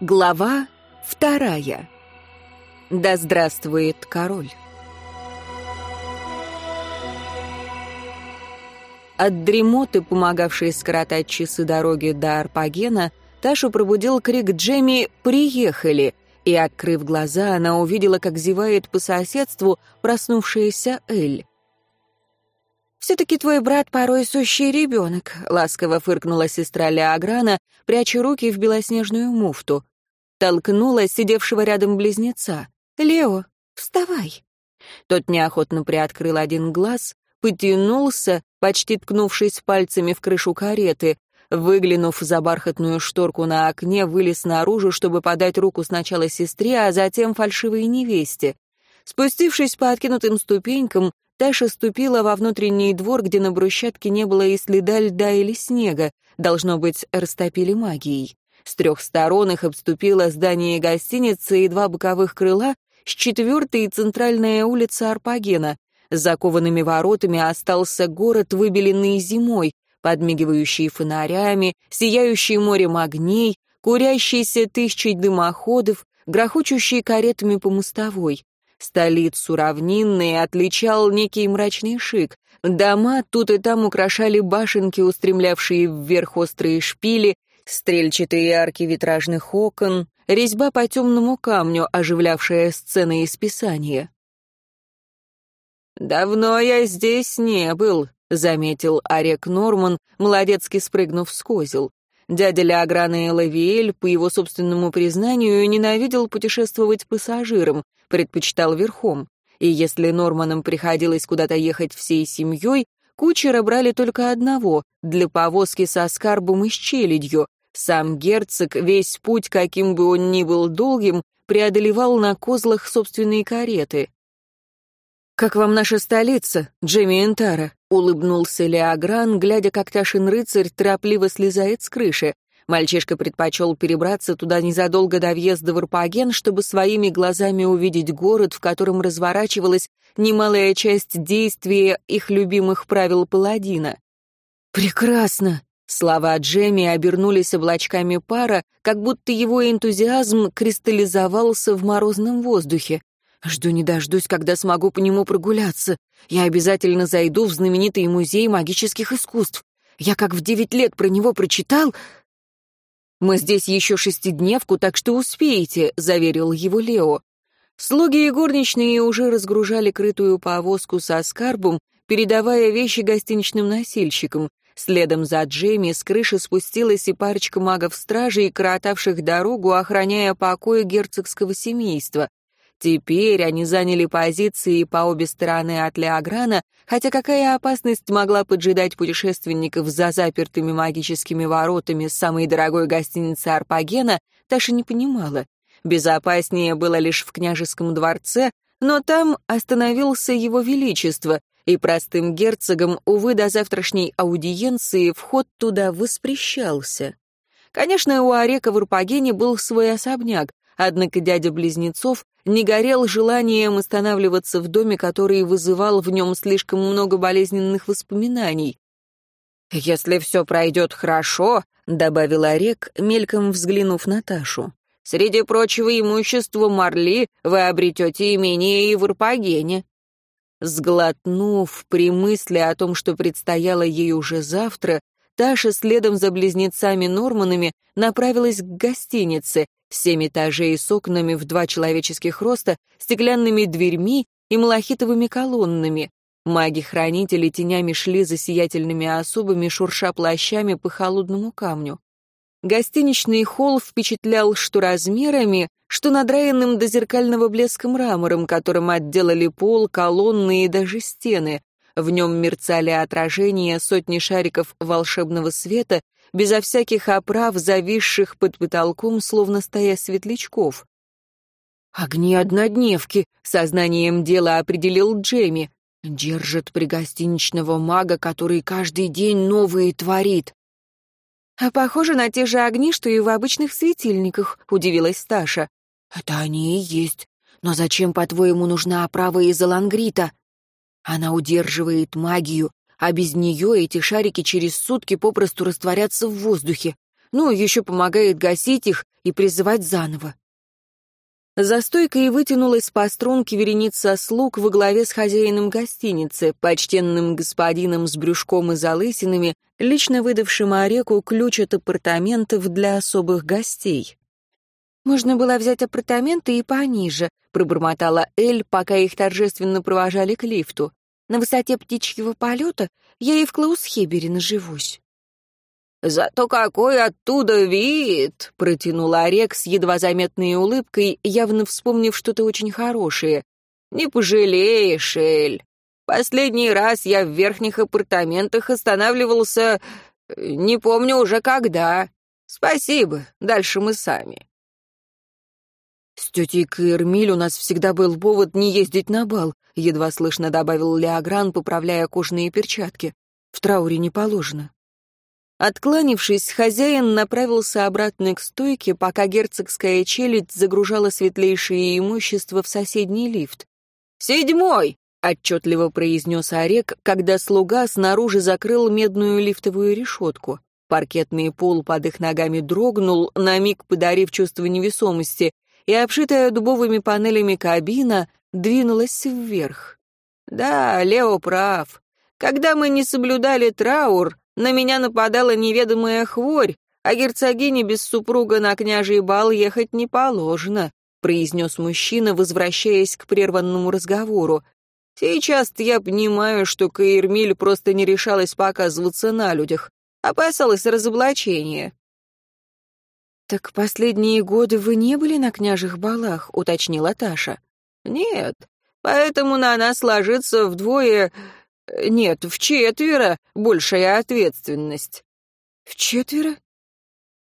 Глава вторая. Да здравствует король. От дремоты, помогавшей скоротать часы дороги до Арпагена, Ташу пробудил крик Джемми «Приехали!» и, открыв глаза, она увидела, как зевает по соседству проснувшаяся Эль. «Все-таки твой брат порой сущий ребенок», — ласково фыркнула сестра Леограна, пряча руки в белоснежную муфту. Толкнула сидевшего рядом близнеца. «Лео, вставай!» Тот неохотно приоткрыл один глаз, потянулся, почти ткнувшись пальцами в крышу кареты, выглянув за бархатную шторку на окне, вылез наружу, чтобы подать руку сначала сестре, а затем фальшивой невесте. Спустившись по откинутым ступенькам, Таша ступила во внутренний двор, где на брусчатке не было и следа льда или снега, должно быть, растопили магией. С трех сторон их обступило здание гостиницы и два боковых крыла, с четвертой центральная улица Арпагена. Закованными воротами остался город, выбеленный зимой, подмигивающий фонарями, сияющий морем огней, курящийся тысячей дымоходов, грохочущий каретами по мостовой. Столицу равнинной отличал некий мрачный шик. Дома тут и там украшали башенки, устремлявшие вверх острые шпили, стрельчатые арки витражных окон, резьба по темному камню, оживлявшая сцены из Писания. «Давно я здесь не был», — заметил Арек Норман, молодецки спрыгнув с козел. Дядя Леограна и Лавиэль, по его собственному признанию, ненавидел путешествовать пассажирам, предпочитал верхом. И если Норманам приходилось куда-то ехать всей семьей, кучера брали только одного, для повозки со скарбом и с челядью. Сам герцог весь путь, каким бы он ни был долгим, преодолевал на козлах собственные кареты. «Как вам наша столица, Джемми Энтара?» — улыбнулся Леогран, глядя, как Ташин рыцарь торопливо слезает с крыши. Мальчишка предпочел перебраться туда незадолго до въезда в Арпаген, чтобы своими глазами увидеть город, в котором разворачивалась немалая часть действия их любимых правил паладина. «Прекрасно!» Слова Джемми обернулись облачками пара, как будто его энтузиазм кристаллизовался в морозном воздухе. Жду не дождусь, когда смогу по нему прогуляться. Я обязательно зайду в знаменитый музей магических искусств. Я как в девять лет про него прочитал... «Мы здесь еще шестидневку, так что успеете», — заверил его Лео. Слуги и горничные уже разгружали крытую повозку со скарбом, передавая вещи гостиничным носильщикам. Следом за Джейми с крыши спустилась и парочка магов-стражей, коротавших дорогу, охраняя покои герцогского семейства. Теперь они заняли позиции по обе стороны от Леограна, хотя какая опасность могла поджидать путешественников за запертыми магическими воротами самой дорогой гостиницы Арпагена, Таша не понимала. Безопаснее было лишь в княжеском дворце, но там остановился его величество, и простым герцогам, увы, до завтрашней аудиенции вход туда воспрещался. Конечно, у Орека в Арпагене был свой особняк, Однако дядя Близнецов не горел желанием останавливаться в доме, который вызывал в нем слишком много болезненных воспоминаний. «Если все пройдет хорошо», — добавил Орек, мельком взглянув на Ташу, «среди прочего имущества Марли вы обретете имение и в Ирпагене». Сглотнув при мысли о том, что предстояло ей уже завтра, Таша следом за близнецами Норманами направилась к гостинице, семь этажей с окнами в два человеческих роста, стеклянными дверьми и малахитовыми колоннами. Маги-хранители тенями шли за сиятельными особами, шурша плащами по холодному камню. Гостиничный холл впечатлял что размерами, что надраенным до зеркального блеска мрамором, которым отделали пол, колонны и даже стены. В нем мерцали отражения сотни шариков волшебного света, безо всяких оправ, зависших под потолком, словно стоя светлячков. «Огни однодневки», — сознанием дела определил Джейми. «Держит пригостиничного мага, который каждый день новые творит». «А похоже на те же огни, что и в обычных светильниках», — удивилась Сташа. «Это они и есть. Но зачем, по-твоему, нужна оправа из алангрита?» Она удерживает магию, а без нее эти шарики через сутки попросту растворятся в воздухе. Ну, еще помогает гасить их и призывать заново. За стойкой вытянулась по струнке вереница слуг во главе с хозяином гостиницы, почтенным господином с брюшком и залысинами, лично выдавшим Ореку ключ от апартаментов для особых гостей. «Можно было взять апартаменты и пониже», — пробормотала Эль, пока их торжественно провожали к лифту. «На высоте птичьего полета я и в Клаусхебере наживусь». «Зато какой оттуда вид!» — протянул Орек с едва заметной улыбкой, явно вспомнив что-то очень хорошее. «Не пожалеешь, Эль. Последний раз я в верхних апартаментах останавливался... не помню уже когда. Спасибо, дальше мы сами». «С тетей Кэрмиль у нас всегда был повод не ездить на бал», — едва слышно добавил Леогран, поправляя кожаные перчатки. «В трауре не положено». Откланившись, хозяин направился обратно к стойке, пока герцогская челядь загружала светлейшее имущество в соседний лифт. «Седьмой!» — отчетливо произнес Орек, когда слуга снаружи закрыл медную лифтовую решетку. Паркетный пол под их ногами дрогнул, на миг подарив чувство невесомости, и обшитая дубовыми панелями кабина двинулась вверх. «Да, Лео прав. Когда мы не соблюдали траур, на меня нападала неведомая хворь, а герцогине без супруга на княжий бал ехать не положено», произнес мужчина, возвращаясь к прерванному разговору. сейчас я понимаю, что Каирмиль просто не решалась показываться на людях, опасалась разоблачения». «Так последние годы вы не были на княжих балах?» — уточнила Таша. «Нет, поэтому на нас ложится вдвое нет, в четверо большая ответственность. В четверо?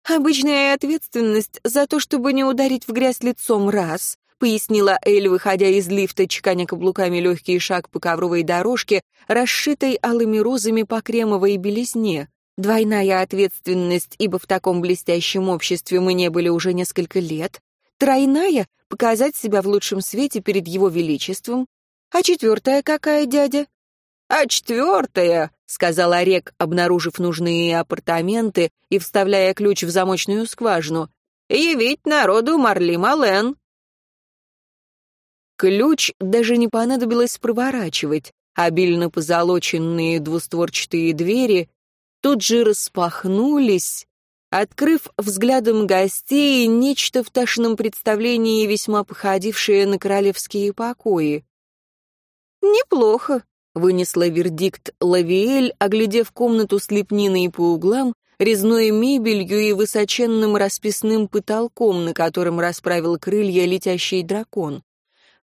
Обычная ответственность за то, чтобы не ударить в грязь лицом раз, пояснила Эль, выходя из лифта, чеканя каблуками легкий шаг по ковровой дорожке, расшитой алыми розами по кремовой белизне. Двойная ответственность, ибо в таком блестящем обществе мы не были уже несколько лет. Тройная — показать себя в лучшем свете перед его величеством. А четвертая какая, дядя? «А четвертое», — сказал Орек, обнаружив нужные апартаменты и вставляя ключ в замочную скважину, — «явить народу Марли Мален». Ключ даже не понадобилось проворачивать. Обильно позолоченные двустворчатые двери тут же распахнулись, открыв взглядом гостей нечто в тошном представлении, весьма походившее на королевские покои. «Неплохо», Вынесла вердикт Лавиэль, оглядев комнату с лепниной по углам, резной мебелью и высоченным расписным потолком, на котором расправил крылья летящий дракон.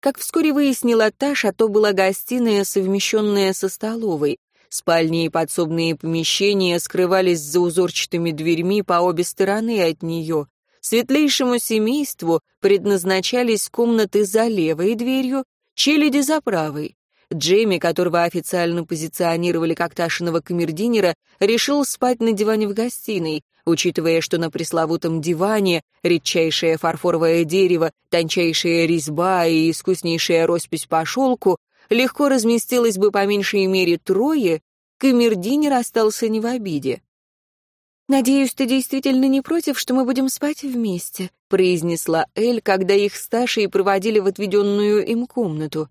Как вскоре выяснила Таша, то была гостиная, совмещенная со столовой. Спальни и подсобные помещения скрывались за узорчатыми дверьми по обе стороны от нее. Светлейшему семейству предназначались комнаты за левой дверью, челяди за правой. Джейми, которого официально позиционировали как Ташиного камердинера, решил спать на диване в гостиной, учитывая, что на пресловутом диване редчайшее фарфоровое дерево, тончайшая резьба и искуснейшая роспись по шелку легко разместилось бы по меньшей мере трое, камердинер остался не в обиде. «Надеюсь, ты действительно не против, что мы будем спать вместе», произнесла Эль, когда их с Ташей проводили в отведенную им комнату.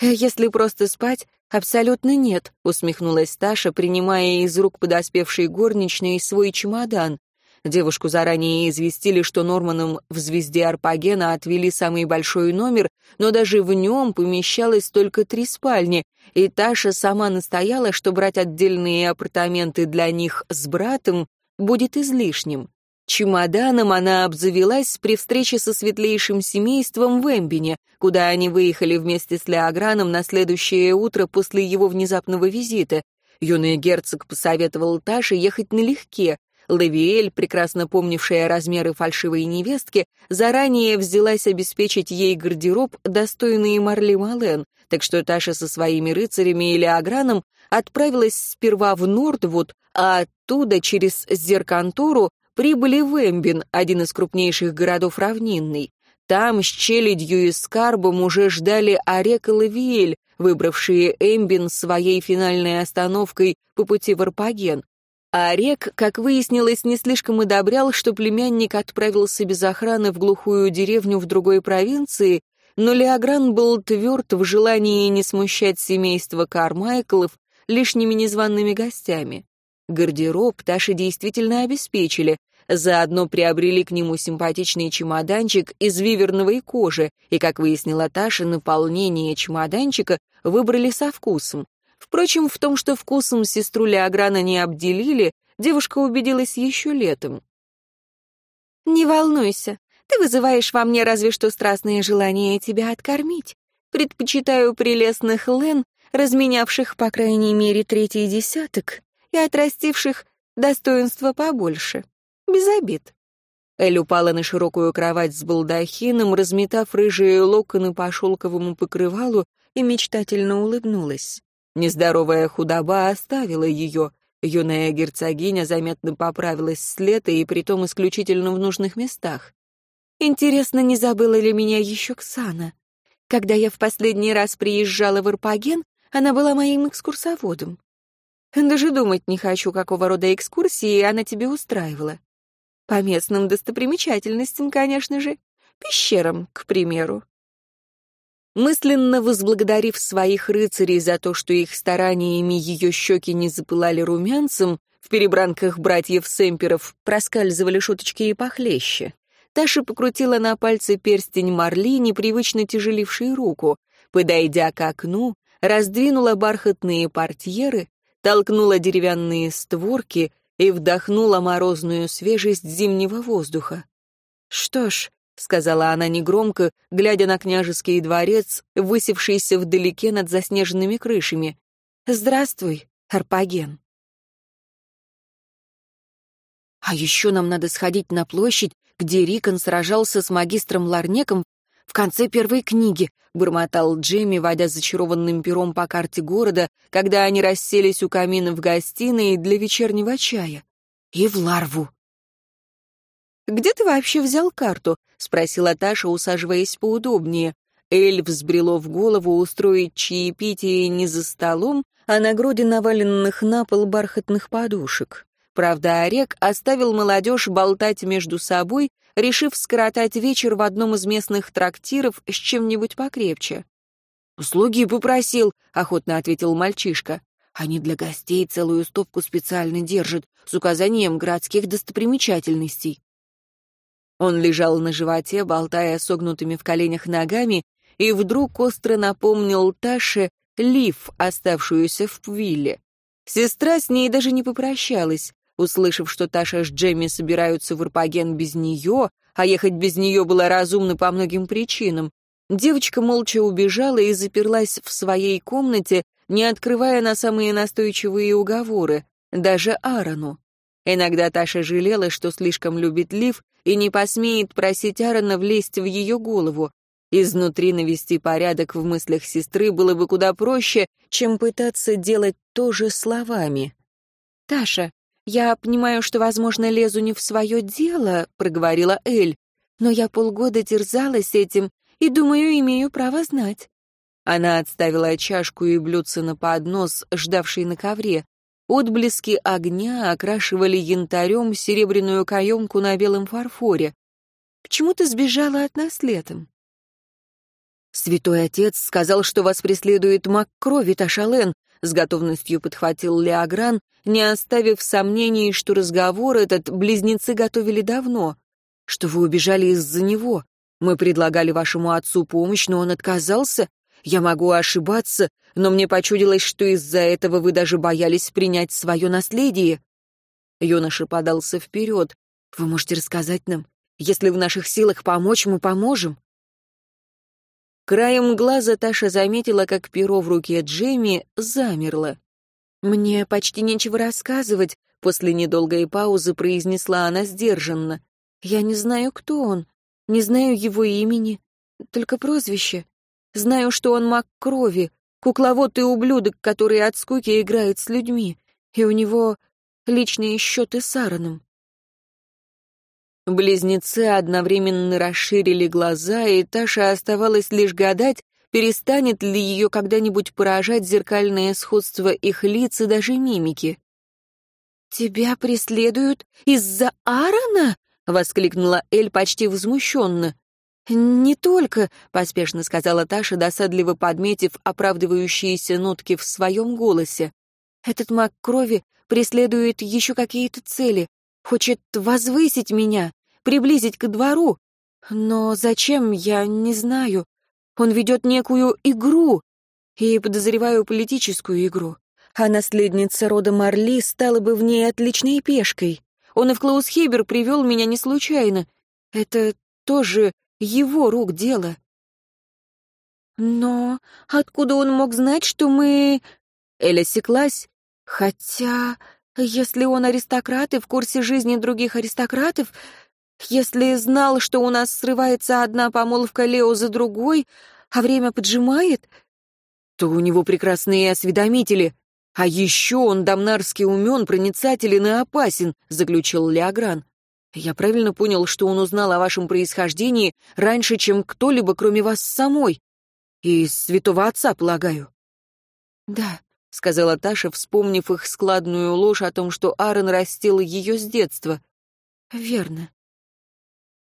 «Э, «Если просто спать, абсолютно нет», — усмехнулась Таша, принимая из рук подоспевшей горничной свой чемодан. Девушку заранее известили, что Норманом в «Звезде Арпагена» отвели самый большой номер, но даже в нем помещалось только три спальни, и Таша сама настояла, что брать отдельные апартаменты для них с братом будет излишним. Чемоданом она обзавелась при встрече со светлейшим семейством в Эмбине, куда они выехали вместе с Леограном на следующее утро после его внезапного визита. Юный герцог посоветовал Таше ехать налегке. Лавиэль, прекрасно помнившая размеры фальшивой невестки, заранее взялась обеспечить ей гардероб, достойный Марли Мален, так что Таша со своими рыцарями и Леограном отправилась сперва в Нордвуд, а оттуда через Зеркантуру прибыли в Эмбин, один из крупнейших городов равнинный. Там с челядью и скарбом уже ждали Орек и Лавиэль, выбравшие Эмбин своей финальной остановкой по пути в Арпаген. А Рек, как выяснилось, не слишком одобрял, что племянник отправился без охраны в глухую деревню в другой провинции, но Леогран был тверд в желании не смущать семейство Кармайклов лишними незваными гостями. Гардероб Таше действительно обеспечили, заодно приобрели к нему симпатичный чемоданчик из виверновой кожи, и, как выяснила Таша, наполнение чемоданчика выбрали со вкусом. Впрочем, в том, что вкусом сестру Леограна не обделили, девушка убедилась еще летом. «Не волнуйся, ты вызываешь во мне разве что страстное желание тебя откормить. Предпочитаю прелестных Лен, разменявших, по крайней мере, третий десяток и отрастивших достоинства побольше. Без обид. Эль упала на широкую кровать с балдахином, разметав рыжие локоны по шелковому покрывалу и мечтательно улыбнулась. Нездоровая худоба оставила ее. Юная герцогиня заметно поправилась с лета и притом исключительно в нужных местах. Интересно, не забыла ли меня еще Ксана? Когда я в последний раз приезжала в Ирпаген, она была моим экскурсоводом. Даже думать не хочу, какого рода экскурсии она тебе устраивала. По местным достопримечательностям, конечно же. Пещерам, к примеру. Мысленно возблагодарив своих рыцарей за то, что их стараниями ее щеки не запылали румянцем, в перебранках братьев Семперов проскальзывали шуточки и похлеще. Таша покрутила на пальце перстень Марли, непривычно тяжеливший руку. Подойдя к окну, раздвинула бархатные портьеры, толкнула деревянные створки и вдохнула морозную свежесть зимнего воздуха. «Что ж», — сказала она негромко, глядя на княжеский дворец, высевшийся вдалеке над заснеженными крышами. «Здравствуй, Арпаген». «А еще нам надо сходить на площадь, где Рикон сражался с магистром Ларнеком в конце первой книги», — бормотал Джейми, водя зачарованным пером по карте города, когда они расселись у камина в гостиной для вечернего чая. «И в ларву». «Где ты вообще взял карту?» — спросила Таша, усаживаясь поудобнее. Эль взбрело в голову устроить чаепитие не за столом, а на груди наваленных на пол бархатных подушек. Правда, Орек оставил молодежь болтать между собой, решив скоротать вечер в одном из местных трактиров с чем-нибудь покрепче. «Слуги попросил», — охотно ответил мальчишка. «Они для гостей целую стопку специально держат, с указанием городских достопримечательностей». Он лежал на животе, болтая согнутыми в коленях ногами, и вдруг остро напомнил Таше лиф, оставшуюся в Пвилле. Сестра с ней даже не попрощалась. Услышав, что Таша с Джемми собираются в Ирпаген без нее, а ехать без нее было разумно по многим причинам, девочка молча убежала и заперлась в своей комнате, не открывая на самые настойчивые уговоры, даже Аарону. Иногда Таша жалела, что слишком любит Лив и не посмеет просить Аарона влезть в ее голову. Изнутри навести порядок в мыслях сестры было бы куда проще, чем пытаться делать то же словами. «Таша, «Я понимаю, что, возможно, лезу не в свое дело», — проговорила Эль, «но я полгода терзалась этим и, думаю, имею право знать». Она отставила чашку и блюдце на поднос, ждавший на ковре. Отблески огня окрашивали янтарем серебряную каемку на белом фарфоре. «Почему ты сбежала от нас летом?» «Святой отец сказал, что вас преследует маг крови Ташален», — с готовностью подхватил Леогран, не оставив сомнений, что разговор этот близнецы готовили давно, что вы убежали из-за него. Мы предлагали вашему отцу помощь, но он отказался. Я могу ошибаться, но мне почудилось, что из-за этого вы даже боялись принять свое наследие. Юноша подался вперед. Вы можете рассказать нам? Если в наших силах помочь, мы поможем. Краем глаза Таша заметила, как перо в руке Джейми замерло. «Мне почти нечего рассказывать», — после недолгой паузы произнесла она сдержанно. «Я не знаю, кто он, не знаю его имени, только прозвище. Знаю, что он маг крови, кукловод и ублюдок, который от скуки играет с людьми, и у него личные счеты с Аароном». Близнецы одновременно расширили глаза, и Таша оставалось лишь гадать, перестанет ли ее когда-нибудь поражать зеркальное сходство их лиц и даже мимики. «Тебя преследуют из-за Аарона?» — воскликнула Эль почти возмущенно. «Не только», — поспешно сказала Таша, досадливо подметив оправдывающиеся нотки в своем голосе. «Этот маг крови преследует еще какие-то цели, хочет возвысить меня, приблизить к двору. Но зачем, я не знаю. Он ведет некую игру, и, подозреваю, политическую игру. А наследница рода Марли стала бы в ней отличной пешкой. Он и в Клаусхебер привел меня не случайно. Это тоже его рук дело. Но откуда он мог знать, что мы... Эля секлась. Хотя, если он аристократ и в курсе жизни других аристократов, если знал, что у нас срывается одна помолвка Лео за другой, а время поджимает, то у него прекрасные осведомители. А еще он домнарски умен, проницателен и опасен, заключил Леогран. Я правильно понял, что он узнал о вашем происхождении раньше, чем кто-либо, кроме вас самой? И святого отца, полагаю. Да, сказала Таша, вспомнив их складную ложь о том, что Аарон растил ее с детства. Верно.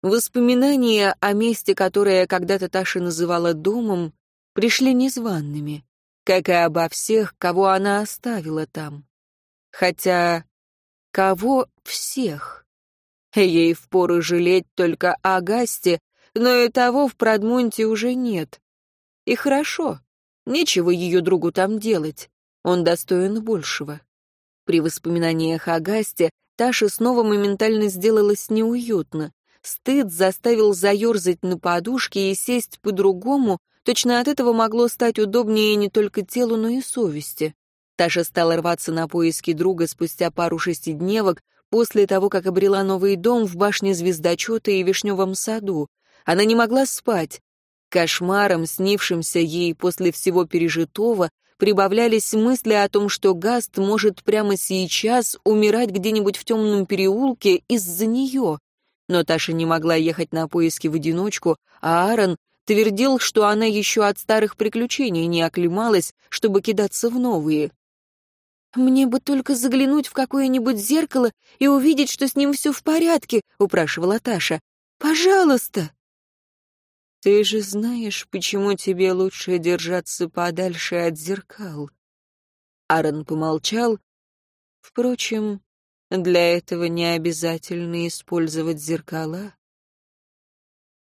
Воспоминания о месте, которое когда-то Таша называла домом, пришли незваными, как и обо всех, кого она оставила там. Хотя кого всех? Ей впору жалеть только о Гасте, но и того в Продмунте уже нет. И хорошо, нечего ее другу там делать, он достоин большего. При воспоминаниях о Гасте Таше снова моментально сделалось неуютно. Стыд заставил заерзать на подушке и сесть по-другому, Точно от этого могло стать удобнее не только телу, но и совести. Таша стала рваться на поиски друга спустя пару шестидневок, после того, как обрела новый дом в башне звездочета и вишневом саду. Она не могла спать. Кошмаром, снившимся ей после всего пережитого, прибавлялись мысли о том, что Гаст может прямо сейчас умирать где-нибудь в темном переулке из-за нее. Но Таша не могла ехать на поиски в одиночку, а Аарон Твердил, что она еще от старых приключений не оклемалась, чтобы кидаться в новые. «Мне бы только заглянуть в какое-нибудь зеркало и увидеть, что с ним все в порядке», — упрашивала Таша. «Пожалуйста!» «Ты же знаешь, почему тебе лучше держаться подальше от зеркал?» Аарон помолчал. «Впрочем, для этого не обязательно использовать зеркала.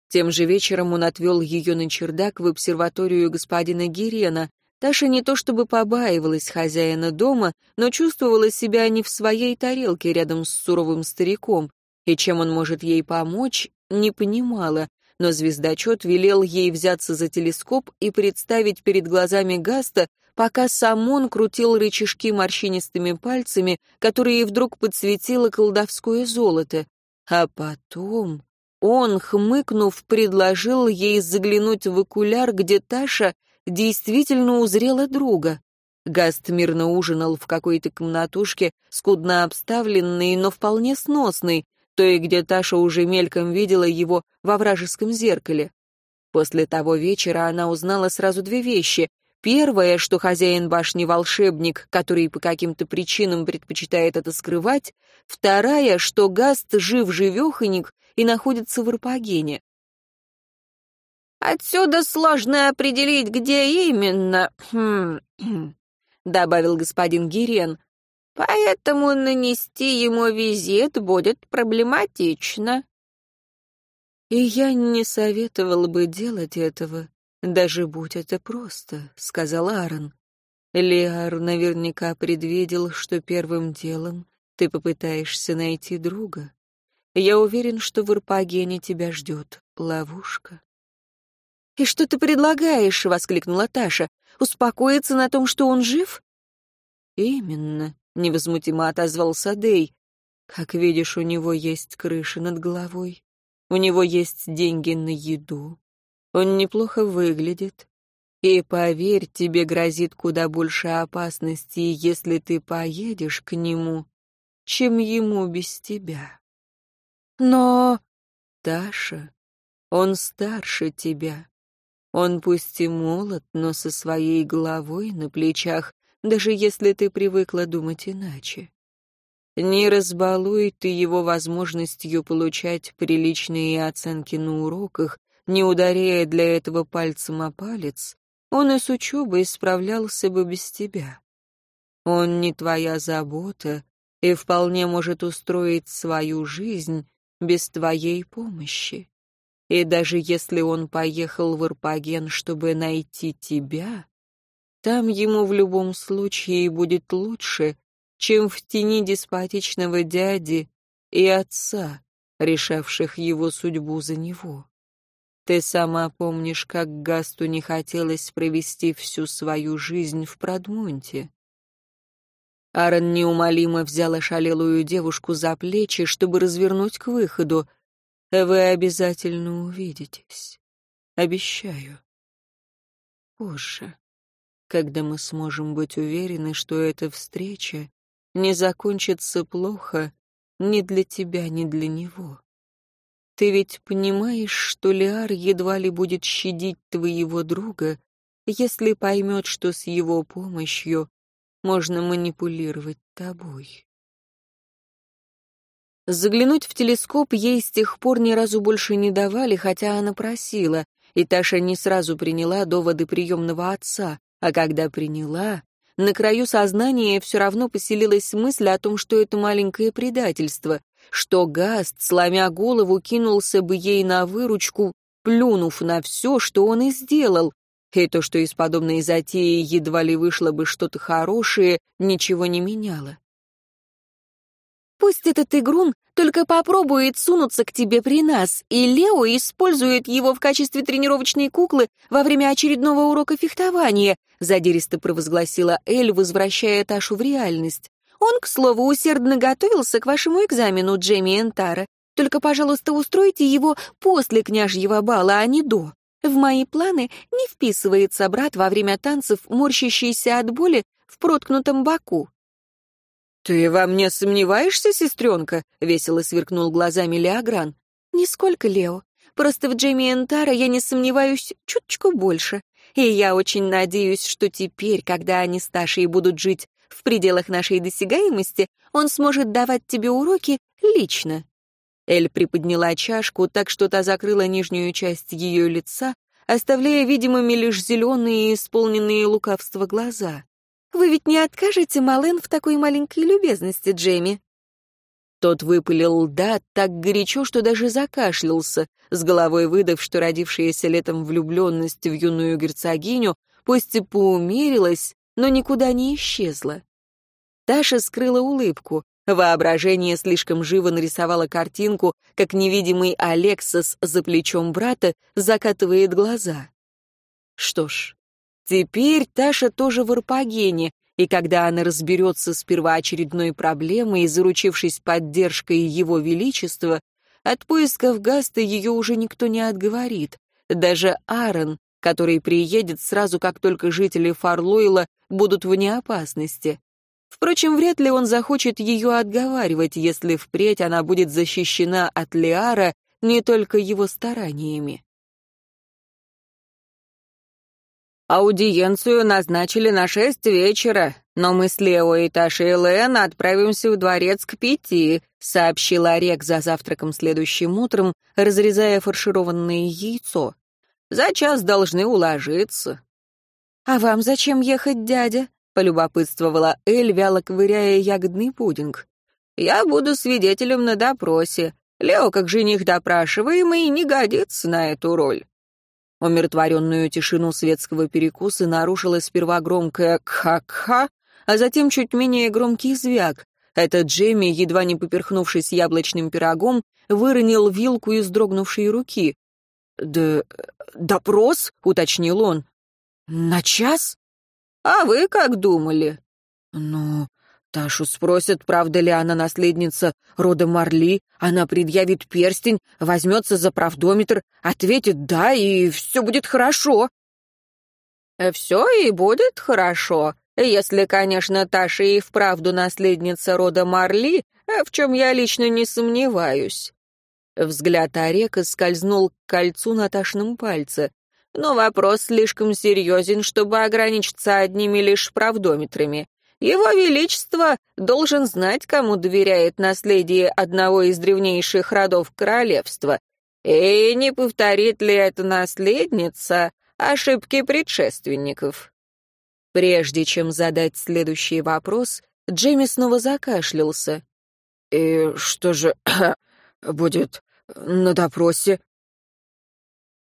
Тем же вечером он отвел ее на чердак в обсерваторию господина Гирена. Таша не то чтобы побаивалась хозяина дома, но чувствовала себя не в своей тарелке рядом с суровым стариком, и чем он может ей помочь, не понимала, но звездочет велел ей взяться за телескоп и представить перед глазами Гаста, пока сам он крутил рычажки морщинистыми пальцами, которые вдруг подсветило колдовское золото. А потом... Он, хмыкнув, предложил ей заглянуть в окуляр, где Таша действительно узрела друга. Гаст мирно ужинал в какой-то комнатушке, скудно обставленной, но вполне сносной, той, где Таша уже мельком видела его во вражеском зеркале. После того вечера она узнала сразу две вещи. Первое, что хозяин башни волшебник, который по каким-то причинам предпочитает это скрывать. Вторая, что Гаст жив-живеханик и находится в Арпагене. «Отсюда сложно определить, где именно», хм, добавил господин Гирен. «Поэтому нанести ему визит будет проблематично». «И я не советовал бы делать этого, даже будь это просто», — сказал Аарон. Лиар наверняка предвидел, что первым делом ты попытаешься найти друга. Я уверен, что в Ирпагене тебя ждет ловушка. «И что ты предлагаешь?» — воскликнула Таша. «Успокоиться на том, что он жив?» «Именно», — невозмутимо отозвался Дей. «Как видишь, у него есть крыша над головой. У него есть деньги на еду. Он неплохо выглядит. И поверь, тебе грозит куда больше опасностей, если ты поедешь к нему, чем ему без тебя». Но... Таша, он старше тебя. Он пусть и молод, но со своей головой на плечах, даже если ты привыкла думать иначе. Не разбалуй ты его возможностью получать приличные оценки на уроках, не ударяя для этого пальцем о палец, он и с учебой справлялся бы без тебя. Он не твоя забота и вполне может устроить свою жизнь без твоей помощи. И даже если он поехал в Арпаген, чтобы найти тебя, там ему в любом случае будет лучше, чем в тени деспотичного дяди и отца, решавших его судьбу за него. Ты сама помнишь, как Гасту не хотелось провести всю свою жизнь в Продмунте. Аарон неумолимо взял ошалелую девушку за плечи, чтобы развернуть к выходу. «Вы обязательно увидитесь. Обещаю. Позже, когда мы сможем быть уверены, что эта встреча не закончится плохо ни для тебя, ни для него. Ты ведь понимаешь, что Лиар едва ли будет щадить твоего друга, если поймет, что с его помощью можно манипулировать тобой. Заглянуть в телескоп ей с тех пор ни разу больше не давали, хотя она просила, и Таша не сразу приняла доводы приемного отца, а когда приняла, на краю сознания все равно поселилась мысль о том, что это маленькое предательство, что Гаст, сломя голову, кинулся бы ей на выручку, плюнув на все, что он и сделал. И то, что из подобной затеи едва ли вышло бы что-то хорошее, ничего не меняло. Пусть этот игрун только попробует сунуться к тебе при нас, и Лео использует его в качестве тренировочной куклы во время очередного урока фехтования, задиристо провозгласила Эль, возвращая Ташу в реальность. Он, к слову, усердно готовился к вашему экзамену, Джейми Энтара. Только, пожалуйста, устройте его после княжьего бала, а не до. В мои планы не вписывается брат во время танцев, морщащийся от боли в проткнутом боку. «Ты во мне сомневаешься, сестренка?» — весело сверкнул глазами Леогран. «Нисколько, Лео. Просто в Джейми Энтара я не сомневаюсь чуточку больше. И я очень надеюсь, что теперь, когда они с Ташей будут жить в пределах нашей досягаемости, он сможет давать тебе уроки лично». Эль приподняла чашку так, что та закрыла нижнюю часть ее лица, оставляя видимыми лишь зеленые, исполненные лукавства глаза. Вы ведь не откажете Мален в такой маленькой любезности, Джейми?» Тот выпалил «да» так горячо, что даже закашлялся, с головой выдав, что родившаяся летом влюбленность в юную герцогиню пусть и поумерилась, но никуда не исчезла. Таша скрыла улыбку. Воображение слишком живо нарисовало картинку, как невидимый Алексас за плечом брата закатывает глаза. Что ж, Теперь Таша тоже в Арпагене, и когда она разберется с первоочередной проблемой, заручившись поддержкой Его Величества, от поисков Гаста ее уже никто не отговорит. Даже Аарон, который приедет сразу, как только жители Фарлойла будут вне опасности. Впрочем, вряд ли он захочет ее отговаривать, если впредь она будет защищена от Лиара не только его стараниями. Аудиенцию назначили на шесть вечера, но мы с Лео и Ташей Лэн отправимся в дворец к пяти», — сообщил Орек за завтраком следующим утром, разрезая фаршированное яйцо. «За час должны уложиться». «А вам зачем ехать, дядя?» — полюбопытствовала Эль, вяло ковыряя ягодный пудинг. «Я буду свидетелем на допросе. Лео, как жених допрашиваемый, не годится на эту роль». Умиротворенную тишину светского перекуса нарушила сперва громкое «кха-кха», а затем чуть менее громкий звяк. Этот Джейми, едва не поперхнувшись яблочным пирогом, выронил вилку из дрогнувшей руки. «Д... допрос?» — уточнил он. «На час?» «А вы как думали?» «Ну, Ташу спросят, правда ли она наследница рода Марли, она предъявит перстень, возьмется за правдометр, ответит «да», и все будет хорошо. «Все и будет хорошо, если, конечно, Таша и вправду наследница рода Марли, в чем я лично не сомневаюсь». Взгляд Орека скользнул к кольцу на Ташном пальце. Но вопрос слишком серьезен, чтобы ограничиться одними лишь правдометрами. Его Величество должен знать, кому доверяет наследие одного из древнейших родов королевства. И не повторит ли эта наследница ошибки предшественников? Прежде чем задать следующий вопрос, Джейми снова закашлялся. «И что же будет на допросе?»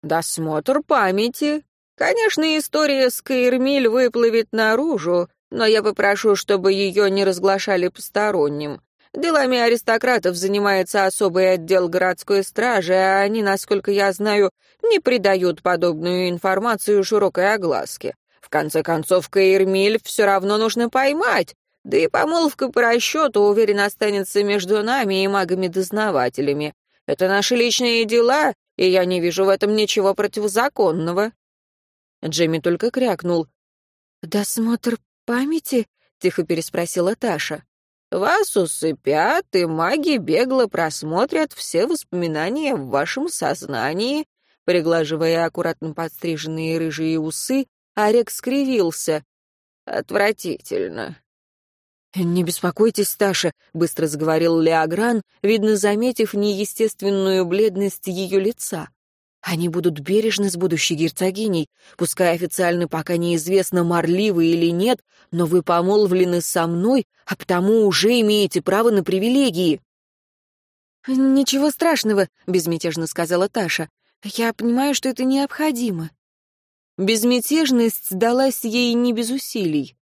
«Досмотр памяти. Конечно, история с Каирмиль выплывет наружу, но я попрошу, чтобы ее не разглашали посторонним. Делами аристократов занимается особый отдел городской стражи, а они, насколько я знаю, не придают подобную информацию широкой огласке. В конце концов, Каирмиль все равно нужно поймать, да и помолвка по расчету, уверен, останется между нами и магами-дознавателями. Это наши личные дела, и я не вижу в этом ничего противозаконного». Джемми только крякнул. «Досмотр памяти?» — тихо переспросила Таша. «Вас усыпят, и маги бегло просмотрят все воспоминания в вашем сознании». Приглаживая аккуратно подстриженные рыжие усы, Арек скривился. «Отвратительно». «Не беспокойтесь, Таша», — быстро заговорил Леогран, видно, заметив неестественную бледность ее лица. Они будут бережны с будущей герцогиней. Пускай официально пока неизвестно, Марли вы или нет, но вы помолвлены со мной, а потому уже имеете право на привилегии». «Ничего страшного», — безмятежно сказала Таша. «Я понимаю, что это необходимо». Безмятежность далась ей не без усилий.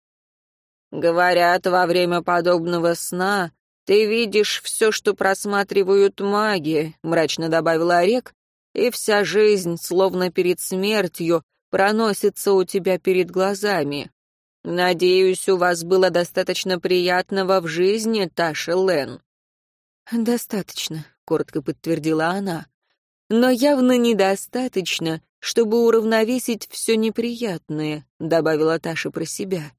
«Говорят, во время подобного сна ты видишь все, что просматривают маги», — мрачно добавила Орек, и вся жизнь, словно перед смертью, проносится у тебя перед глазами. Надеюсь, у вас было достаточно приятного в жизни, Таша Лен». «Достаточно», — коротко подтвердила она. «Но явно недостаточно, чтобы уравновесить все неприятное», — добавила Таша про себя.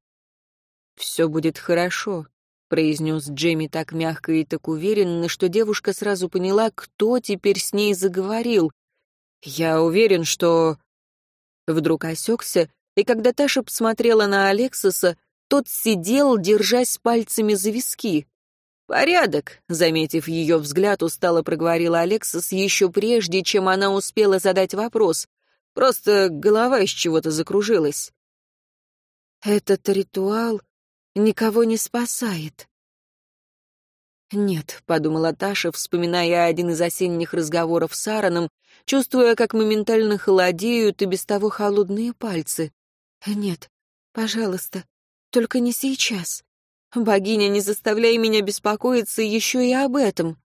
«Все будет хорошо», — произнес Джейми так мягко и так уверенно, что девушка сразу поняла, кто теперь с ней заговорил, «Я уверен, что...» Вдруг осекся, и когда Таша посмотрела на Алексиса, тот сидел, держась пальцами за виски. «Порядок», — заметив ее взгляд, устало проговорила Алексис еще прежде, чем она успела задать вопрос. Просто голова из чего-то закружилась. «Этот ритуал никого не спасает», «Нет», — подумала Таша, вспоминая один из осенних разговоров с Аароном, чувствуя, как моментально холодеют и без того холодные пальцы. «Нет, пожалуйста, только не сейчас. Богиня, не заставляй меня беспокоиться еще и об этом».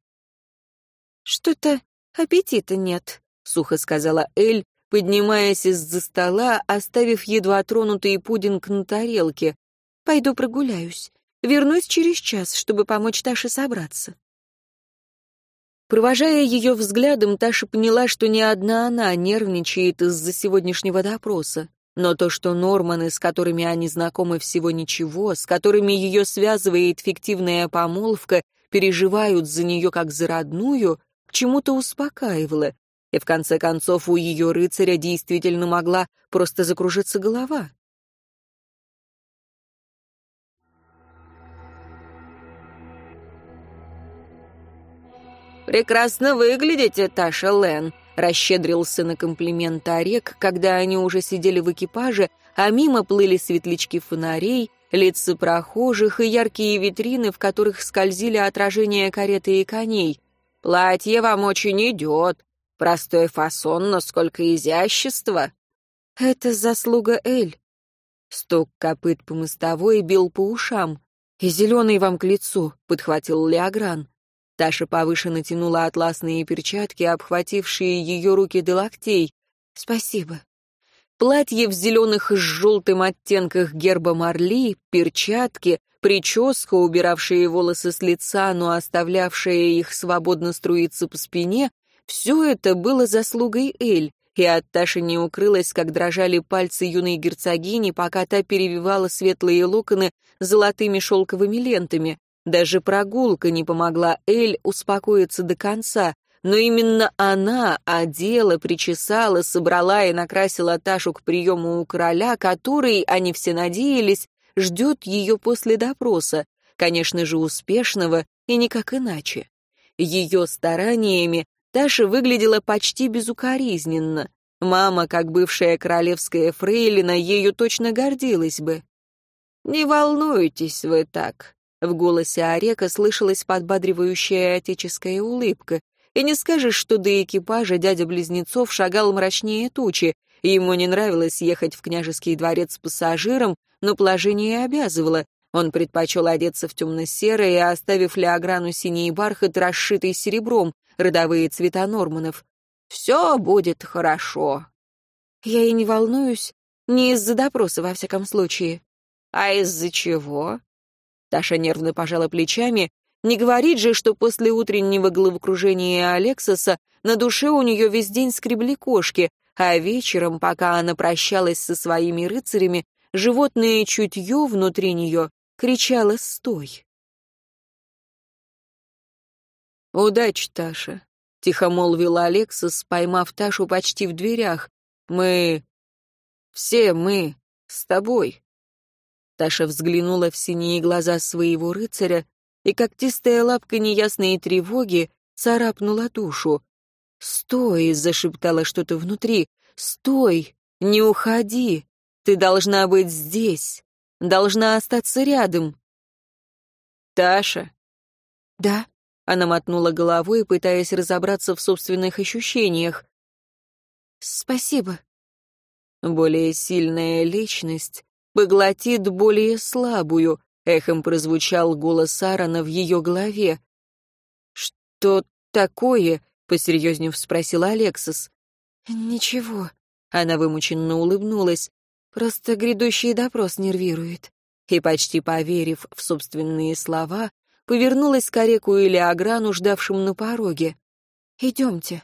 «Что-то аппетита нет», — сухо сказала Эль, поднимаясь из-за стола, оставив едва тронутый пудинг на тарелке. «Пойду прогуляюсь. Вернусь через час, чтобы помочь Таше собраться. Провожая ее взглядом, Таша поняла, что не одна она нервничает из-за сегодняшнего допроса. Но то, что Норманы, с которыми они знакомы всего ничего, с которыми ее связывает фиктивная помолвка, переживают за нее как за родную, к чему-то успокаивало. И в конце концов у ее рыцаря действительно могла просто закружиться голова. «Прекрасно выглядите, Таша Лен», — расщедрился на комплимент Орек, когда они уже сидели в экипаже, а мимо плыли светлячки фонарей, лица прохожих и яркие витрины, в которых скользили отражения кареты и коней. «Платье вам очень идет. Простой фасон, но сколько изящества!» «Это заслуга Эль». Стук копыт по мостовой бил по ушам. «И зеленый вам к лицу», — подхватил Леогран. Таша повыше натянула атласные перчатки, обхватившие ее руки до локтей. «Спасибо». Платье в зеленых с желтым оттенках герба Марли, перчатки, прическа, убиравшая волосы с лица, но оставлявшая их свободно струиться по спине — все это было заслугой Эль, и от Таши не укрылось, как дрожали пальцы юной герцогини, пока та перевивала светлые локоны золотыми шелковыми лентами. Даже прогулка не помогла Эль успокоиться до конца, но именно она одела, причесала, собрала и накрасила Ташу к приему у короля, который, они все надеялись, ждет ее после допроса, конечно же, успешного и никак иначе. Ее стараниями Таша выглядела почти безукоризненно. Мама, как бывшая королевская фрейлина, ею точно гордилась бы. «Не волнуйтесь вы так», — в голосе Орека слышалась подбадривающая отеческая улыбка. И не скажешь, что до экипажа дядя Близнецов шагал мрачнее тучи, ему не нравилось ехать в княжеский дворец с пассажиром, но положение обязывало. Он предпочел одеться в темно-серое, оставив Леограну синий бархат, расшитый серебром, родовые цвета Норманов. «Все будет хорошо». «Я и не волнуюсь, не из-за допроса, во всяком случае». «А из-за чего?» Таша нервно пожала плечами. Не говорит же, что после утреннего головокружения Алексоса на душе у нее весь день скребли кошки, а вечером, пока она прощалась со своими рыцарями, животное чутье внутри нее кричало «Стой!». «Удачи, Таша», — тихо молвил Алексос, поймав Ташу почти в дверях. «Мы... все мы с тобой». Таша взглянула в синие глаза своего рыцаря, и когтистая лапка неясной тревоги царапнула душу. «Стой!» — зашептала что-то внутри. «Стой! Не уходи! Ты должна быть здесь! Должна остаться рядом!» «Таша!» «Да?» — она мотнула головой, пытаясь разобраться в собственных ощущениях. «Спасибо». Более сильная личность поглотит более слабую, эхом прозвучал голос Аарона в ее голове. «Что такое?» посерьезнев спросила Алексис. «Ничего», — она вымученно улыбнулась. «Просто грядущий допрос нервирует». И, почти поверив в собственные слова, повернулась к Ореку или Аграну, ждавшим на пороге. «Идемте».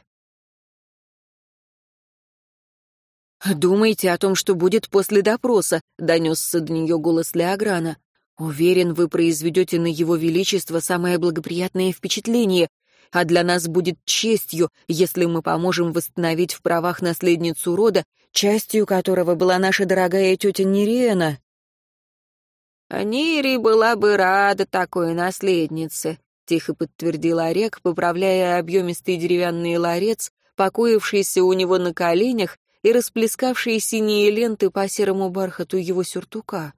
«Думайте о том, что будет после допроса», — донесся до нее голос Леограна. «Уверен, вы произведете на его величество самое благоприятное впечатление а для нас будет честью, если мы поможем восстановить в правах наследницу рода, частью которого была наша дорогая тетя Нериена». «Нири была бы рада такой наследнице», — тихо подтвердил Орек, поправляя объемистый деревянный ларец, покоившийся у него на коленях и расплескавшие синие ленты по серому бархату его сюртука.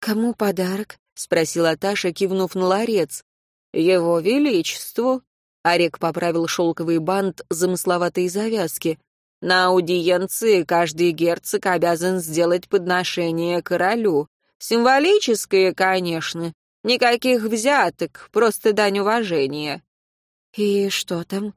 «Кому подарок?» — спросила Таша, кивнув на ларец. «Его Величеству», — Орек поправил шелковый бант замысловатой завязки. «На аудиенции каждый герцог обязан сделать подношение королю. Символическое, конечно. Никаких взяток, просто дань уважения». «И что там?»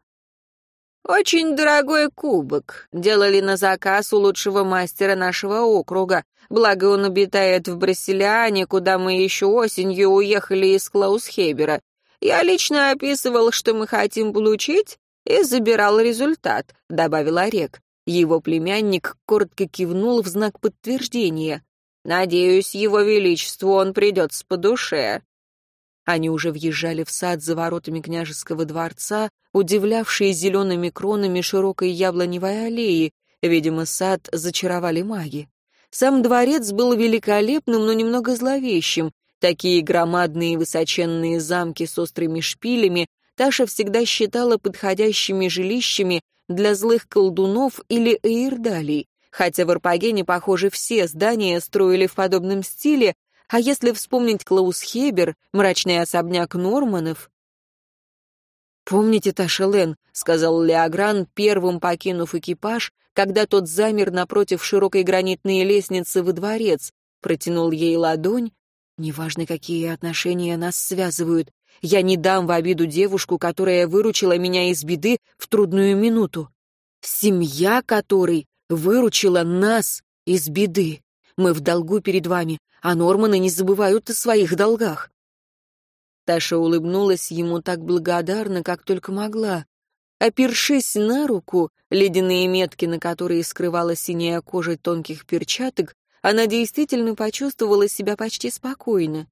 «Очень дорогой кубок. Делали на заказ у лучшего мастера нашего округа. Благо он обитает в Брасилиане, куда мы еще осенью уехали из Клаусхебера. Я лично описывал, что мы хотим получить, и забирал результат», — добавил Орек. Его племянник коротко кивнул в знак подтверждения. «Надеюсь, его величеству он придется по душе». Они уже въезжали в сад за воротами княжеского дворца, удивлявшие зелеными кронами широкой яблоневой аллеи. Видимо, сад зачаровали маги. Сам дворец был великолепным, но немного зловещим. Такие громадные высоченные замки с острыми шпилями Таша всегда считала подходящими жилищами для злых колдунов или эйрдалей, хотя в Арпагене, похоже, все здания строили в подобном стиле, а если вспомнить Клаусхебер, мрачный особняк Норманов... «Помните, Таша Лен», — сказал Леогран, первым покинув экипаж, когда тот замер напротив широкой гранитной лестницы во дворец, протянул ей ладонь, Неважно, какие отношения нас связывают, я не дам в обиду девушку, которая выручила меня из беды в трудную минуту. Семья которой выручила нас из беды. Мы в долгу перед вами, а Норманы не забывают о своих долгах. Таша улыбнулась ему так благодарно, как только могла. Опершись на руку, ледяные метки, на которые скрывала синяя кожа тонких перчаток, она действительно почувствовала себя почти спокойно.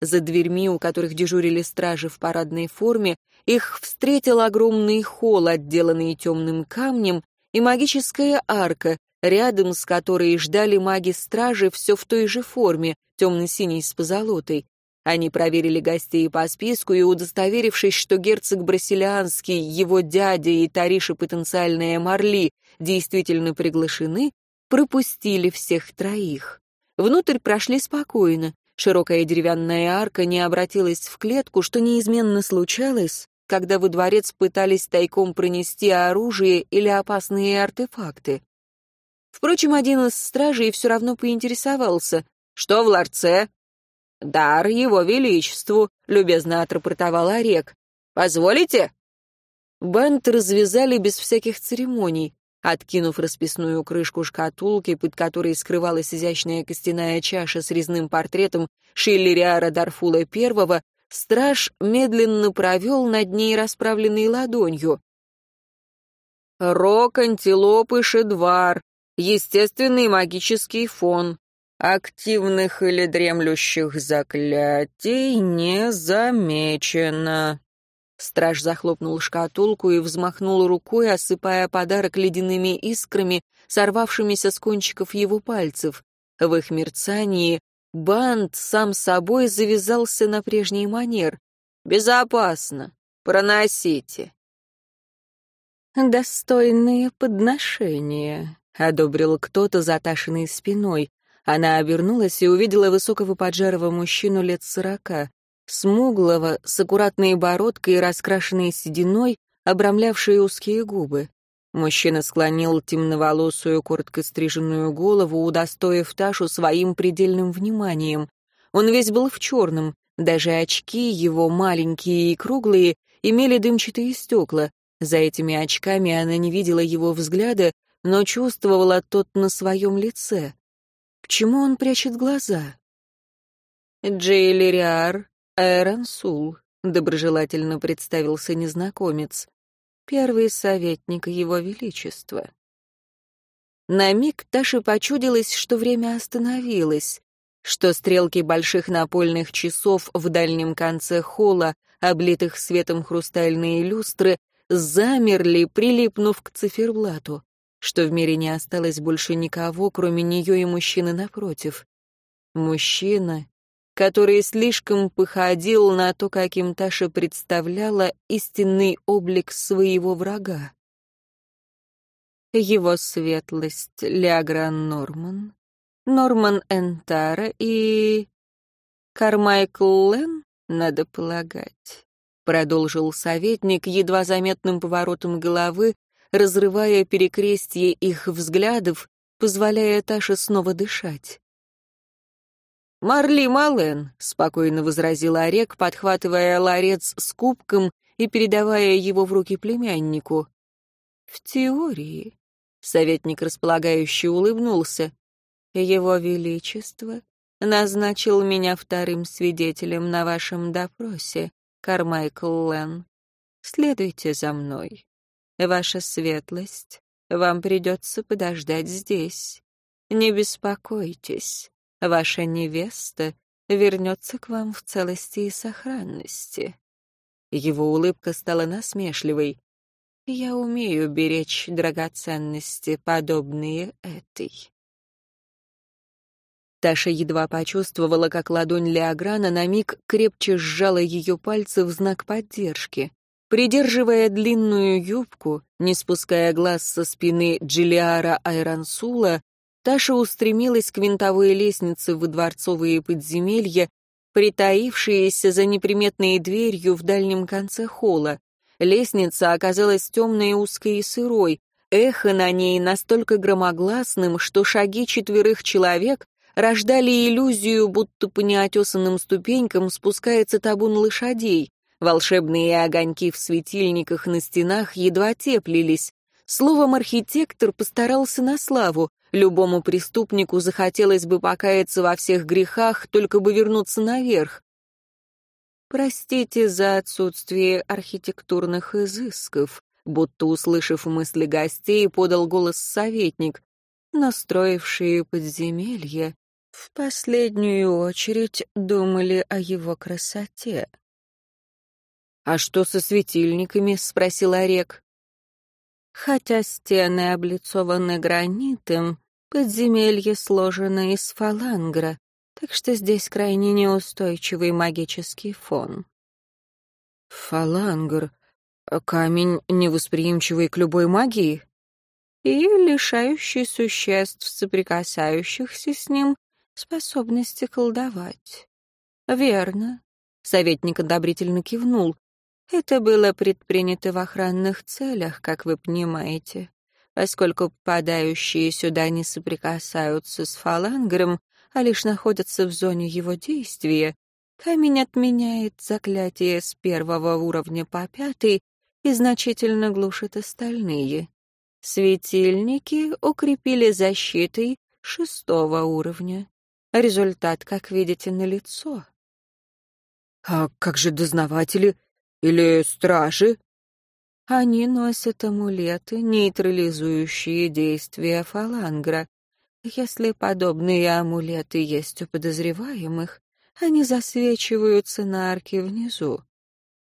За дверьми, у которых дежурили стражи в парадной форме, их встретил огромный холл, отделанный темным камнем, и магическая арка, рядом с которой ждали маги-стражи все в той же форме, темно-синей с позолотой. Они проверили гостей по списку и, удостоверившись, что герцог Брасилианский, его дядя и Тариша потенциальная Марли действительно приглашены, пропустили всех троих. Внутрь прошли спокойно. Широкая деревянная арка не обратилась в клетку, что неизменно случалось, когда во дворец пытались тайком пронести оружие или опасные артефакты. Впрочем, один из стражей все равно поинтересовался. «Что в ларце?» «Дар его величеству», — любезно отрапортовал Орек. «Позволите?» Бант развязали без всяких церемоний. Откинув расписную крышку шкатулки, под которой скрывалась изящная костяная чаша с резным портретом Шиллериара Дарфула I, страж медленно провел над ней расправленной ладонью. «Рок антилопы шедвар, естественный магический фон, Активных или дремлющих заклятий не замечено. Страж захлопнул шкатулку и взмахнул рукой, осыпая подарок ледяными искрами, сорвавшимися с кончиков его пальцев. В их мерцании бант сам собой завязался на прежний манер. «Безопасно. Проносите». «Достойные подношения», — одобрил кто-то за Ташиной спиной. Она обернулась и увидела высокого поджарого мужчину лет сорока, смуглого, с аккуратной бородкой и раскрашенной сединой, обрамлявшие узкие губы. Мужчина склонил темноволосую, коротко стриженную голову, удостоив Ташу своим предельным вниманием. Он весь был в черном, даже очки его, маленькие и круглые, имели дымчатые стекла. За этими очками она не видела его взгляда, но чувствовала тот на своем лице. К чему он прячет глаза? Джейлериар Эрансул, доброжелательно представился незнакомец. Первый советник Его Величества. На миг Таше почудилось, что время остановилось, что стрелки больших напольных часов в дальнем конце холла, облитых светом хрустальные люстры, замерли, прилипнув к циферблату что в мире не осталось больше никого, кроме нее и мужчины напротив. Мужчина, который слишком походил на то, каким Таша представляла истинный облик своего врага. Его светлость Леогран Норман, Норман Энтара и... Кармайкл Лен, надо полагать, продолжил советник едва заметным поворотом головы, разрывая перекрестие их взглядов, позволяя Таше снова дышать. «Марли Мален», — спокойно возразил Орек, подхватывая ларец с кубком и передавая его в руки племяннику. «В теории», — советник располагающий улыбнулся, — «Его Величество назначил меня вторым свидетелем на вашем допросе, Кармайкл Лен. Следуйте за мной». Ваша светлость, вам придется подождать здесь. Не беспокойтесь, ваша невеста вернется к вам в целости и сохранности». Его улыбка стала насмешливой. «Я умею беречь драгоценности, подобные этой». Таша едва почувствовала, как ладонь Леограна на миг крепче сжала ее пальцы в знак поддержки. Придерживая длинную юбку, не спуская глаз со спины Джилиара Айрансула, Таша устремилась к винтовой лестнице в дворцовые подземелья, притаившиеся за неприметной дверью в дальнем конце холла. Лестница оказалась темной, узкой и сырой, эхо на ней настолько громогласным, что шаги четверых человек рождали иллюзию, будто по неотесанным ступенькам спускается табун лошадей. Волшебные огоньки в светильниках на стенах едва теплились. Словом, архитектор постарался на славу. Любому преступнику захотелось бы покаяться во всех грехах, только бы вернуться наверх. «Простите за отсутствие архитектурных изысков», будто услышав мысли гостей, подал голос советник, настроившие подземелье, в последнюю очередь думали о его красоте. «А что со светильниками?» — спросил Орек. Хотя стены облицованы гранитом, подземелье сложено из фалангра, так что здесь крайне неустойчивый магический фон. Фалангр. Камень, невосприимчивый к любой магии? И лишающий существ, соприкасающихся с ним, способности колдовать. Верно. Советник одобрительно кивнул. Это было предпринято в охранных целях, как вы понимаете. Поскольку попадающие сюда не соприкасаются с фалангром, а лишь находятся в зоне его действия, камень отменяет заклятие с первого уровня по пятый и значительно глушит остальные. Светильники укрепили защитой шестого уровня. Результат, как видите, налицо. «А как же дознаватели или стражи?» Они носят амулеты, нейтрализующие действия фалангра. Если подобные амулеты есть у подозреваемых, они засвечиваются на арке внизу.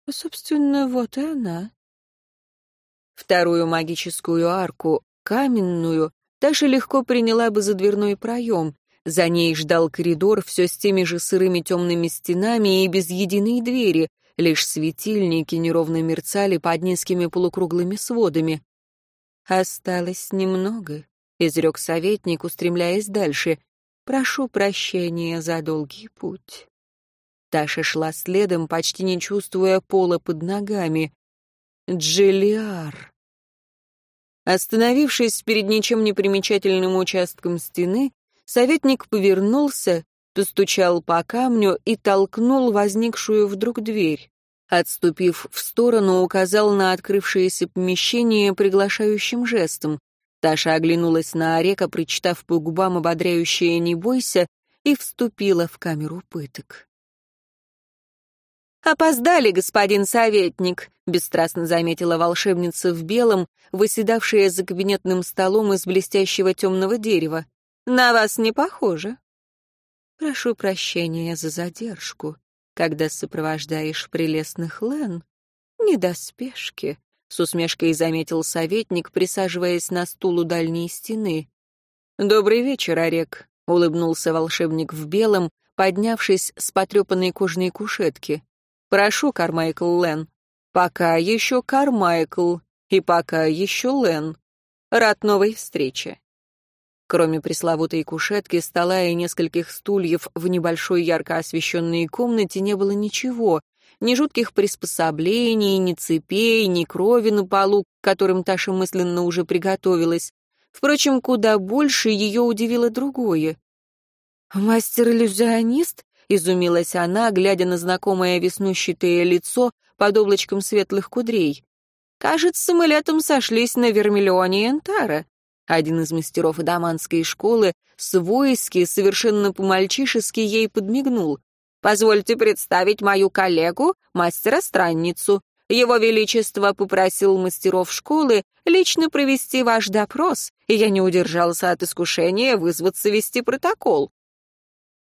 Собственно, вот и она. Вторую магическую арку, каменную, Таша легко приняла бы за дверной проем. За ней ждал коридор все с теми же сырыми темными стенами и без единой двери, Лишь светильники неровно мерцали под низкими полукруглыми сводами. «Осталось немного», — изрек советник, устремляясь дальше. «Прошу прощения за долгий путь». Таша шла следом, почти не чувствуя пола под ногами. Джилиар. Остановившись перед ничем не примечательным участком стены, советник повернулся постучал по камню и толкнул возникшую вдруг дверь. Отступив в сторону, указал на открывшееся помещение приглашающим жестом. Таша оглянулась на Орека, прочитав по губам ободряющее «не бойся», и вступила в камеру пыток. «Опоздали, господин советник», — бесстрастно заметила волшебница в белом, выседавшая за кабинетным столом из блестящего темного дерева. «На вас не похоже». Прошу прощения за задержку. Когда сопровождаешь прелестных Лен, не до спешки, — с усмешкой заметил советник, присаживаясь на стул у дальней стены. «Добрый вечер, Орек», — улыбнулся волшебник в белом, поднявшись с потрепанной кожной кушетки. «Прошу, Кармайкл Лен. Пока еще Кармайкл, и пока еще Лен. Рад новой встрече». Кроме пресловутой кушетки, стола и нескольких стульев в небольшой ярко освещенной комнате не было ничего, ни жутких приспособлений, ни цепей, ни крови на полу, к которым Таша мысленно уже приготовилась. Впрочем, куда больше ее удивило другое. «Мастер-иллюзионист?» — изумилась она, глядя на знакомое веснущатое лицо под облачком светлых кудрей. «Кажется, мы летом сошлись на Вермиллионе Энтара. Один из мастеров адаманской школы свойски, совершенно по-мальчишески ей подмигнул. «Позвольте представить мою коллегу, мастера-странницу. Его Величество попросил мастеров школы лично провести ваш допрос, и я не удержался от искушения вызваться вести протокол».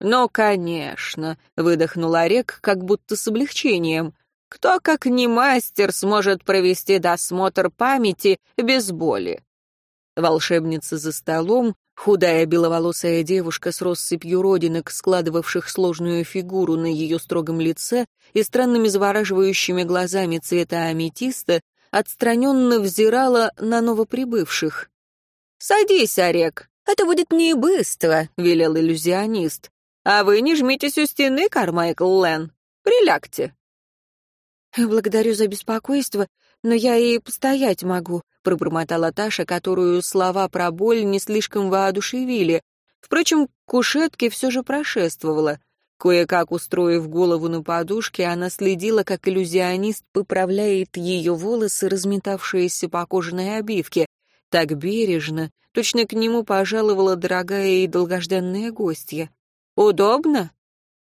«Но, конечно», — выдохнул Орек, как будто с облегчением. «Кто, как не мастер, сможет провести досмотр памяти без боли?» Волшебница за столом, худая беловолосая девушка с россыпью родинок, складывавших сложную фигуру на ее строгом лице и странными завораживающими глазами цвета аметиста, отстраненно взирала на новоприбывших. «Садись, Орек, это будет не быстро», — велел иллюзионист. «А вы не жмитесь у стены, Кармайкл Лен. Прилягте». «Благодарю за беспокойство, но я и постоять могу», — пробормотала Таша, которую слова про боль не слишком воодушевили. Впрочем, кушетке все же прошествовала. Кое-как устроив голову на подушке, она следила, как иллюзионист поправляет ее волосы, разметавшиеся по кожаной обивке. Так бережно, точно к нему пожаловала дорогая и долгожданная гостья. «Удобно?»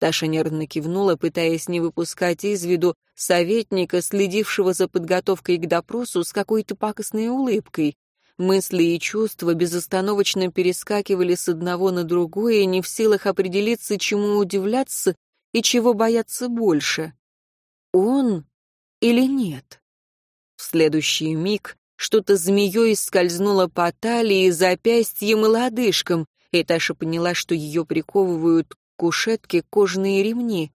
Таша нервно кивнула, пытаясь не выпускать из виду советника, следившего за подготовкой к допросу с какой-то пакостной улыбкой. Мысли и чувства безостановочно перескакивали с одного на другое, не в силах определиться, чему удивляться и чего бояться больше. Он или нет? В следующий миг что-то змеей скользнуло по талии, запястьям и лодыжкам, и Таша поняла, что ее приковывают кушетке кожаные ремни.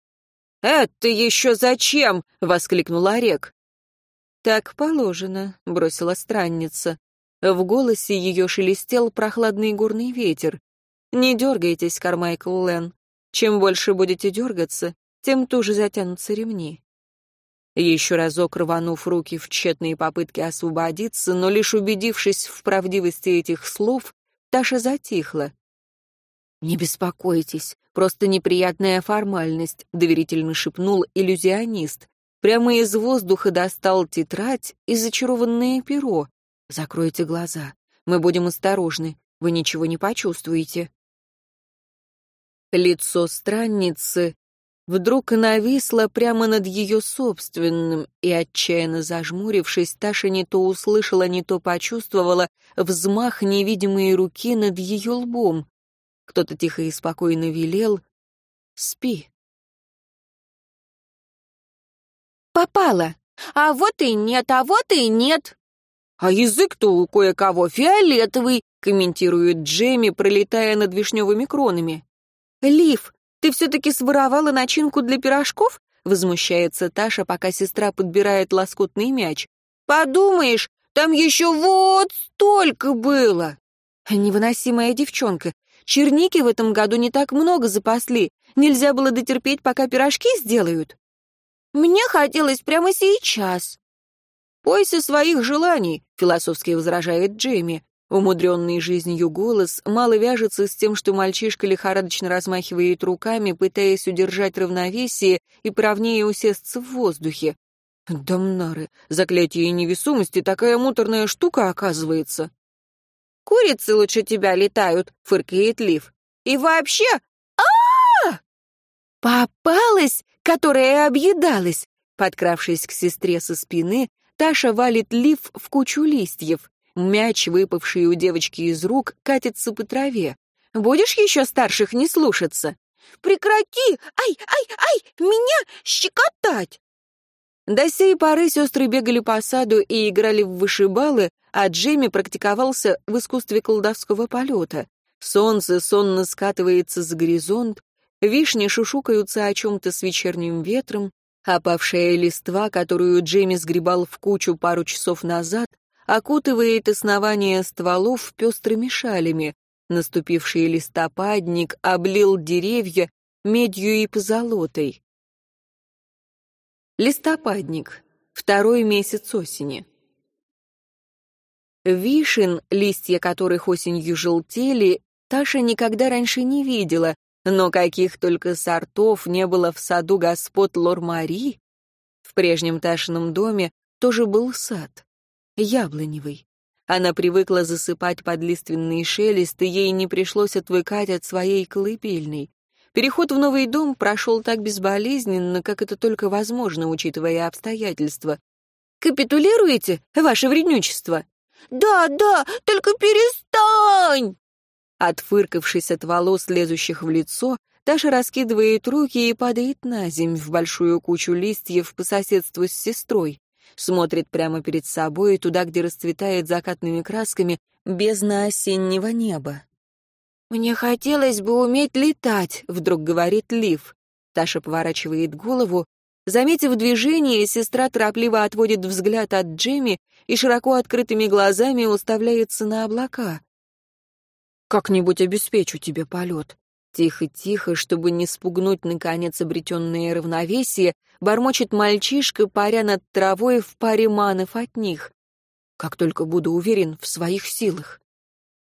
«Это еще зачем?» — воскликнул Орек. «Так положено», — бросила странница. В голосе ее шелестел прохладный горный ветер. «Не дергайтесь, Кармайкл Лен. Чем больше будете дергаться, тем туже затянутся ремни». Еще разок рванув руки в тщетные попытки освободиться, но лишь убедившись в правдивости этих слов, Таша затихла. «Не беспокойтесь, просто неприятная формальность», — доверительно шепнул иллюзионист. Прямо из воздуха достал тетрадь и зачарованное перо. «Закройте глаза. Мы будем осторожны. Вы ничего не почувствуете». Лицо странницы вдруг нависло прямо над ее собственным, и, отчаянно зажмурившись, Таша не то услышала, не то почувствовала взмах невидимой руки над ее лбом. Кто-то тихо и спокойно велел «Спи». «Попала! А вот и нет, а вот и нет!» «А язык-то у кое-кого фиолетовый», — комментирует Джемми, пролетая над вишневыми кронами. «Лив, ты все-таки своровала начинку для пирожков?» — возмущается Таша, пока сестра подбирает лоскутный мяч. «Подумаешь, там еще вот столько было!» Невыносимая девчонка. Черники в этом году не так много запасли. Нельзя было дотерпеть, пока пирожки сделают. Мне хотелось прямо сейчас. «Бойся своих желаний», — философски возражает Джейми. Умудренный жизнью голос мало вяжется с тем, что мальчишка лихорадочно размахивает руками, пытаясь удержать равновесие и правнее усесться в воздухе. Дамнары, заклятие невесомости такая муторная штука оказывается. «Курицы лучше тебя летают», — фыркает Лив. «И вообще... а, -а, -а «Попалась, которая объедалась!» Подкравшись к сестре со спины, Таша валит Лив в кучу листьев. Мяч, выпавший у девочки из рук, катится по траве. «Будешь еще старших не слушаться?» «Прекрати! Ай, ай, ай! Меня щекотать!» До сей поры сестры бегали по саду и играли в вышибалы, а Джейми практиковался в искусстве колдовского полета. Солнце сонно скатывается за горизонт, вишни шушукаются о чем-то с вечерним ветром, опавшая листва, которую Джейми сгребал в кучу пару часов назад, окутывает основание стволов пестрыми шалями. Наступивший листопадник облил деревья медью и позолотой. Листопадник. Второй месяц осени. Вишен, листья которых осенью желтели, Таша никогда раньше не видела, но каких только сортов не было в саду господ Лор-Мари. В прежнем Ташином доме тоже был сад, яблоневый. Она привыкла засыпать под лиственный шелест, и ей не пришлось отвыкать от своей колыбельной. Переход в новый дом прошел так безболезненно, как это только возможно, учитывая обстоятельства. «Капитулируете, ваше вреднючество?» «Да, да, только перестань!» Отфыркавшись от волос, лезущих в лицо, Таша раскидывает руки и падает на земь в большую кучу листьев по соседству с сестрой. Смотрит прямо перед собой, туда, где расцветает закатными красками бездна осеннего неба. «Мне хотелось бы уметь летать», — вдруг говорит Лив. Таша поворачивает голову, Заметив движение, сестра торопливо отводит взгляд от Джемми и широко открытыми глазами уставляется на облака. «Как-нибудь обеспечу тебе полет». Тихо-тихо, чтобы не спугнуть, наконец, обретенное равновесие, бормочет мальчишка, паря над травой в паре манов от них. Как только буду уверен в своих силах.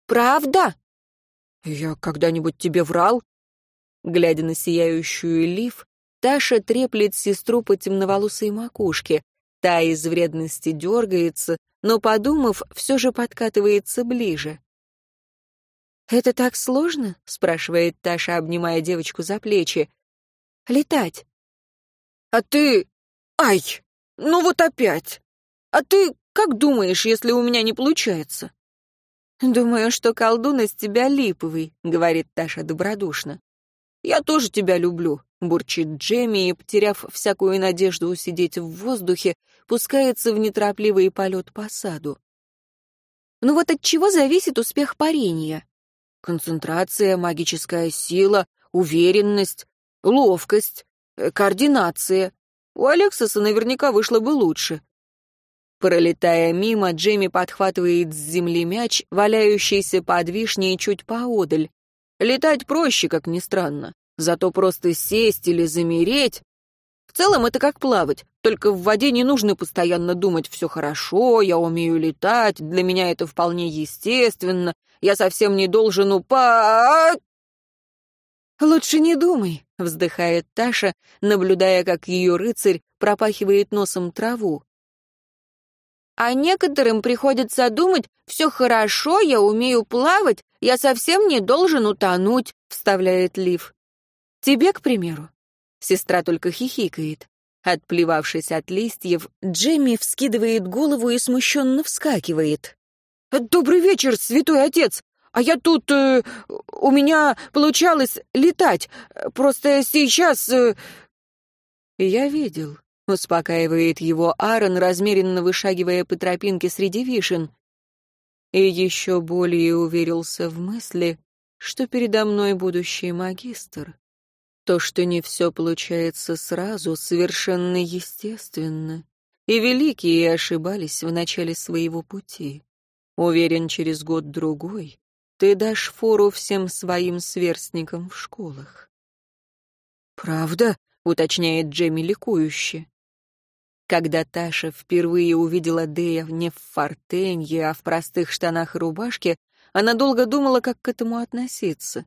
«Правда?» «Я когда-нибудь тебе врал?» Глядя на сияющую лиф, Таша треплет сестру по темноволосой макушке. Та из вредности дергается, но, подумав, все же подкатывается ближе. «Это так сложно?» — спрашивает Таша, обнимая девочку за плечи. «Летать». «А ты... Ай! Ну вот опять! А ты как думаешь, если у меня не получается?» «Думаю, что колдун из тебя липовый», — говорит Таша добродушно. «Я тоже тебя люблю», — бурчит Джемми и, потеряв всякую надежду усидеть в воздухе, пускается в неторопливый полет по саду. Ну вот от чего зависит успех парения? Концентрация, магическая сила, уверенность, ловкость, э, координация. У Алексоса наверняка вышло бы лучше. Пролетая мимо, Джейми подхватывает с земли мяч, валяющийся под вишней чуть поодаль. Летать проще, как ни странно. Зато просто сесть или замереть... В целом это как плавать, только в воде не нужно постоянно думать «все хорошо, я умею летать, для меня это вполне естественно, я совсем не должен упасть...» «Лучше не думай», — вздыхает Таша, наблюдая, как ее рыцарь пропахивает носом траву. «А некоторым приходится думать, все хорошо, я умею плавать, я совсем не должен утонуть», — вставляет Лив. «Тебе, к примеру». Сестра только хихикает. Отплевавшись от листьев, Джемми вскидывает голову и смущенно вскакивает. «Добрый вечер, святой отец! А я тут... Э, у меня получалось летать. Просто сейчас...» э... «Я видел», — успокаивает его Аарон, размеренно вышагивая по тропинке среди вишен. И еще более уверился в мысли, что передо мной будущий магистр. То, что не все получается сразу, совершенно естественно. И великие ошибались в начале своего пути. Уверен, через год-другой ты дашь фору всем своим сверстникам в школах. «Правда?» — уточняет Джемми ликующе. Когда Таша впервые увидела Дэя не в фортенье, а в простых штанах и рубашке, она долго думала, как к этому относиться.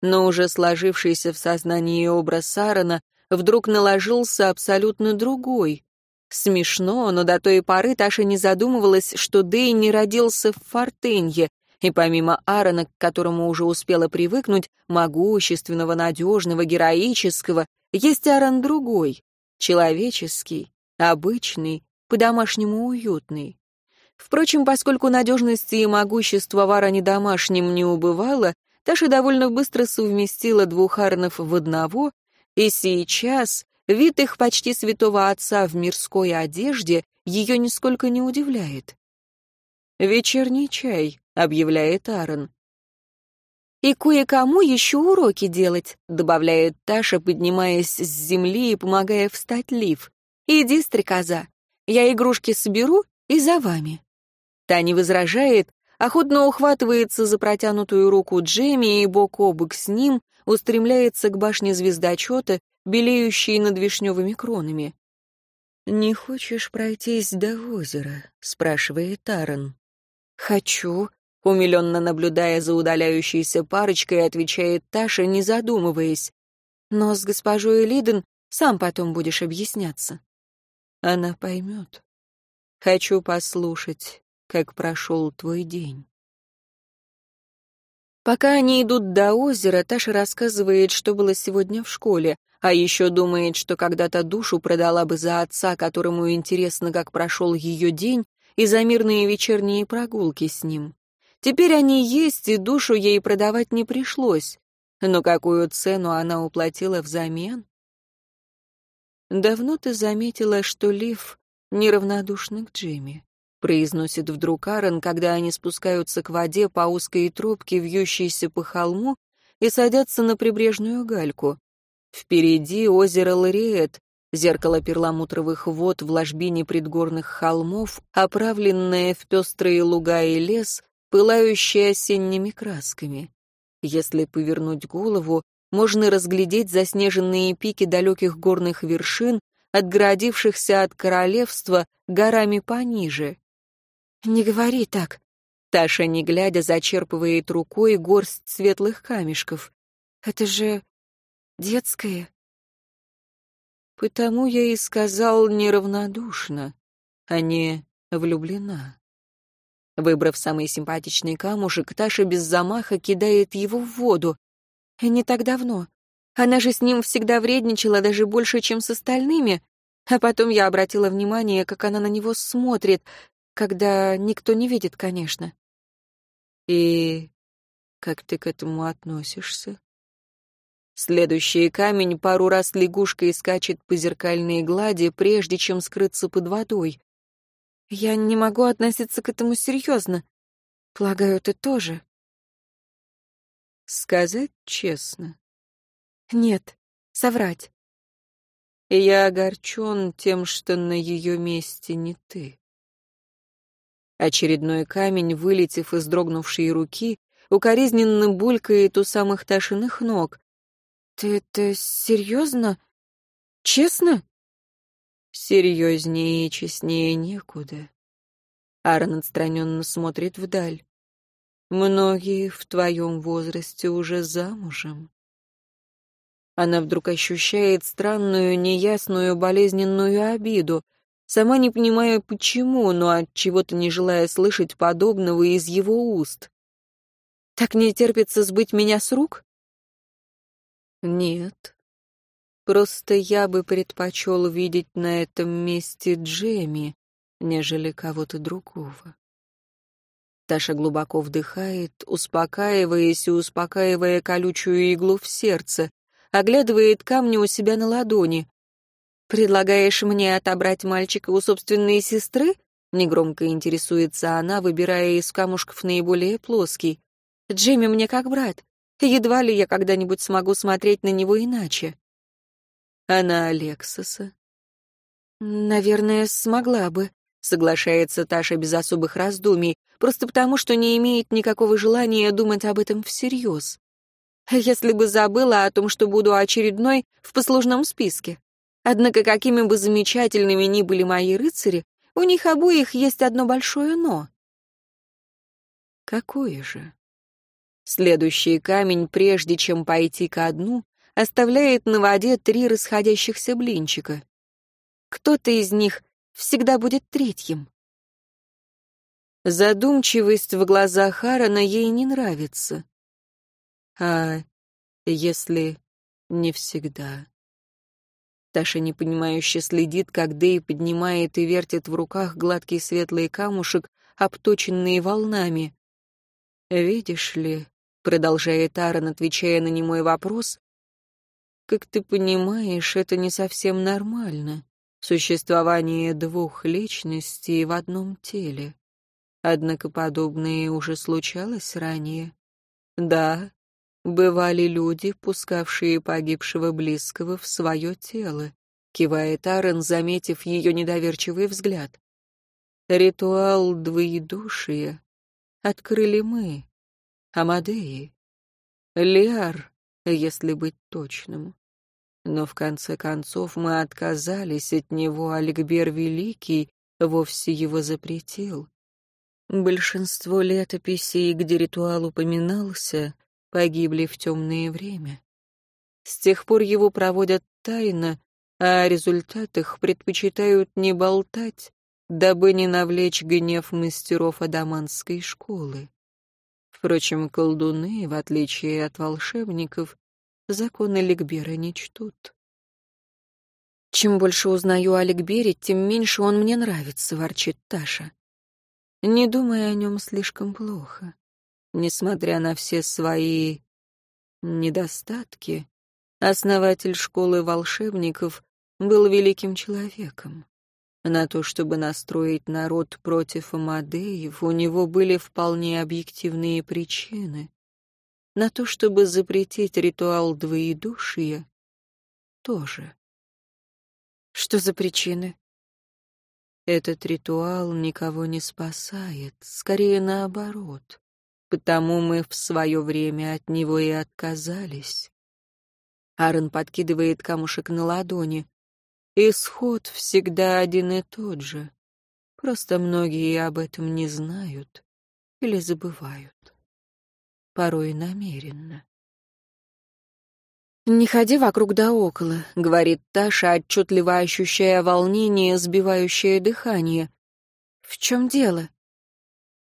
Но уже сложившийся в сознании образ Сарана вдруг наложился абсолютно другой. Смешно, но до той поры Таша не задумывалась, что Дэй не родился в фортенье, и помимо Аарона, к которому уже успела привыкнуть, могущественного, надежного, героического, есть Аарон другой, человеческий, обычный, по-домашнему уютный. Впрочем, поскольку надежности и могущества в Аароне домашнем не убывало, Таша довольно быстро совместила двух Ааронов в одного, и сейчас вид их почти святого отца в мирской одежде ее нисколько не удивляет. «Вечерний чай», объявляет Аарон. «И кое-кому еще уроки делать», — добавляет Таша, поднимаясь с земли и помогая встать Лив. «Иди, стрекоза, я игрушки соберу и за вами». Та не возражает, охотно ухватывается за протянутую руку Джемми и бок о бок с ним устремляется к башне звездочета, белеющей над вишневыми кронами. «Не хочешь пройтись до озера?» — спрашивает Аарон. «Хочу», Умиленно наблюдая за удаляющейся парочкой, отвечает Таша, не задумываясь. «Но с госпожой Лиден сам потом будешь объясняться». Она поймет. Хочу послушать, как прошел твой день. Пока они идут до озера, Таша рассказывает, что было сегодня в школе, а еще думает, что когда-то душу продала бы за отца, которому интересно, как прошел ее день, и за мирные вечерние прогулки с ним. Теперь они есть, и душу ей продавать не пришлось. Но какую цену она уплатила взамен? «Давно ты заметила, что Лив неравнодушна к Джимми», — произносит вдруг Аарон, когда они спускаются к воде по узкой тропке, вьющейся по холму, и садятся на прибрежную гальку. Впереди озеро Лариет, зеркало перламутровых вод в ложбине предгорных холмов, оправленное в пестрые луга и лес, пылающие осенними красками. Если повернуть голову, можно разглядеть заснеженные пики далеких горных вершин, отгородившихся от королевства горами пониже. «Не говори так», — Таша, не глядя, зачерпывает рукой горсть светлых камешков. «Это же детское». Потому я и сказал неравнодушно, а не влюблена. Выбрав самый симпатичный камушек, Таша без замаха кидает его в воду. Не так давно. Она же с ним всегда вредничала даже больше, чем с остальными. А потом я обратила внимание, как она на него смотрит, когда никто не видит, конечно. И как ты к этому относишься? Следующий камень пару раз лягушкой скачет по зеркальной глади, прежде чем скрыться под водой. Я не могу относиться к этому серьезно. Полагаю, ты тоже. Сказать честно. Нет, соврать. Я огорчен тем, что на ее месте не ты. Очередной камень, вылетев из дрогнувшей руки, укоризненно булькает у самых Ташиных ног. «Ты это серьезно? Честно?» «Серьезнее и честнее некуда». Аарон отстраненно смотрит вдаль. «Многие в твоем возрасте уже замужем». Она вдруг ощущает странную, неясную, болезненную обиду — сама не понимая почему, но от чего-то не желая слышать подобного из его уст. Так не терпится сбыть меня с рук? Нет. Просто я бы предпочел видеть на этом месте Джеми, нежели кого-то другого. Таша глубоко вдыхает, успокаиваясь и успокаивая колючую иглу в сердце, оглядывает камни у себя на ладони. «Предлагаешь мне отобрать мальчика у собственной сестры?» Негромко интересуется она, выбирая из камушков наиболее плоский. «Джимми мне как брат. Едва ли я когда-нибудь смогу смотреть на него иначе». «Она Алексоса?» «Наверное, смогла бы», — соглашается Таша без особых раздумий, просто потому, что не имеет никакого желания думать об этом всерьез. «Если бы забыла о том, что буду очередной в послужном списке». Однако, какими бы замечательными ни были мои рыцари, у них обоих есть одно большое «но». Какое же? Следующий камень, прежде чем пойти ко дну, оставляет на воде три расходящихся блинчика. Кто-то из них всегда будет третьим. Задумчивость в глазах Аарона ей не нравится. А если не всегда? Таша непонимающе следит, как Дэй поднимает и вертит в руках гладкий светлый камушек, обточенный волнами. «Видишь ли», — продолжает Аарон, отвечая на немой вопрос, «как ты понимаешь, это не совсем нормально, существование двух личностей в одном теле. Однако подобное уже случалось ранее. Да, Бывали люди, пускавшие погибшего близкого в свое тело, кивает Арен, заметив ее недоверчивый взгляд. Ритуал двоедушия открыли мы, Амадеи, Лиар, если быть точным. Но в конце концов мы отказались от него, Аликбер Великий вовсе его запретил. Большинство летописей, где ритуал упоминался, погибли в темное время. С тех пор его проводят тайно, а о результатах предпочитают не болтать, дабы не навлечь гнев мастеров адаманской школы. Впрочем, колдуны, в отличие от волшебников, законы Ликбера не чтут. «Чем больше узнаю о Ликбере, тем меньше он мне нравится», — ворчит Таша. «Не думай о нем слишком плохо. Несмотря на все свои недостатки, основатель школы волшебников был великим человеком. На то, чтобы настроить народ против Амадеев, у него были вполне объективные причины. На то, чтобы запретить ритуал двоедушия, тоже. Что за причины? Этот ритуал никого не спасает, скорее наоборот. Потому мы в свое время от него и отказались. Аарон подкидывает камушек на ладони. Исход всегда один и тот же. Просто многие об этом не знают или забывают. Порой намеренно. «Не ходи вокруг да около», — говорит Таша, отчетливо ощущая волнение, сбивающее дыхание. «В чем дело?»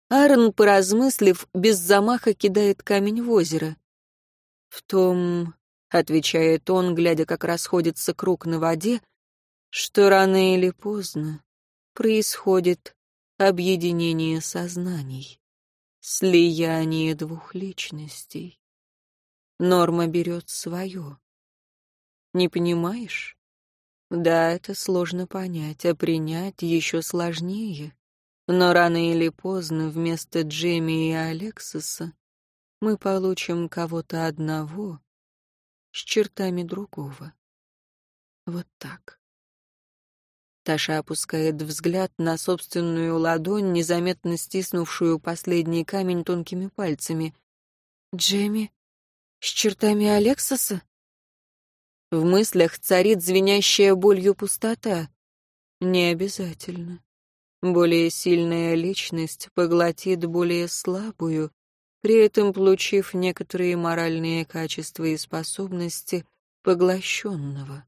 Аарон, поразмыслив, без замаха кидает камень в озеро. «В том, — отвечает он, глядя, как расходится круг на воде, — что рано или поздно происходит объединение сознаний, слияние двух личностей. Норма берет свое. Не понимаешь? Да, это сложно понять, а принять еще сложнее. Но рано или поздно вместо Джейми и Алексиса мы получим кого-то одного с чертами другого. Вот так. Таша опускает взгляд на собственную ладонь, незаметно стиснувшую последний камень тонкими пальцами. «Джемми? С чертами Алексоса?» В мыслях царит звенящая болью пустота. Не обязательно. Более сильная личность поглотит более слабую, при этом получив некоторые моральные качества и способности поглощенного.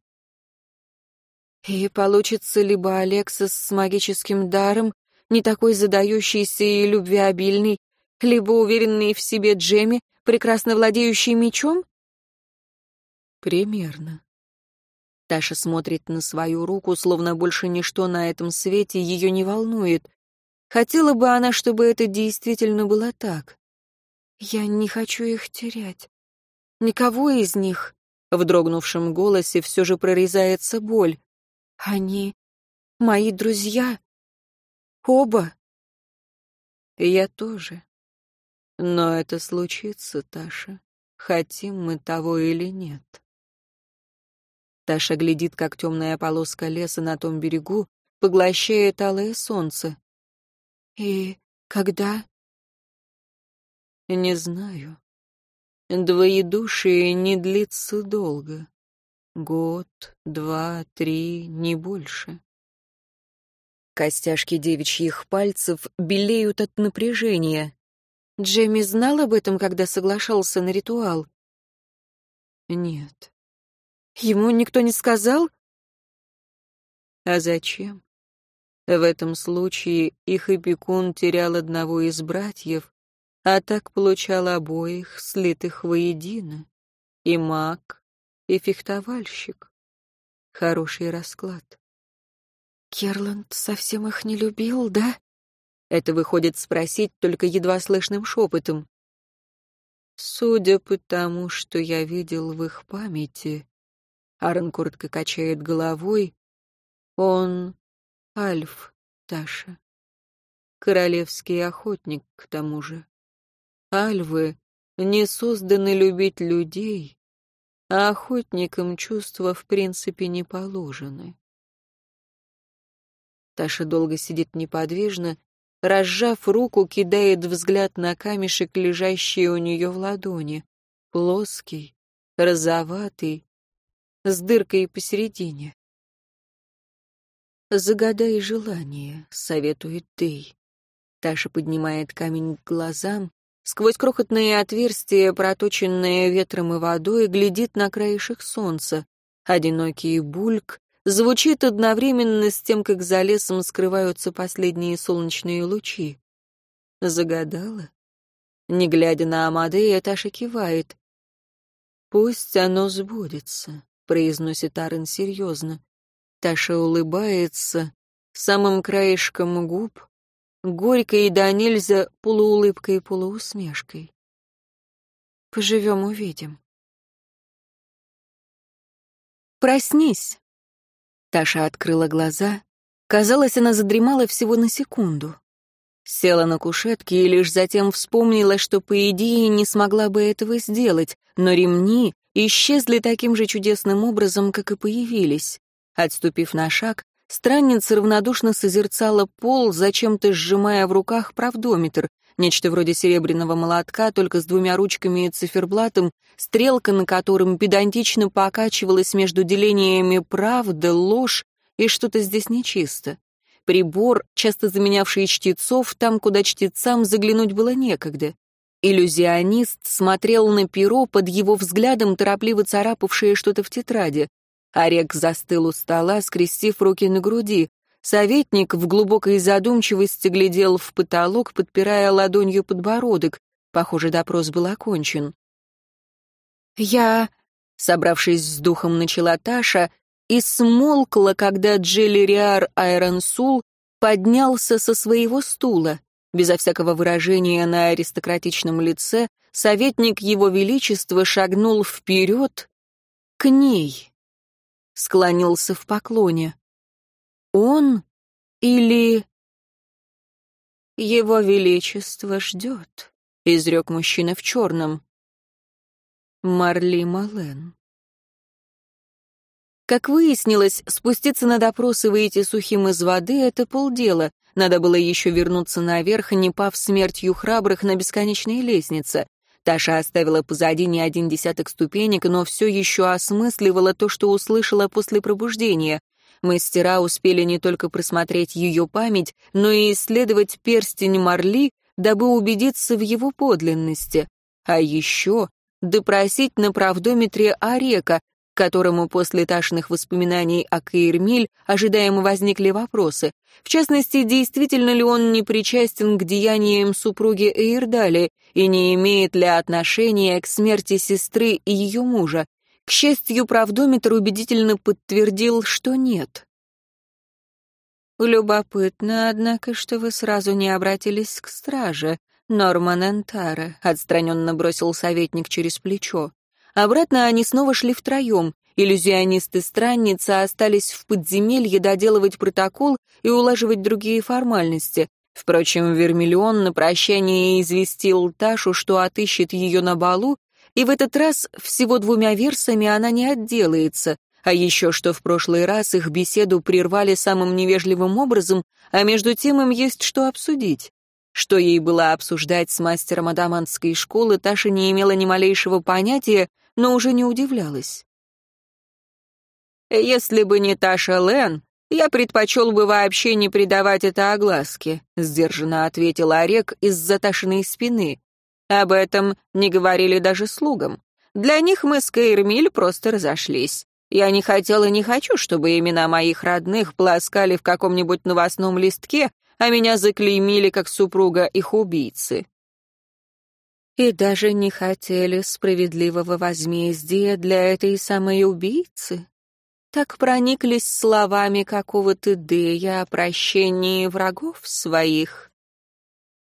И получится либо Алексос с магическим даром, не такой задающийся и любвеобильный, либо уверенный в себе Джемми, прекрасно владеющий мечом? Примерно. Таша смотрит на свою руку, словно больше ничто на этом свете ее не волнует. Хотела бы она, чтобы это действительно было так. «Я не хочу их терять. Никого из них». В дрогнувшем голосе все же прорезается боль. «Они мои друзья. Оба». «Я тоже. Но это случится, Таша, хотим мы того или нет». Таша глядит, как темная полоска леса на том берегу поглощает алое солнце. «И когда?» «Не знаю. Двоедушие не длится долго. Год, два, три, не больше». Костяшки девичьих пальцев белеют от напряжения. Джемми знал об этом, когда соглашался на ритуал? Нет. Ему никто не сказал? А зачем? В этом случае их опекун терял одного из братьев, а так получал обоих, слитых воедино. И маг, и фехтовальщик. Хороший расклад. Керланд совсем их не любил, да? Это выходит спросить только едва слышным шепотом. Судя по тому, что я видел в их памяти, Аарон коротко качает головой. Он Альф, Таша. Королевский охотник, к тому же. Альвы не созданы любить людей, а охотникам чувства в принципе не положены. Таша долго сидит неподвижно, разжав руку, кидает взгляд на камешек, лежащий у нее в ладони. Плоский, розоватый, с дыркой посередине. «Загадай желание», — советует Дэй. Таша поднимает камень к глазам, сквозь крохотные отверстия, проточенные ветром и водой, глядит на краешек солнца. Одинокий бульк звучит одновременно с тем, как за лесом скрываются последние солнечные лучи. Загадала? Не глядя на Амадея, Таша кивает. Пусть оно сбудется произносит Арен серьезно. Таша улыбается самым краешком губ, горькой и да нельзя полуулыбкой и полуусмешкой. Поживем, увидим. «Проснись!» Таша открыла глаза. Казалось, она задремала всего на секунду. Села на кушетке и лишь затем вспомнила, что, по идее, не смогла бы этого сделать, но ремни исчезли таким же чудесным образом, как и появились. Отступив на шаг, странница равнодушно созерцала пол, зачем-то сжимая в руках правдометр, нечто вроде серебряного молотка, только с двумя ручками и циферблатом, стрелка на котором педантично покачивалась между делениями правда, ложь и что-то здесь нечисто. Прибор, часто заменявший чтецов, там, куда чтецам заглянуть было некогда. Иллюзионист смотрел на перо, под его взглядом торопливо царапавшее что-то в тетради. Орек застыл у стола, скрестив руки на груди. Советник в глубокой задумчивости глядел в потолок, подпирая ладонью подбородок. Похоже, допрос был окончен. «Я...» — собравшись с духом, начала Таша, и смолкла, когда Джеллериар Айронсул поднялся со своего стула. Безо всякого выражения на аристократичном лице, советник его величества шагнул вперед к ней, склонился в поклоне. Он или... Его Величество ждет», — изрек мужчина в черном. Марли Мален. Как выяснилось, спуститься на допрос и выйти сухим из воды — это полдела. Надо было еще вернуться наверх, не пав смертью храбрых на бесконечной лестнице. Таша оставила позади не один десяток ступенек, но все еще осмысливала то, что услышала после пробуждения. Мастера успели не только просмотреть ее память, но и исследовать перстень Марли, дабы убедиться в его подлинности. А еще допросить на правдометре Орека, которому после Ташиных воспоминаний о Каирмиль ожидаемо возникли вопросы. В частности, действительно ли он не причастен к деяниям супруги Эйрдали и не имеет ли отношения к смерти сестры и ее мужа. К счастью, правдометр убедительно подтвердил, что нет. «Любопытно, однако, что вы сразу не обратились к страже, Норман Энтара», — отстраненно бросил советник через плечо. Обратно они снова шли втроем. Иллюзионисты-странницы остались в подземелье доделывать протокол и улаживать другие формальности. Впрочем, Вермиллион на прощание известил Ташу, что отыщет ее на балу, и в этот раз всего двумя версами она не отделается, а еще что в прошлый раз их беседу прервали самым невежливым образом, а между тем им есть что обсудить. Что ей было обсуждать с мастером адамантской школы, Таша не имела ни малейшего понятия, но уже не удивлялась. «Если бы не Таша Лен, я предпочел бы вообще не придавать это огласке», сдержанно ответил Орек из-за Ташиной спины. «Об этом не говорили даже слугам. Для них мы с Каирмиль просто разошлись. Я не хотел и не хочу, чтобы имена моих родных пласкали в каком-нибудь новостном листке, а меня заклеймили как супруга их убийцы и даже не хотели справедливого возмездия для этой самой убийцы? Так прониклись словами какого-то Дея о прощении врагов своих?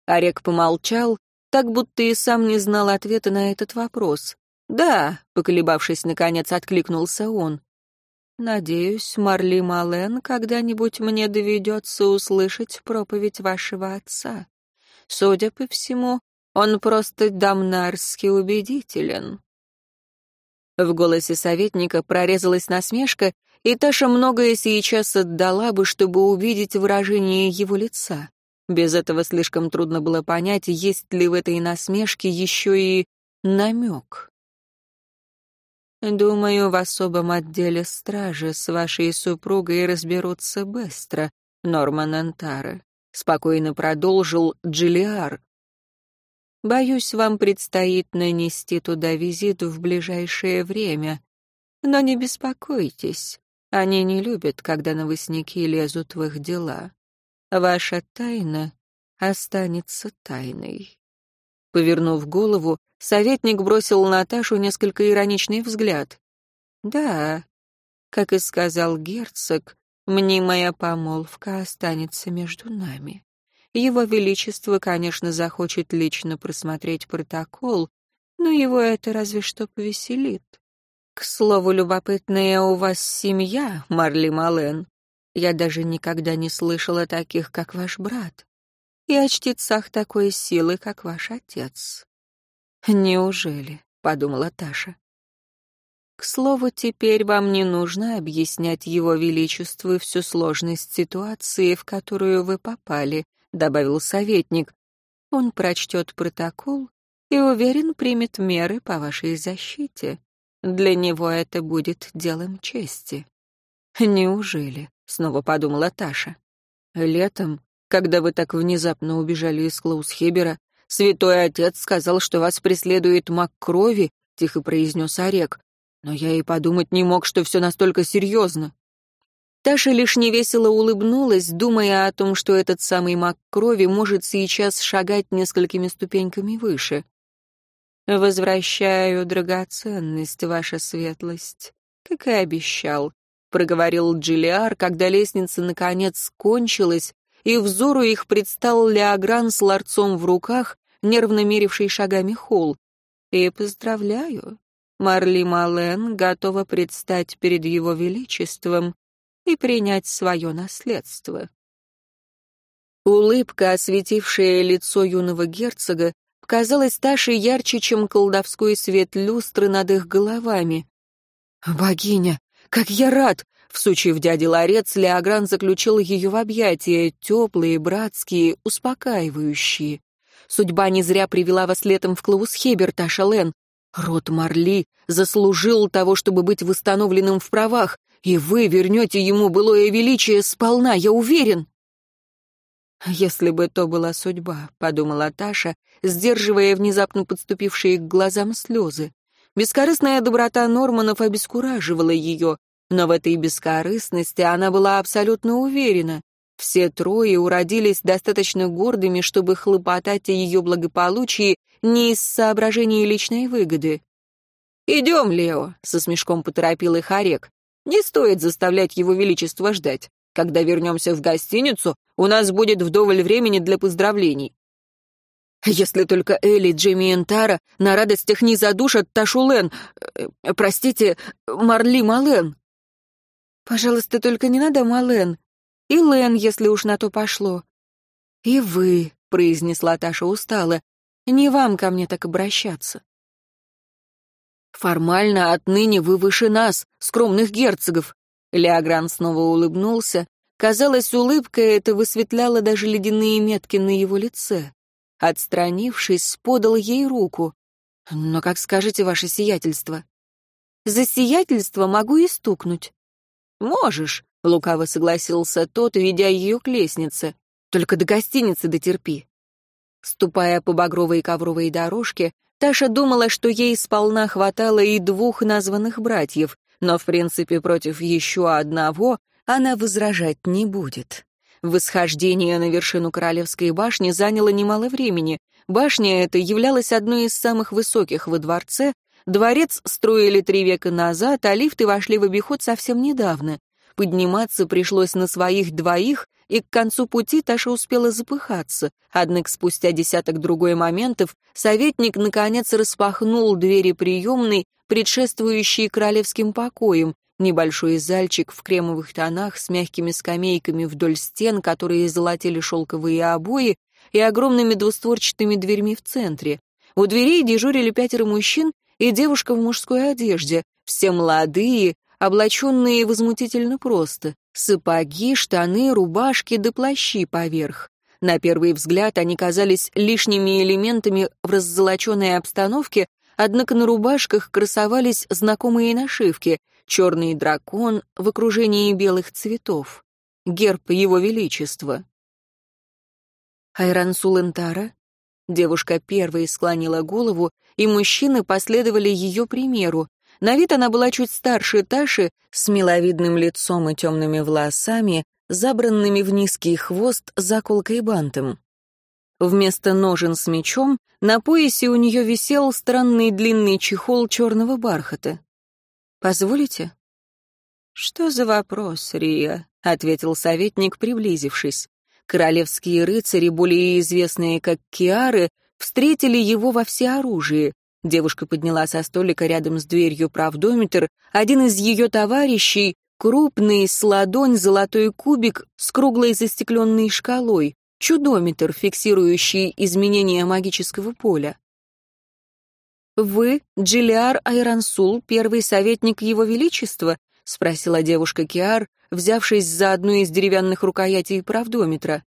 Орек помолчал, так будто и сам не знал ответа на этот вопрос. «Да», — поколебавшись, наконец откликнулся он. «Надеюсь, Марли Мален, когда-нибудь мне доведется услышать проповедь вашего отца. Судя по всему, он просто дамнарски убедителен». В голосе советника прорезалась насмешка, и Таша многое сейчас отдала бы, чтобы увидеть выражение его лица. Без этого слишком трудно было понять, есть ли в этой насмешке еще и намек. «Думаю, в особом отделе стражи с вашей супругой разберутся быстро, Норман Антара», — спокойно продолжил Джиллиар, Боюсь, вам предстоит нанести туда визит в ближайшее время. Но не беспокойтесь, они не любят, когда новостники лезут в их дела. Ваша тайна останется тайной». Повернув голову, советник бросил Наташу несколько ироничный взгляд. «Да, как и сказал герцог, мнимая помолвка останется между нами». Его Величество, конечно, захочет лично просмотреть протокол, но его это разве что повеселит. К слову, любопытная у вас семья, Марли Мален. Я даже никогда не слышала таких, как ваш брат. И о чтецах такой силы, как ваш отец. Неужели? — подумала Таша. К слову, теперь вам не нужно объяснять его величеству всю сложность ситуации, в которую вы попали, добавил советник. Он прочтет протокол и, уверен, примет меры по вашей защите. Для него это будет делом чести. Неужели? Снова подумала Таша. Летом, когда вы так внезапно убежали из Клаусхебера, святой отец сказал, что вас преследует маг крови, тихо произнес Орек. Но я и подумать не мог, что все настолько серьезно. Таша лишь невесело улыбнулась, думая о том, что этот самый маг крови может сейчас шагать несколькими ступеньками выше. «Возвращаю драгоценность, ваша светлость, как и обещал», — проговорил Джиллиар, когда лестница наконец кончилась, и взору их предстал Леогран с ларцом в руках, нервно меривший шагами холл. «И поздравляю, Марли Мален готова предстать перед его величеством и принять свое наследство. Улыбка, осветившая лицо юного герцога, казалась Таше ярче, чем колдовской свет люстры над их головами. «Богиня, как я рад!» Всучив дяде ларец, Леогран заключил ее в объятия, теплые, братские, успокаивающие. Судьба не зря привела вас летом в Клаусхебер, Таша Лен. Род Марли заслужил того, чтобы быть восстановленным в правах, и вы вернете ему былое величие сполна, я уверен. «Если бы то была судьба», — подумала Таша, сдерживая внезапно подступившие к глазам слезы. Бескорыстная доброта Норманов обескураживала ее, но в этой бескорыстности она была абсолютно уверена. Все трое уродились достаточно гордыми, чтобы хлопотать о ее благополучии не из соображений личной выгоды. «Идем, Лео», — со смешком поторопил их Орек. «Не стоит заставлять его величество ждать. Когда вернемся в гостиницу, у нас будет вдоволь времени для поздравлений. Если только Элли, Джейми и Тара на радостях не задушат Ташу Лен, э, простите, Марли Мален. Пожалуйста, только не надо Мален. И Лен, если уж на то пошло. И вы, произнесла Таша устало, не вам ко мне так обращаться. Формально отныне вы выше нас, скромных герцогов. Леогран снова улыбнулся. Казалось, улыбка эта высветляла даже ледяные метки на его лице. Отстранившись, подал ей руку. «Но как скажете, ваше сиятельство?» «За сиятельство могу и стукнуть». «Можешь», — лукаво согласился тот, ведя ее к лестнице. «Только до гостиницы дотерпи». Ступая по багровой ковровой дорожке, Таша думала, что ей сполна хватало и двух названных братьев, но, в принципе, против еще одного она возражать не будет. Восхождение на вершину Королевской башни заняло немало времени. Башня эта являлась одной из самых высоких во дворце, дворец строили три века назад, а лифты вошли в обиход совсем недавно. Подниматься пришлось на своих двоих, и к концу пути Таша успела запыхаться. Однако спустя десяток другой моментов советник наконец распахнул двери приемной, предшествующие королевским покоям, небольшой зальчик в кремовых тонах с мягкими скамейками вдоль стен, которые золотили шелковые обои, и огромными двустворчатыми дверьми в центре. У дверей дежурили пятеро мужчин и девушка в мужской одежде, все молодые, облаченные возмутительно просто. Сапоги, штаны, рубашки да плащи поверх. На первый взгляд они казались лишними элементами в раззолоченной обстановке, однако на рубашках красовались знакомые нашивки «Черный дракон» в окружении белых цветов. Герб Его Величества. Айран Сулентара. Девушка первой склонила голову, и мужчины последовали ее примеру, на вид она была чуть старше Таши, с миловидным лицом и темными волосами, забранными в низкий хвост заколкой бантом. Вместо ножен с мечом на поясе у нее висел странный длинный чехол черного бархата. «Позволите?» «Что за вопрос, Рия?» — ответил советник, приблизившись. Королевские рыцари, более известные как Киары, встретили его во всеоружии. Девушка подняла со столика рядом с дверью правдометр. Один из ее товарищей, крупный, с ладонь, золотой кубик с круглой застекленной шкалой, чудометр, фиксирующий изменения магического поля. «Вы, Джилиар Айрансул, первый советник Его Величества?» — спросила девушка Киар, взявшись за одну из деревянных рукоятей правдометра.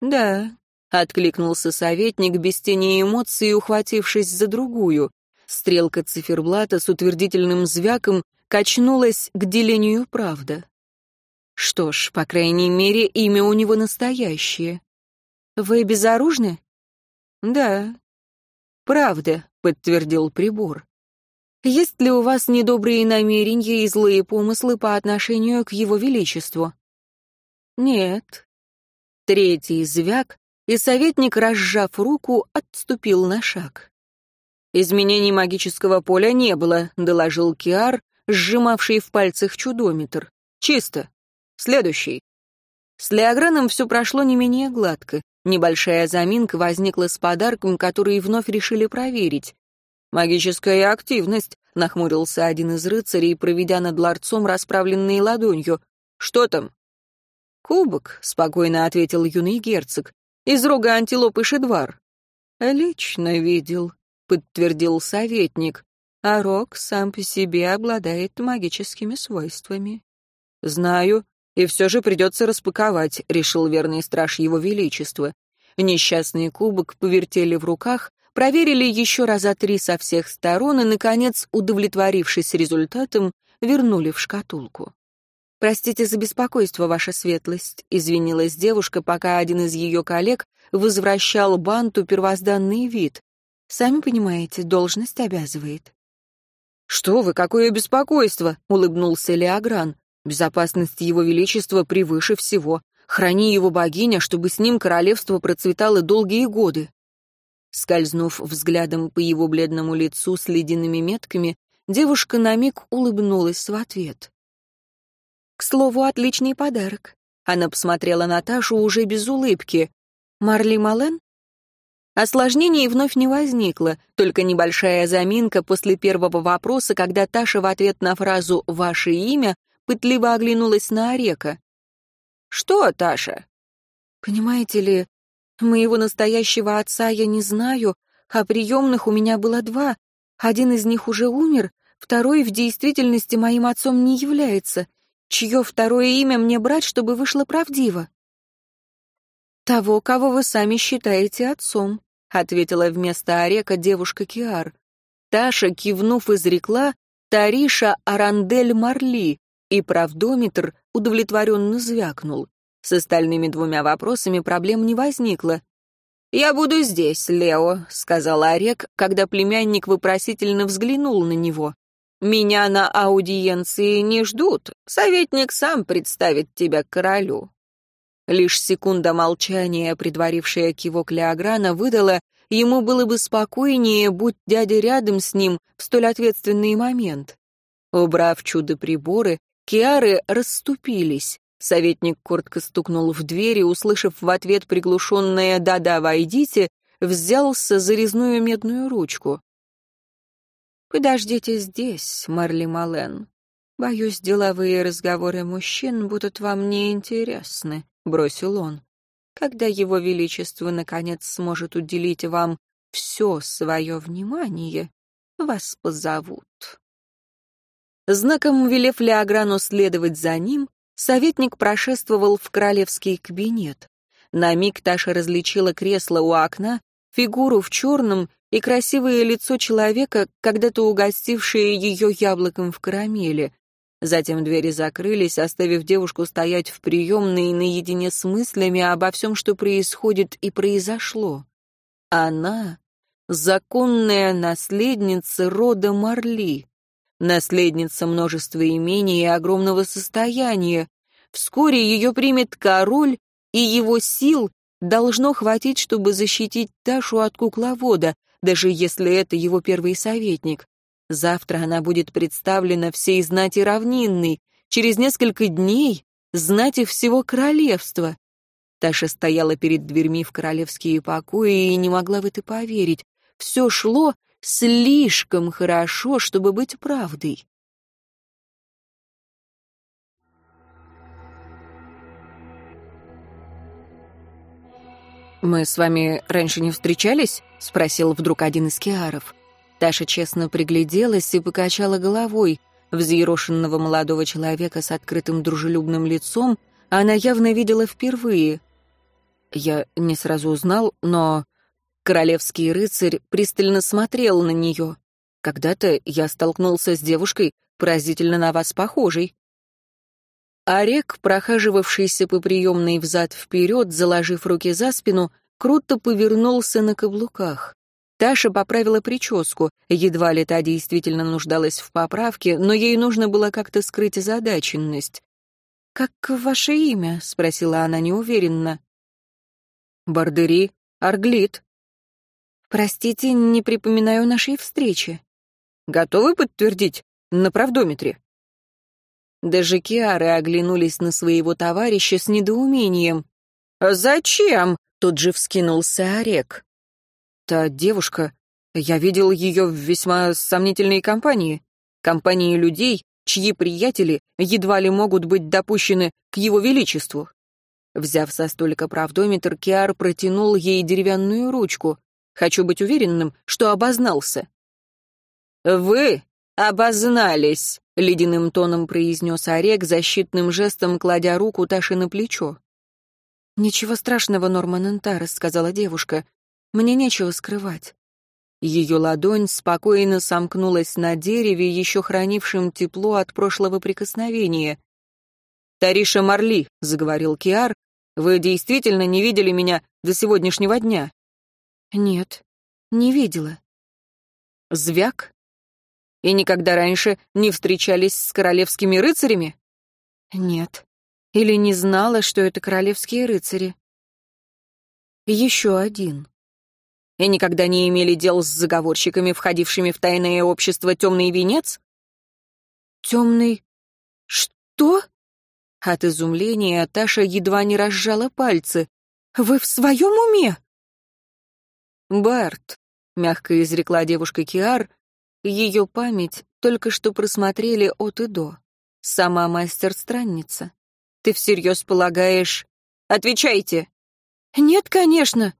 «Да», — откликнулся советник без тени эмоций, ухватившись за другую. Стрелка циферблата с утвердительным звяком качнулась к делению правда. Что ж, по крайней мере, имя у него настоящее. «Вы безоружны?» «Да». «Правда», — подтвердил прибор. «Есть ли у вас недобрые намерения и злые помыслы по отношению к его величеству?» «Нет». Третий звяк и советник, разжав руку, отступил на шаг. «Изменений магического поля не было», — доложил Киар, сжимавший в пальцах чудометр. «Чисто. Следующий». С Леограном все прошло не менее гладко. Небольшая заминка возникла с подарком, который вновь решили проверить. «Магическая активность», — нахмурился один из рыцарей, проведя над ларцом расправленной ладонью. «Что там?» «Кубок», — спокойно ответил юный герцог, — «из рога антилопы Шедвар». «Лично видел», — подтвердил советник, «а рог сам по себе обладает магическими свойствами». «Знаю, и все же придется распаковать», — решил верный страж его величества. Несчастный кубок повертели в руках, проверили еще раза три со всех сторон и, наконец, удовлетворившись результатом, вернули в шкатулку. «Простите за беспокойство, ваша светлость», — извинилась девушка, пока один из ее коллег возвращал банту первозданный вид. «Сами понимаете, должность обязывает». «Что вы, какое беспокойство!» — улыбнулся Леогран. «Безопасность его величества превыше всего. Храни его богиня, чтобы с ним королевство процветало долгие годы». Скользнув взглядом по его бледному лицу с ледяными метками, девушка на миг улыбнулась в ответ. К слову, отличный подарок. Она посмотрела на Ташу уже без улыбки. «Марли Мален?» Осложнений вновь не возникло, только небольшая заминка после первого вопроса, когда Таша в ответ на фразу «Ваше имя» пытливо оглянулась на Орека. «Что, Таша?» «Понимаете ли, моего настоящего отца я не знаю, а приемных у меня было два. Один из них уже умер, второй в действительности моим отцом не является. Чье второе имя мне брать, чтобы вышло правдиво? Того, кого вы сами считаете отцом, ответила вместо Орека девушка Киар. Таша, кивнув, изрекла Тариша Арандель Марли, и правдометр удовлетворенно звякнул. С остальными двумя вопросами проблем не возникло. «Я буду здесь, Лео», — сказал Орек, когда племянник вопросительно взглянул на него. Меня на аудиенции не ждут. Советник сам представит тебя королю». Лишь секунда молчания, предварившая кивок Леограна, выдала, ему было бы спокойнее, будь дядя рядом с ним в столь ответственный момент. Убрав чудо-приборы, киары расступились. Советник коротко стукнул в дверь и, услышав в ответ приглушенное «да-да, войдите», взялся за резную медную ручку. «Подождите здесь, Марли Мален. Боюсь, деловые разговоры мужчин будут вам неинтересны», — бросил он. «Когда его величество, наконец, сможет уделить вам все свое внимание, вас позовут». Знаком велев Леограну следовать за ним, советник прошествовал в королевский кабинет. На миг Таша различила кресло у окна, фигуру в черном и красивое лицо человека, когда-то угостившее ее яблоком в карамели. Затем двери закрылись, оставив девушку стоять в приемной наедине с мыслями обо всем, что происходит и произошло. Она — законная наследница рода Марли, наследница множества имений и огромного состояния. Вскоре ее примет король, и его сил должно хватить, чтобы защитить Ташу от кукловода, даже если это его первый советник. Завтра она будет представлена всей знати равнинной, через несколько дней — знати всего королевства. Таша стояла перед дверьми в королевские покои и не могла в это поверить. Все шло слишком хорошо, чтобы быть правдой. «Мы с вами раньше не встречались?» — спросил вдруг один из киаров. Таша честно пригляделась и покачала головой. Взъерошенного молодого человека с открытым дружелюбным лицом она явно видела впервые. Я не сразу узнал, но... Королевский рыцарь пристально смотрел на нее. Когда-то я столкнулся с девушкой, поразительно на вас похожей. Орек, прохаживавшийся по приемной взад-вперед, заложив руки за спину, круто повернулся на каблуках. Таша поправила прическу, едва ли та действительно нуждалась в поправке, но ей нужно было как-то скрыть озадаченность. «Как ваше имя?» — спросила она неуверенно. «Бардери, Арглит». «Простите, не припоминаю нашей встречи». «Готовы подтвердить на правдометре?» Даже Киары оглянулись на своего товарища с недоумением. «Зачем?» — тут же вскинулся Орек. «Та девушка, я видел ее в весьма сомнительной компании. Компании людей, чьи приятели едва ли могут быть допущены к его величеству. Взяв со столика правдометр, Киар протянул ей деревянную ручку. «Хочу быть уверенным, что обознался». «Вы обознались», — ледяным тоном произнес Орек, защитным жестом кладя руку Таши на плечо. «Ничего страшного, Норман Энтарес», — сказала девушка. «Мне нечего скрывать». Ее ладонь спокойно сомкнулась на дереве, еще хранившем тепло от прошлого прикосновения. «Тариша Марли», — заговорил Киар, — «вы действительно не видели меня до сегодняшнего дня?» «Нет, не видела». «Звяк? И никогда раньше не встречались с королевскими рыцарями?» «Нет. Или не знала, что это королевские рыцари?» «Еще один» и никогда не имели дел с заговорщиками, входившими в тайное общество «Темный венец»?» «Темный... что?» От изумления Таша едва не разжала пальцы. «Вы в своем уме?» «Барт», — мягко изрекла девушка Киар, ее память только что просмотрели от и до. Сама мастер-странница. Ты всерьез полагаешь... Отвечайте! Нет, конечно.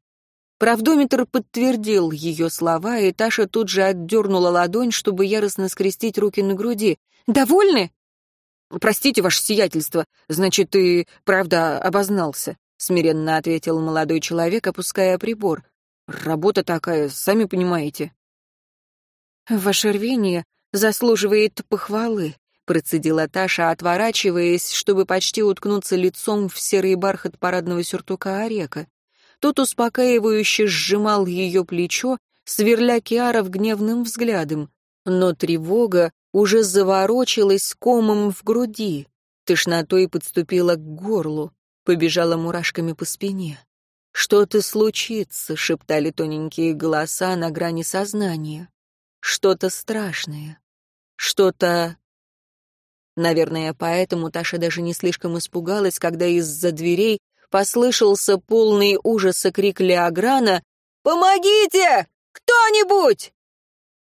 Правдометр подтвердил ее слова, и Таша тут же отдернула ладонь, чтобы яростно скрестить руки на груди. «Довольны?» «Простите, ваше сиятельство, значит, ты, правда, обознался», — смиренно ответил молодой человек, опуская прибор. «Работа такая, сами понимаете». «Ваше рвение заслуживает похвалы», — процедила Таша, отворачиваясь, чтобы почти уткнуться лицом в серый бархат парадного сюртука Орека. Тот успокаивающе сжимал ее плечо, сверля Киаров гневным взглядом. Но тревога уже заворочилась комом в груди, тошнотой подступила к горлу, побежала мурашками по спине. «Что-то случится», — шептали тоненькие голоса на грани сознания. «Что-то страшное. Что-то...» Наверное, поэтому Таша даже не слишком испугалась, когда из-за дверей послышался полный ужаса крик Леограна «Помогите! Кто-нибудь!»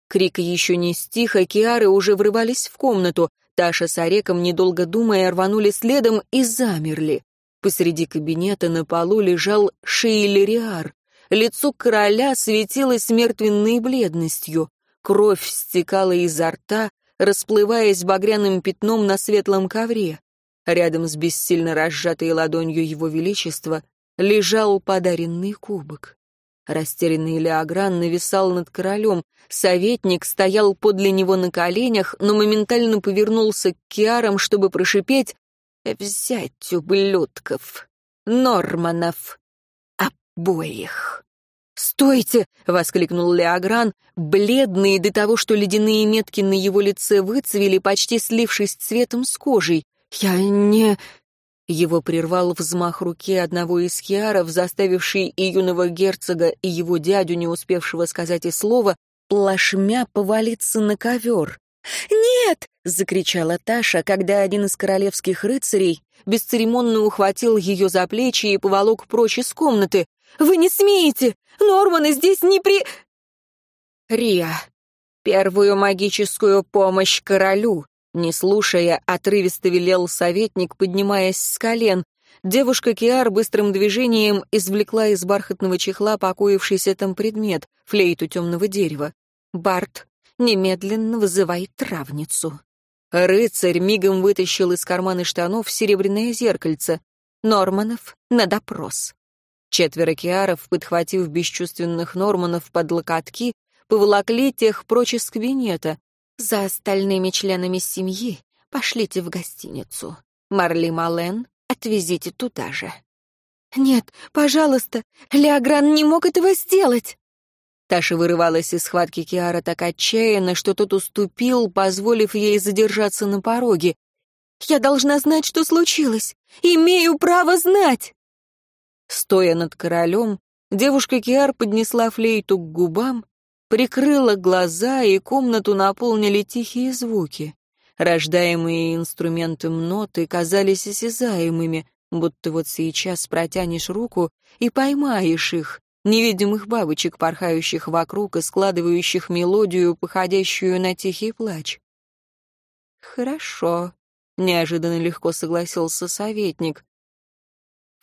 Крик еще не стих, а Киары уже врывались в комнату. Таша с Ореком, недолго думая, рванули следом и замерли. Посреди кабинета на полу лежал Шейлериар. Лицо короля светилось мертвенной бледностью. Кровь стекала изо рта, расплываясь багряным пятном на светлом ковре. Рядом с бессильно разжатой ладонью его величества лежал подаренный кубок. Растерянный Леогран нависал над королем. Советник стоял подле него на коленях, но моментально повернулся к Киарам, чтобы прошипеть «Взять ублюдков! Норманов! Обоих!» «Стойте!» — воскликнул Леогран, бледный до того, что ледяные метки на его лице выцвели, почти слившись цветом с кожей. «Я не...» Его прервал взмах руки одного из хиаров, заставивший и юного герцога, и его дядю, не успевшего сказать и слова, плашмя повалиться на ковер. «Нет!» — закричала Таша, когда один из королевских рыцарей бесцеремонно ухватил ее за плечи и поволок прочь из комнаты. «Вы не смеете! Норманы здесь не при...» «Риа, первую магическую помощь королю!» Не слушая, отрывисто велел советник, поднимаясь с колен. Девушка Киар быстрым движением извлекла из бархатного чехла покоившийся там предмет, флейту темного дерева. «Барт, немедленно вызывай травницу». Рыцарь мигом вытащил из кармана штанов серебряное зеркальце. Норманов на допрос. Четверо киаров, подхватив бесчувственных Норманов под локотки, поволокли тех прочь из кабинета. За остальными членами семьи пошлите в гостиницу. Марли Мален отвезите туда же. «Нет, пожалуйста, Леогран не мог этого сделать!» Таша вырывалась из схватки Киара так отчаянно, что тот уступил, позволив ей задержаться на пороге. «Я должна знать, что случилось! Имею право знать!» Стоя над королем, девушка Киар поднесла флейту к губам прикрыла глаза, и комнату наполнили тихие звуки. Рождаемые инструментом ноты казались осязаемыми, будто вот сейчас протянешь руку и поймаешь их, невидимых бабочек, порхающих вокруг и складывающих мелодию, походящую на тихий плач. «Хорошо», — неожиданно легко согласился советник.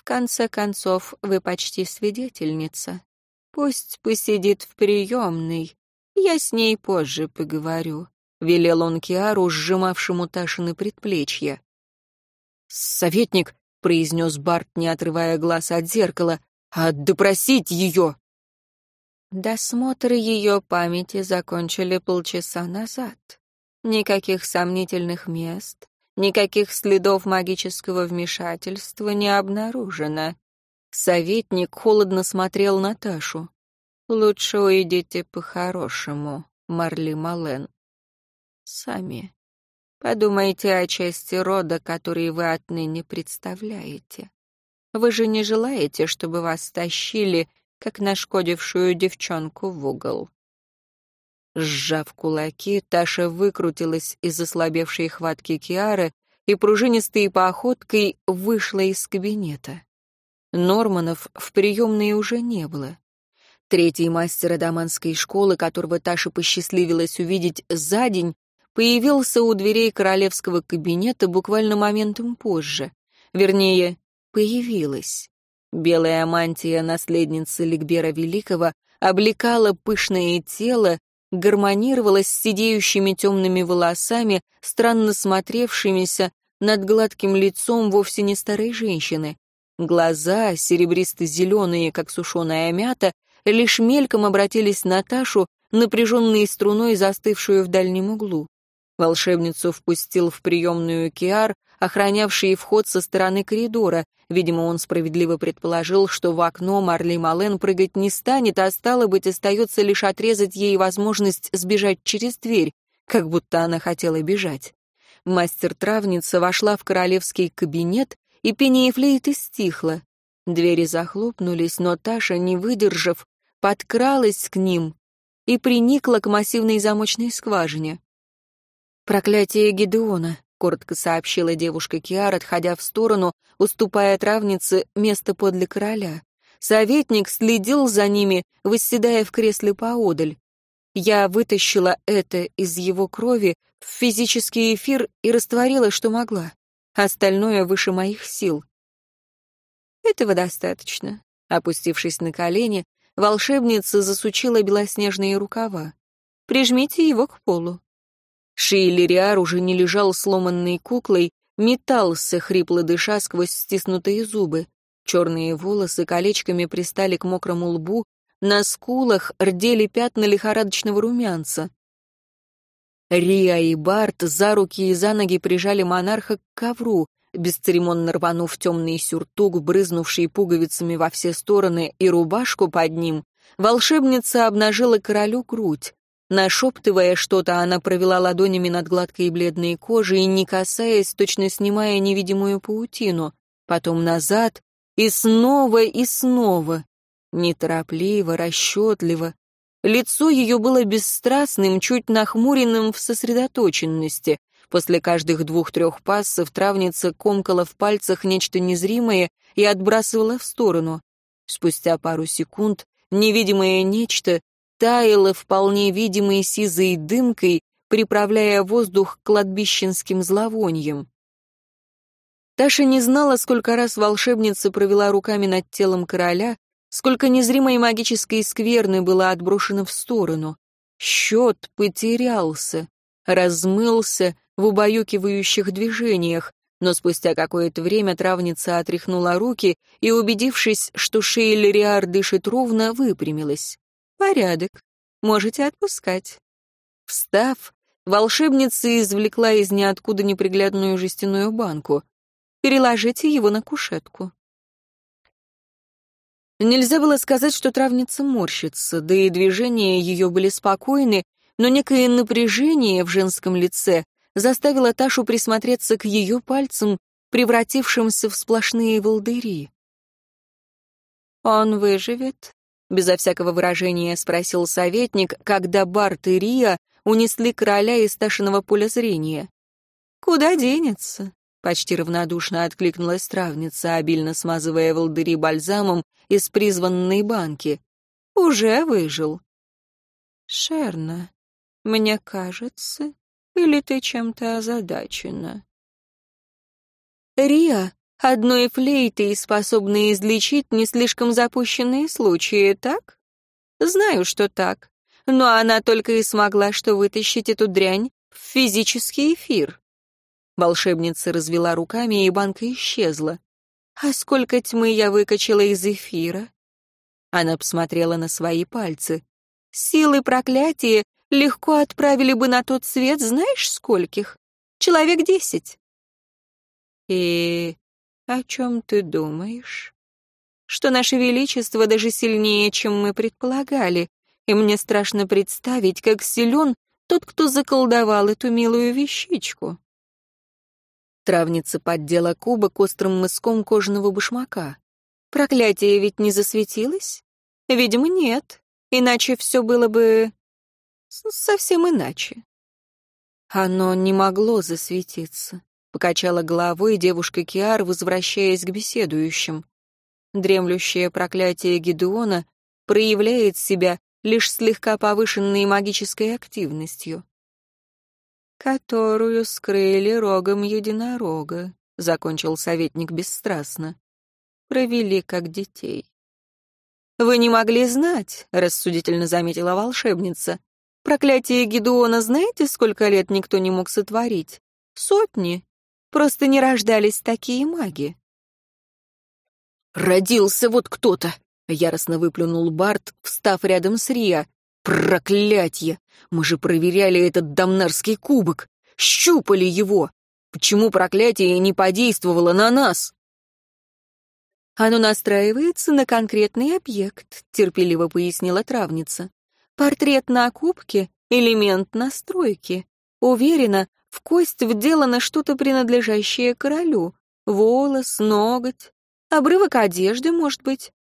Конце концов, вы почти свидетельница. Пусть посидит в приемной. Я с ней позже поговорю», — велел он Киару, сжимавшему Ташины предплечья. «Советник», — произнес Барт, не отрывая глаз от зеркала, — «а допросить ее!» Досмотр ее памяти закончили полчаса назад. Никаких сомнительных мест, никаких следов магического вмешательства не обнаружено. Советник холодно смотрел на Ташу. «Лучше уйдите по-хорошему, Марли Мален. Сами. Подумайте о части рода, который вы отныне представляете. Вы же не желаете, чтобы вас тащили как нашкодившую девчонку в угол. Сжав кулаки, Таша выкрутилась из ослабевшей хватки Киары и пружинистой походкой вышла из кабинета. Норманов в приемной уже не было. Третий мастер адаманской школы, которого Таша посчастливилась увидеть за день, появился у дверей королевского кабинета буквально моментом позже. Вернее, появилась. Белая мантия наследницы Ликбера Великого облекала пышное тело, гармонировала с сидеющими темными волосами, странно смотревшимися над гладким лицом вовсе не старой женщины. Глаза, серебристо-зеленые, как сушеная мята, лишь мельком обратились на Ташу, напряженной струной, застывшую в дальнем углу. Волшебницу впустил в приемную Киар, охранявший вход со стороны коридора. Видимо, он справедливо предположил, что в окно Марли Мален прыгать не станет, а стало быть, остается лишь отрезать ей возможность сбежать через дверь, как будто она хотела бежать. Мастер-травница вошла в королевский кабинет, и пение флейты стихло. Двери захлопнулись, но Таша, не выдержав, подкралась к ним и приникла к массивной замочной скважине. «Проклятие Гедеона», — коротко сообщила девушка Киар, отходя в сторону, уступая травнице место подле короля. Советник следил за ними, восседая в кресле поодаль. Я вытащила это из его крови в физический эфир и растворила, что могла. Остальное выше моих сил. Этого достаточно. Опустившись на колени, волшебница засучила белоснежные рукава. Прижмите его к полу. Шейлериар уже не лежал сломанной куклой, метался, хрипло дыша сквозь стиснутые зубы. Черные волосы колечками пристали к мокрому лбу, на скулах рдели пятна лихорадочного румянца. Риа и Барт за руки и за ноги прижали монарха к ковру, бесцеремонно рванув темный сюртук, брызнувший пуговицами во все стороны, и рубашку под ним, волшебница обнажила королю грудь. Нашептывая что-то, она провела ладонями над гладкой бледной кожей, и не касаясь, точно снимая невидимую паутину. Потом назад, и снова, и снова. Неторопливо, расчетливо. Лицо ее было бесстрастным, чуть нахмуренным в сосредоточенности. После каждых двух-трех пассов травница комкала в пальцах нечто незримое и отбрасывала в сторону. Спустя пару секунд невидимое нечто таяло вполне видимой сизой дымкой, приправляя воздух кладбищенским зловонием. Таша не знала, сколько раз волшебница провела руками над телом короля, сколько незримой магической скверны было отброшено в сторону. Счет потерялся, размылся в убаюкивающих движениях, но спустя какое-то время травница отряхнула руки и, убедившись, что Шейлериар дышит ровно, выпрямилась. «Порядок. Можете отпускать». Встав, волшебница извлекла из ниоткуда неприглядную жестяную банку. «Переложите его на кушетку». Нельзя было сказать, что травница морщится, да и движения ее были спокойны, но некое напряжение в женском лице заставило Ташу присмотреться к ее пальцам, превратившимся в сплошные волдыри. «Он выживет?» Безо всякого выражения спросил советник, когда Барт и Рия унесли короля из Ташиного поля зрения. «Куда денется?» — почти равнодушно откликнулась травница, обильно смазывая волдыри бальзамом из призванной банки. «Уже выжил». «Шерна, мне кажется, или ты чем-то озадачена?» Рия Одной флейтой способны излечить не слишком запущенные случаи, так? Знаю, что так. Но она только и смогла что вытащить эту дрянь в физический эфир. Волшебница развела руками, и банка исчезла. А сколько тьмы я выкачала из эфира? Она посмотрела на свои пальцы. Силы проклятия легко отправили бы на тот свет знаешь скольких? Человек десять. И о чем ты думаешь? Что наше величество даже сильнее, чем мы предполагали, и мне страшно представить, как силен тот, кто заколдовал эту милую вещичку. Травница поддела кубок острым мыском кожаного башмака. Проклятие ведь не засветилось? Видимо, нет. Иначе все было бы... совсем иначе. Оно не могло засветиться. Покачала головой девушка Киар, возвращаясь к беседующим. Дремлющее проклятие Гедеона проявляет себя лишь слегка повышенной магической активностью. «Которую скрыли рогом единорога», — закончил советник бесстрастно. «Провели как детей». «Вы не могли знать», — рассудительно заметила волшебница. «Проклятие Гедеона знаете, сколько лет никто не мог сотворить? Сотни. Просто не рождались такие маги». «Родился вот кто-то», — яростно выплюнул Барт, встав рядом с Риа. «Проклятье! Мы же проверяли этот дамнарский кубок, щупали его. Почему проклятие не подействовало на нас?» «Оно настраивается на конкретный объект», — терпеливо пояснила травница. «Портрет на кубке — элемент настройки. Уверена, в кость вделано что-то, принадлежащее королю. Волос, ноготь, обрывок одежды, может быть.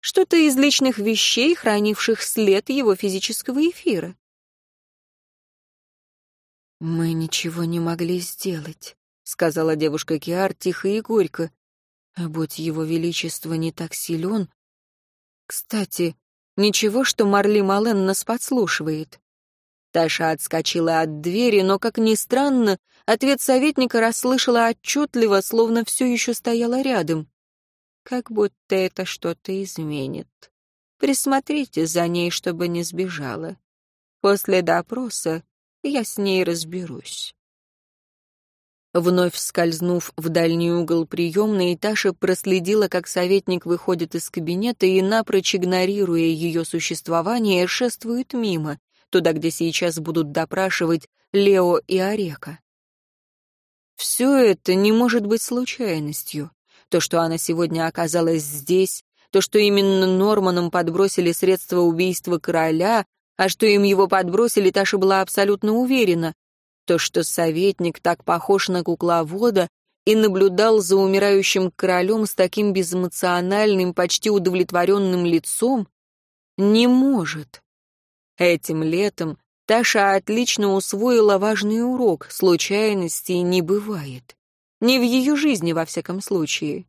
Что-то из личных вещей, хранивших след его физического эфира». «Мы ничего не могли сделать», — сказала девушка Киар тихо и горько. А будь его величество не так силен... Кстати, ничего, что Марли Мален нас подслушивает. Таша отскочила от двери, но, как ни странно, ответ советника расслышала отчетливо, словно все еще стояла рядом. Как будто это что-то изменит. Присмотрите за ней, чтобы не сбежала. После допроса я с ней разберусь. Вновь скользнув в дальний угол приемной, Таша проследила, как советник выходит из кабинета и, напрочь игнорируя ее существование, шествует мимо, туда, где сейчас будут допрашивать Лео и Орека. Все это не может быть случайностью. То, что она сегодня оказалась здесь, то, что именно Норманом подбросили средства убийства короля, а что им его подбросили, Таша была абсолютно уверена. То, что советник так похож на кукловода и наблюдал за умирающим королем с таким безэмоциональным, почти удовлетворенным лицом, не может. Этим летом Таша отлично усвоила важный урок, случайностей не бывает. Не в ее жизни, во всяком случае.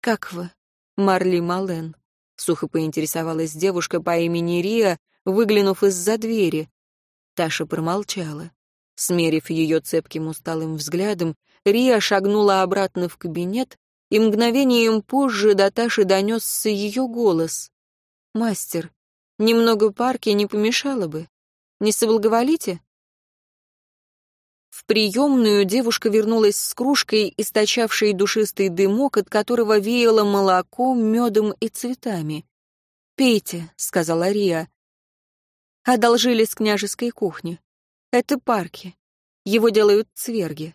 «Как вы, Марли Мален?» — сухо поинтересовалась девушка по имени Риа, выглянув из-за двери. Таша промолчала. Смерив ее цепким усталым взглядом, Рия шагнула обратно в кабинет, и мгновением позже до Таши донесся ее голос. «Мастер, немного парки не помешало бы. Не соблаговолите?» В приемную девушка вернулась с кружкой, источавшей душистый дымок, от которого веяло молоком, медом и цветами. «Пейте», — сказала Рия. Одолжили с княжеской кухни. Это парки. Его делают цверги.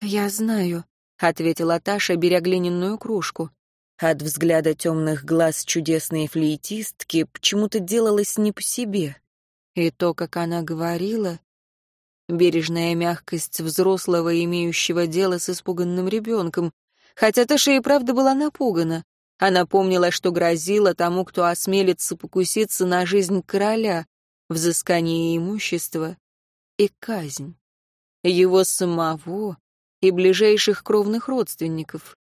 «Я знаю», — ответила Таша, беря глиняную кружку. От взгляда темных глаз чудесной флейтистки почему-то делалось не по себе. И то, как она говорила, бережная мягкость взрослого, имеющего дело с испуганным ребенком, хотя Таша и правда была напугана. Она помнила, что грозила тому, кто осмелится покуситься на жизнь короля, взыскание имущества и казнь. Его самого и ближайших кровных родственников.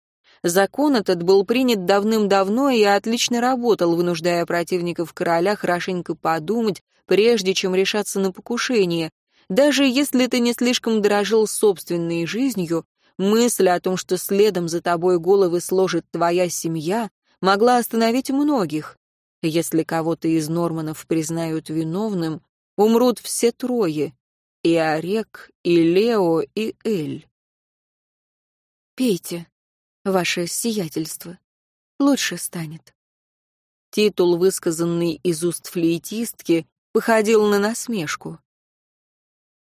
Закон этот был принят давным-давно и отлично работал, вынуждая противников короля хорошенько подумать, прежде чем решаться на покушение. Даже если ты не слишком дорожил собственной жизнью, мысль о том, что следом за тобой головы сложит твоя семья, могла остановить многих. Если кого-то из Норманов признают виновным, умрут все трое — и Орек, и Лео, и Эль. «Пейте, ваше сиятельство. Лучше станет». Титул, высказанный из уст флейтистки, походил на насмешку.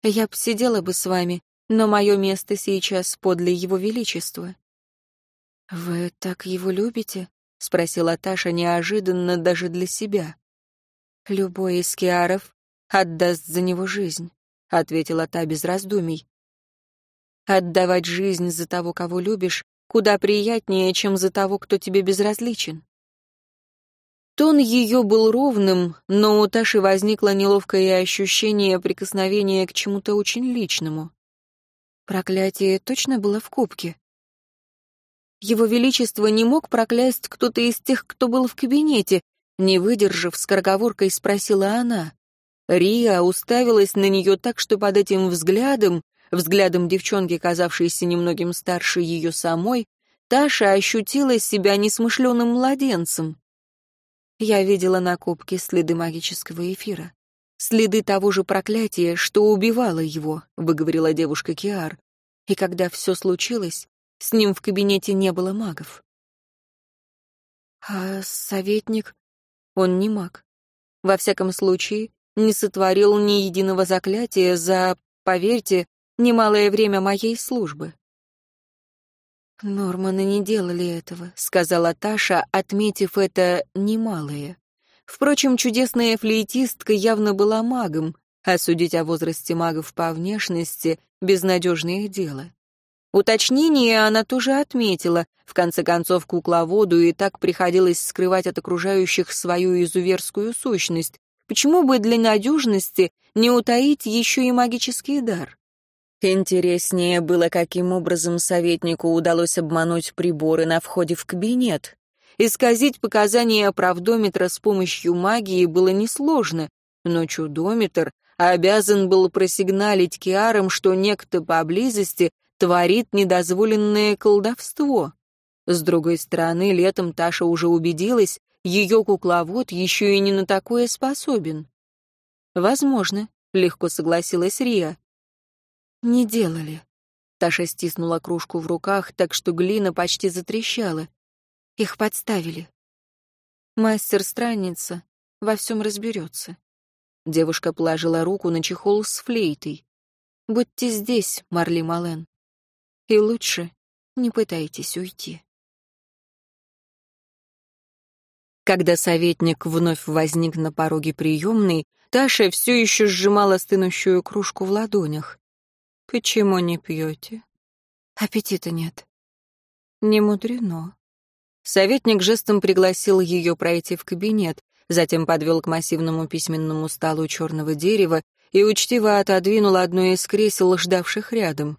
«Я б сидела бы с вами, но мое место сейчас подле его величества». «Вы так его любите?» — спросила Таша неожиданно даже для себя. «Любой из киаров отдаст за него жизнь», — ответила та без раздумий. «Отдавать жизнь за того, кого любишь, куда приятнее, чем за того, кто тебе безразличен». Тон ее был ровным, но у Таши возникло неловкое ощущение прикосновения к чему-то очень личному. Проклятие точно было в кубке. Его Величество не мог проклясть кто-то из тех, кто был в кабинете, не выдержав, скороговоркой спросила она. Рия уставилась на нее так, что под этим взглядом, взглядом девчонки, казавшейся немногим старше ее самой, Таша ощутила себя несмышленым младенцем. Я видела на кубке следы магического эфира. Следы того же проклятия, что убивало его, выговорила девушка Киар. И когда все случилось, с ним в кабинете не было магов. А советник, он не маг. Во всяком случае, не сотворил ни единого заклятия за, поверьте, немалое время моей службы. «Норманы не делали этого», — сказала Таша, отметив это немалое. Впрочем, чудесная флейтистка явно была магом, а судить о возрасте магов по внешности — безнадежное дело. Уточнение она тоже отметила. В конце концов, кукловоду и так приходилось скрывать от окружающих свою изуверскую сущность. Почему бы для надежности не утаить еще и магический дар? Интереснее было, каким образом советнику удалось обмануть приборы на входе в кабинет. Исказить показания правдометра с помощью магии было несложно, но чудометр обязан был просигналить Киарам, что некто поблизости творит недозволенное колдовство. С другой стороны, летом Таша уже убедилась, ее кукловод еще и не на такое способен. «Возможно», — легко согласилась Рия. «Не делали». Таша стиснула кружку в руках, так что глина почти затрещала. Их подставили. Мастер-странница во всем разберется. Девушка положила руку на чехол с флейтой. «Будьте здесь, Марли Мален. И лучше не пытайтесь уйти». Когда советник вновь возник на пороге приемной, Таша все еще сжимала стынущую кружку в ладонях. «Почему не пьете?» «Аппетита нет». «Не мудрено». Советник жестом пригласил ее пройти в кабинет, затем подвел к массивному письменному столу черного дерева и учтиво отодвинул одно из кресел, ждавших рядом.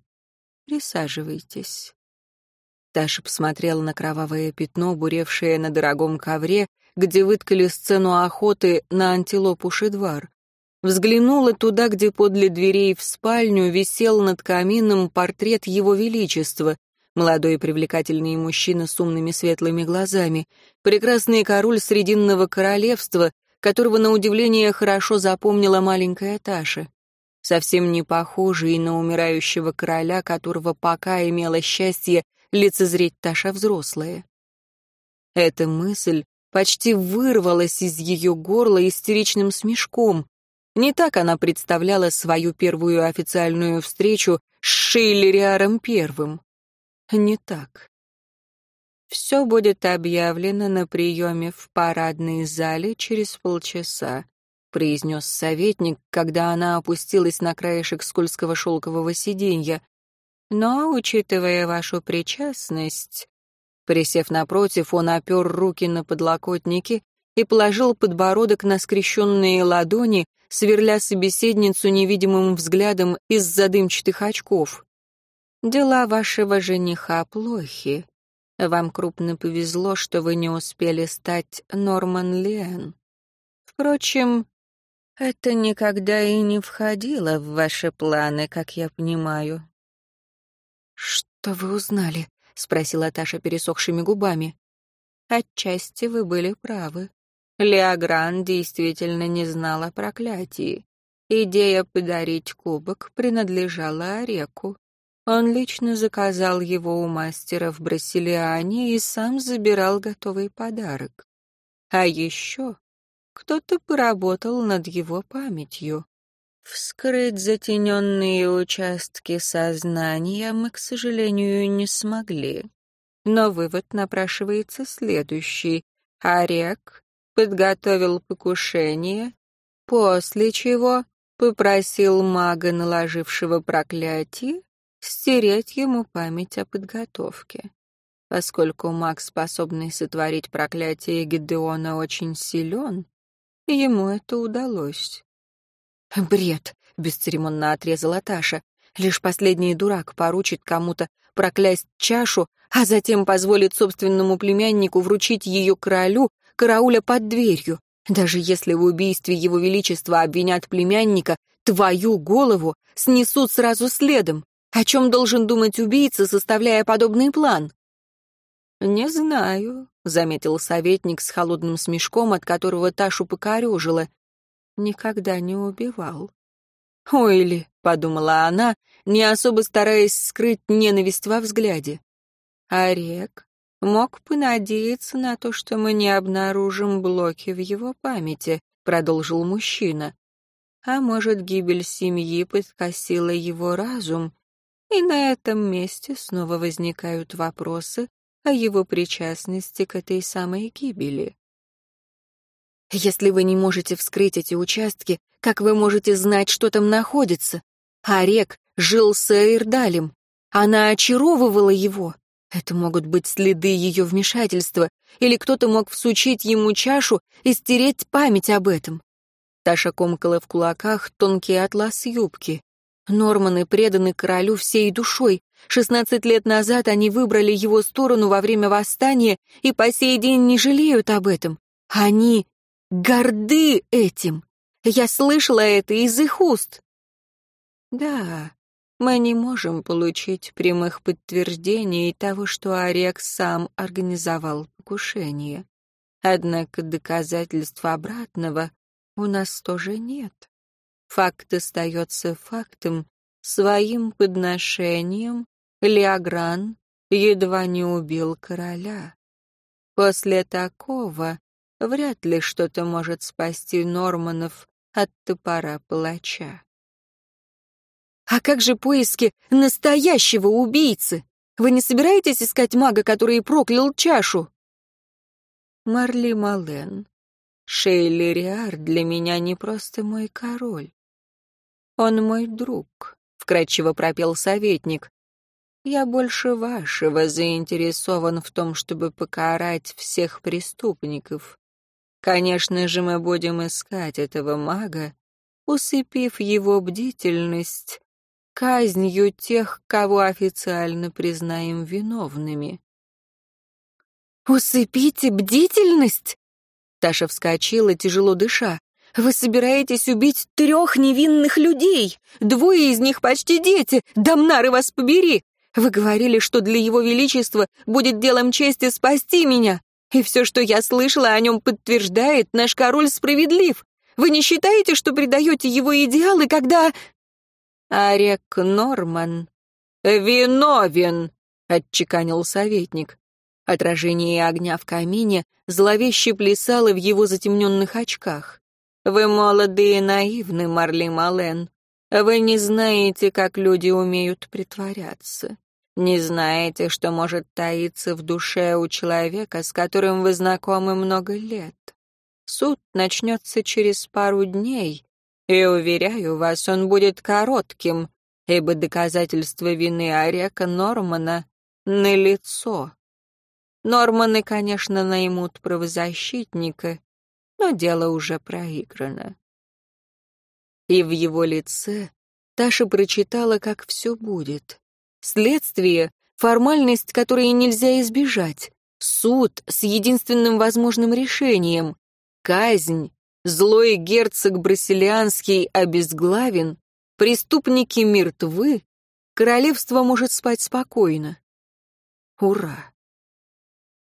«Присаживайтесь». Таша посмотрела на кровавое пятно, буревшее на дорогом ковре, где выткали сцену охоты на антилопу Шедвар. Взглянула туда, где подле дверей в спальню висел над камином портрет его величества, молодой привлекательный мужчина с умными светлыми глазами, прекрасный король Срединного королевства, которого, на удивление, хорошо запомнила маленькая Таша. Совсем не похожий на умирающего короля, которого пока имела счастье лицезреть Таша взрослая. Эта мысль почти вырвалась из ее горла истеричным смешком. Не так она представляла свою первую официальную встречу с Шейлериаром Первым. Не так. Все будет объявлено на приеме в парадной зале через полчаса, произнес советник, когда она опустилась на краешек скользкого шелкового сиденья. Но, учитывая вашу причастность... Присев напротив, он опер руки на подлокотники и положил подбородок на скрещенные ладони, сверля собеседницу невидимым взглядом из задымчатых очков. «Дела вашего жениха плохи. Вам крупно повезло, что вы не успели стать Норман Лиэн. Впрочем, это никогда и не входило в ваши планы, как я понимаю». «Что вы узнали?» — спросила Таша пересохшими губами. «Отчасти вы были правы. Леогран действительно не знал о проклятии. Идея подарить кубок принадлежала Ореку. Он лично заказал его у мастера в Брасилиане и сам забирал готовый подарок. А еще кто-то поработал над его памятью. Вскрыть затененные участки сознания мы, к сожалению, не смогли. Но вывод напрашивается следующий. Орек подготовил покушение, после чего попросил мага, наложившего проклятие, стереть ему память о подготовке. Поскольку маг, способный сотворить проклятие Гедеона, очень силен, ему это удалось. «Бред!» — бесцеремонно отрезала Таша. «Лишь последний дурак поручит кому-то проклясть чашу, а затем позволит собственному племяннику вручить ее королю, карауля под дверью. Даже если в убийстве его величества обвинят племянника, твою голову снесут сразу следом. О чем должен думать убийца, составляя подобный план? «Не знаю», — заметил советник с холодным смешком, от которого Ташу покорежило никогда не убивал. «Ой ли», — подумала она, не особо стараясь скрыть ненависть во взгляде. Орек мог понадеяться на то, что мы не обнаружим блоки в его памяти, продолжил мужчина. А может, гибель семьи подкосила его разум, и на этом месте снова возникают вопросы о его причастности к этой самой гибели. Если вы не можете вскрыть эти участки, как вы можете знать, что там находится? Орек жил с Эйрдалем. Она очаровывала его. Это могут быть следы ее вмешательства, или кто-то мог всучить ему чашу и стереть память об этом. Таша комкала в кулаках тонкий атлас юбки. Норманы преданы королю всей душой. Шестнадцать лет назад они выбрали его сторону во время восстания и по сей день не жалеют об этом. Они горды этим. Я слышала это из их уст. Да, мы не можем получить прямых подтверждений того, что Орек сам организовал покушение. Однако доказательств обратного у нас тоже нет. Факт остается фактом. Своим подношением Леогран едва не убил короля. После такого Вряд ли что-то может спасти Норманов от топора палача. «А как же поиски настоящего убийцы? Вы не собираетесь искать мага, который проклял чашу?» Марли Мален, Шейли Риар для меня не просто мой король. Он мой друг, — вкратчиво пропел советник. Я больше вашего заинтересован в том, чтобы покарать всех преступников. Конечно же, мы будем искать этого мага, усыпив его бдительность казнью тех, кого официально признаем виновными. «Усыпите бдительность?» Таша вскочила, тяжело дыша. «Вы собираетесь убить трех невинных людей? Двое из них почти дети! Дамнары вас побери! Вы говорили, что для его величества будет делом чести спасти меня. И все, что я слышала о нем, подтверждает, наш король справедлив. Вы не считаете, что предаете его идеалы, когда...» «Арек Норман виновен», — отчеканил советник. Отражение огня в камине зловеще плясало в его затемненных очках. «Вы молоды и наивны, Марли Мален. Вы не знаете, как люди умеют притворяться. Не знаете, что может таиться в душе у человека, с которым вы знакомы много лет. Суд начнется через пару дней, и, уверяю вас, он будет коротким, ибо доказательства вины Орека Нормана налицо. Норманы, конечно, наймут правозащитника, но дело уже проиграно. И в его лице Таша прочитала, как все будет. Следствие — формальность, которой нельзя избежать. Суд с единственным возможным решением. Казнь. Злой герцог Брасилианский обезглавен. Преступники мертвы. Королевство может спать спокойно. Ура!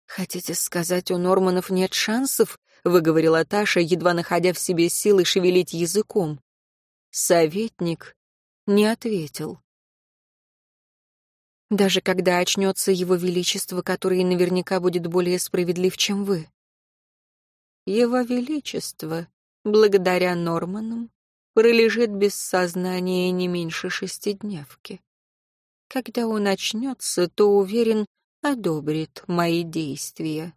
«Хотите сказать, у Норманов нет шансов?» — выговорила Таша, едва находя в себе силы шевелить языком. Советник не ответил. «Даже когда очнется его величество, который наверняка будет более справедлив, чем вы?» «Его величество, благодаря Норманам, пролежит без сознания не меньше шестидневки. Когда он очнется, то, уверен, одобрит мои действия.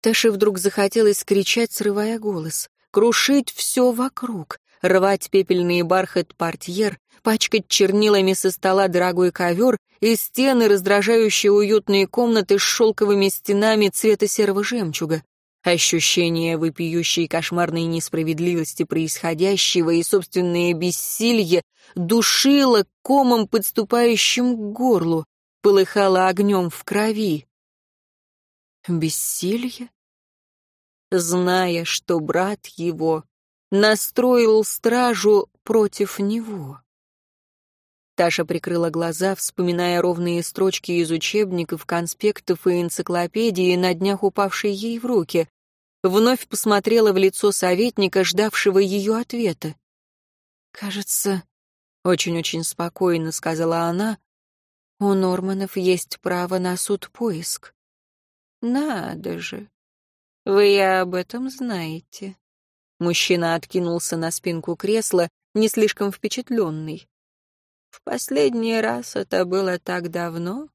Таше вдруг захотелось кричать, срывая голос, крушить все вокруг, рвать пепельный бархат портьер, пачкать чернилами со стола дорогой ковер и стены, раздражающие уютные комнаты с шелковыми стенами цвета серого жемчуга. Ощущение вопиющей кошмарной несправедливости происходящего и собственное бессилье душило комом, подступающим к горлу полыхало огнем в крови. Бессилье? Зная, что брат его настроил стражу против него. Таша прикрыла глаза, вспоминая ровные строчки из учебников, конспектов и энциклопедии, на днях упавшей ей в руки. Вновь посмотрела в лицо советника, ждавшего ее ответа. «Кажется, очень-очень спокойно», — сказала она, у Норманов есть право на суд-поиск. Надо же. Вы об этом знаете. Мужчина откинулся на спинку кресла, не слишком впечатленный. В последний раз это было так давно.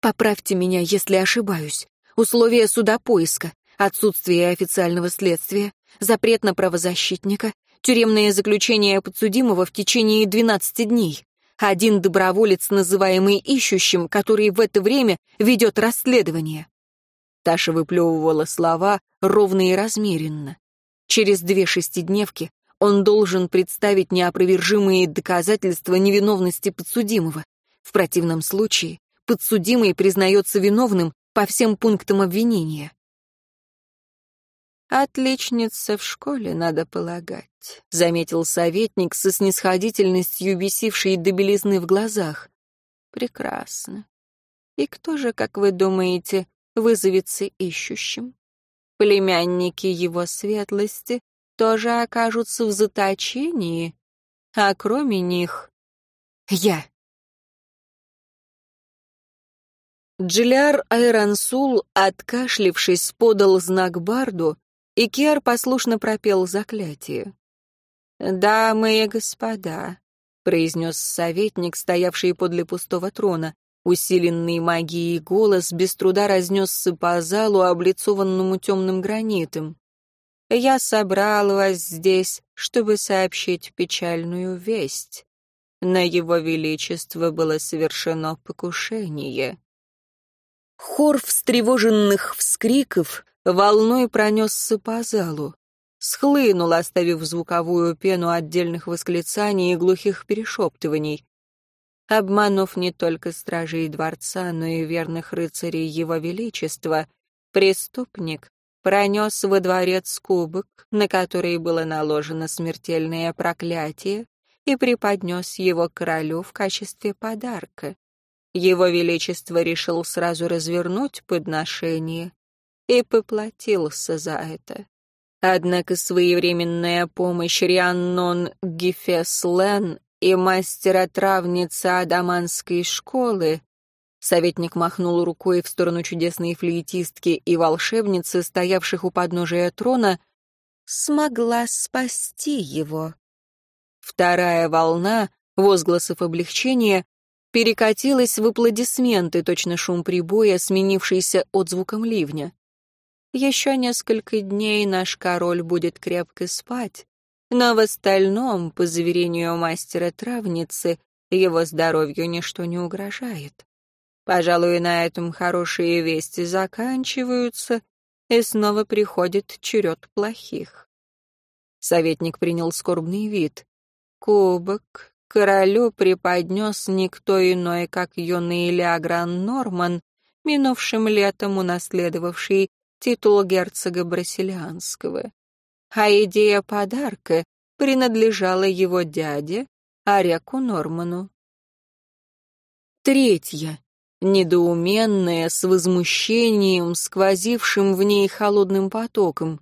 Поправьте меня, если ошибаюсь. Условия суда поиска, отсутствие официального следствия, запрет на правозащитника, тюремное заключение подсудимого в течение 12 дней один доброволец, называемый ищущим, который в это время ведет расследование. Таша выплевывала слова ровно и размеренно. Через две шестидневки он должен представить неопровержимые доказательства невиновности подсудимого. В противном случае подсудимый признается виновным по всем пунктам обвинения. «Отличница в школе, надо полагать», — заметил советник со снисходительностью, бесившей до белизны в глазах. «Прекрасно. И кто же, как вы думаете, вызовется ищущим? Племянники его светлости тоже окажутся в заточении, а кроме них — я». Джилиар Айрансул, откашлившись, подал знак Барду, и Киар послушно пропел заклятие. «Дамы и господа», — произнес советник, стоявший подле пустого трона, усиленный магией голос без труда разнесся по залу, облицованному темным гранитом. «Я собрал вас здесь, чтобы сообщить печальную весть. На его величество было совершено покушение». Хор встревоженных вскриков волной пронесся по залу, схлынул, оставив звуковую пену отдельных восклицаний и глухих перешептываний. Обманув не только стражей дворца, но и верных рыцарей его величества, преступник пронес во дворец кубок, на который было наложено смертельное проклятие, и преподнес его королю в качестве подарка. Его Величество решил сразу развернуть подношение, и поплатился за это. Однако своевременная помощь Рианнон Гефеслен и мастера-травница Адаманской школы Советник махнул рукой в сторону чудесной флейтистки и волшебницы, стоявших у подножия трона, смогла спасти его. Вторая волна возгласов облегчения перекатилась в аплодисменты, точно шум прибоя, сменившийся отзвуком ливня. Еще несколько дней наш король будет крепко спать, но в остальном, по заверению мастера-травницы, его здоровью ничто не угрожает. Пожалуй, на этом хорошие вести заканчиваются, и снова приходит черед плохих. Советник принял скорбный вид. Кубок королю преподнес никто иной, как юный Леогран Норман, минувшим летом унаследовавший титул герцога Брасилианского. А идея подарка принадлежала его дяде, Ареку Норману. Третья, недоуменная, с возмущением, сквозившим в ней холодным потоком.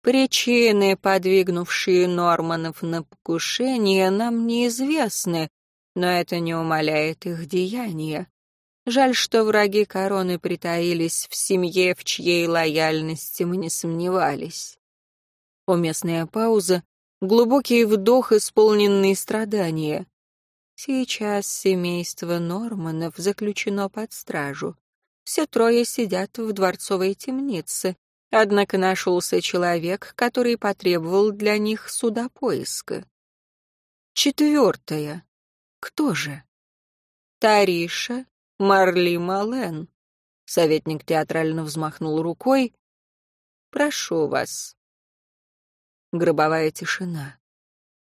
Причины, подвигнувшие Норманов на покушение, нам неизвестны, но это не умаляет их деяния. Жаль, что враги короны притаились в семье, в чьей лояльности мы не сомневались. Уместная пауза, глубокий вдох, исполненный страдания. Сейчас семейство Норманов заключено под стражу. Все трое сидят в дворцовой темнице, однако нашелся человек, который потребовал для них суда поиска. Четвертое. Кто же? Тариша Марли Мален. Советник театрально взмахнул рукой. «Прошу вас». Гробовая тишина.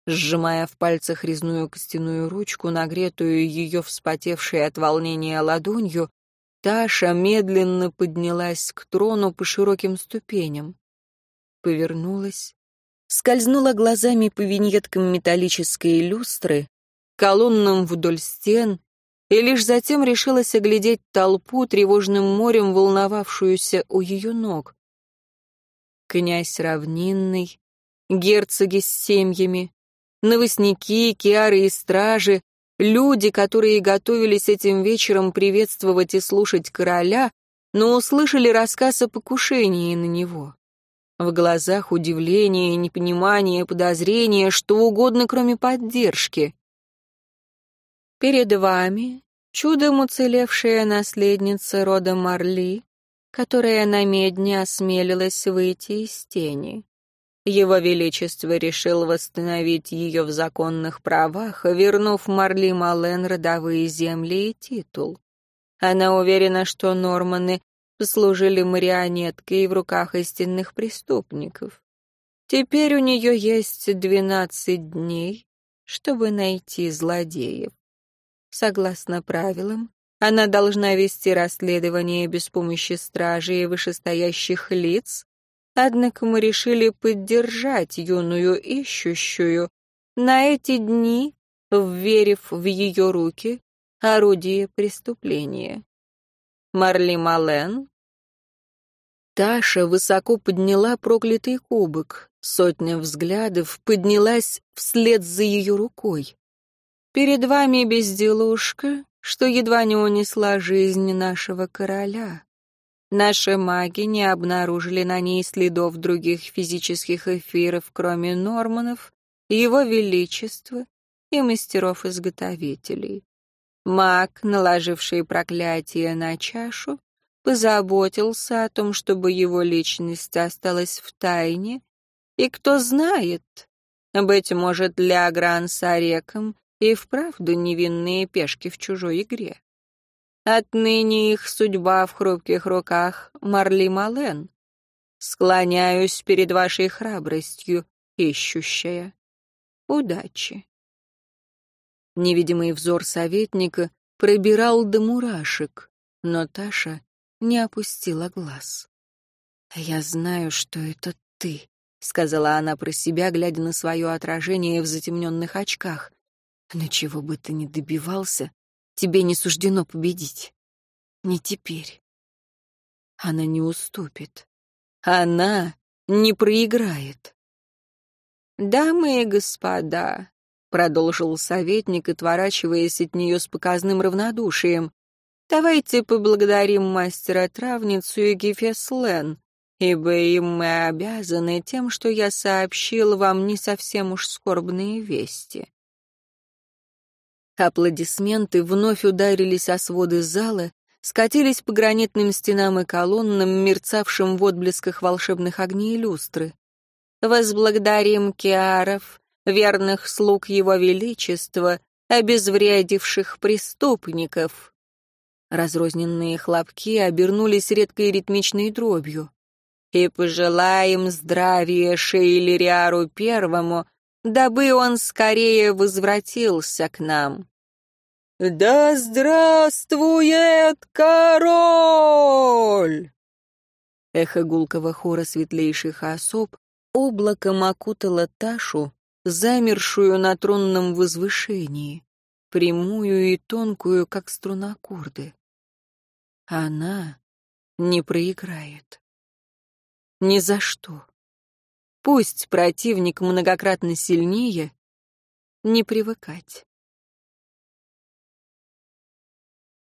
Сжимая в пальцах резную костяную ручку, нагретую ее вспотевшей от волнения ладонью, Таша медленно поднялась к трону по широким ступеням. Повернулась, скользнула глазами по виньеткам металлической люстры, колоннам вдоль стен, и лишь затем решилась оглядеть толпу, тревожным морем волновавшуюся у ее ног. Князь равнинный, герцоги с семьями, новостники, киары и стражи, люди, которые готовились этим вечером приветствовать и слушать короля, но услышали рассказ о покушении на него. В глазах удивление, непонимание, подозрение, что угодно, кроме поддержки. Перед вами чудом уцелевшая наследница рода Марли, которая на медне осмелилась выйти из тени. Его Величество решил восстановить ее в законных правах, вернув Марли Мален родовые земли и титул. Она уверена, что Норманы служили марионеткой в руках истинных преступников. Теперь у нее есть двенадцать дней, чтобы найти злодеев. Согласно правилам, она должна вести расследование без помощи стражи и вышестоящих лиц, однако мы решили поддержать юную ищущую на эти дни, вверив в ее руки орудие преступления. Марли Мален Таша высоко подняла проклятый кубок. Сотня взглядов поднялась вслед за ее рукой. Перед вами безделушка, что едва не унесла жизнь нашего короля. Наши маги не обнаружили на ней следов других физических эфиров, кроме Норманов, его величества и мастеров-изготовителей. Маг, наложивший проклятие на чашу, позаботился о том, чтобы его личность осталась в тайне, и кто знает, быть может, Леогран с Ореком и вправду невинные пешки в чужой игре. Отныне их судьба в хрупких руках Марли Мален. Склоняюсь перед вашей храбростью, ищущая. Удачи. Невидимый взор советника пробирал до мурашек, но Таша не опустила глаз. «Я знаю, что это ты», — сказала она про себя, глядя на свое отражение в затемненных очках. Но чего бы ты ни добивался, тебе не суждено победить. Не теперь. Она не уступит. Она не проиграет. «Дамы и господа», — продолжил советник, отворачиваясь от нее с показным равнодушием, «давайте поблагодарим мастера-травницу и Гефеслен, ибо им мы обязаны тем, что я сообщил вам не совсем уж скорбные вести. Аплодисменты вновь ударились о своды зала, скатились по гранитным стенам и колоннам, мерцавшим в отблесках волшебных огней люстры. «Возблагодарим Киаров, верных слуг Его Величества, обезвредивших преступников». Разрозненные хлопки обернулись редкой ритмичной дробью. «И пожелаем здравия Шейлериару Первому, дабы он скорее возвратился к нам». «Да здравствует король!» Эхо гулкого хора светлейших особ облаком окутало Ташу, замершую на тронном возвышении, прямую и тонкую, как струна курды. Она не проиграет. Ни за что. Пусть противник многократно сильнее, не привыкать.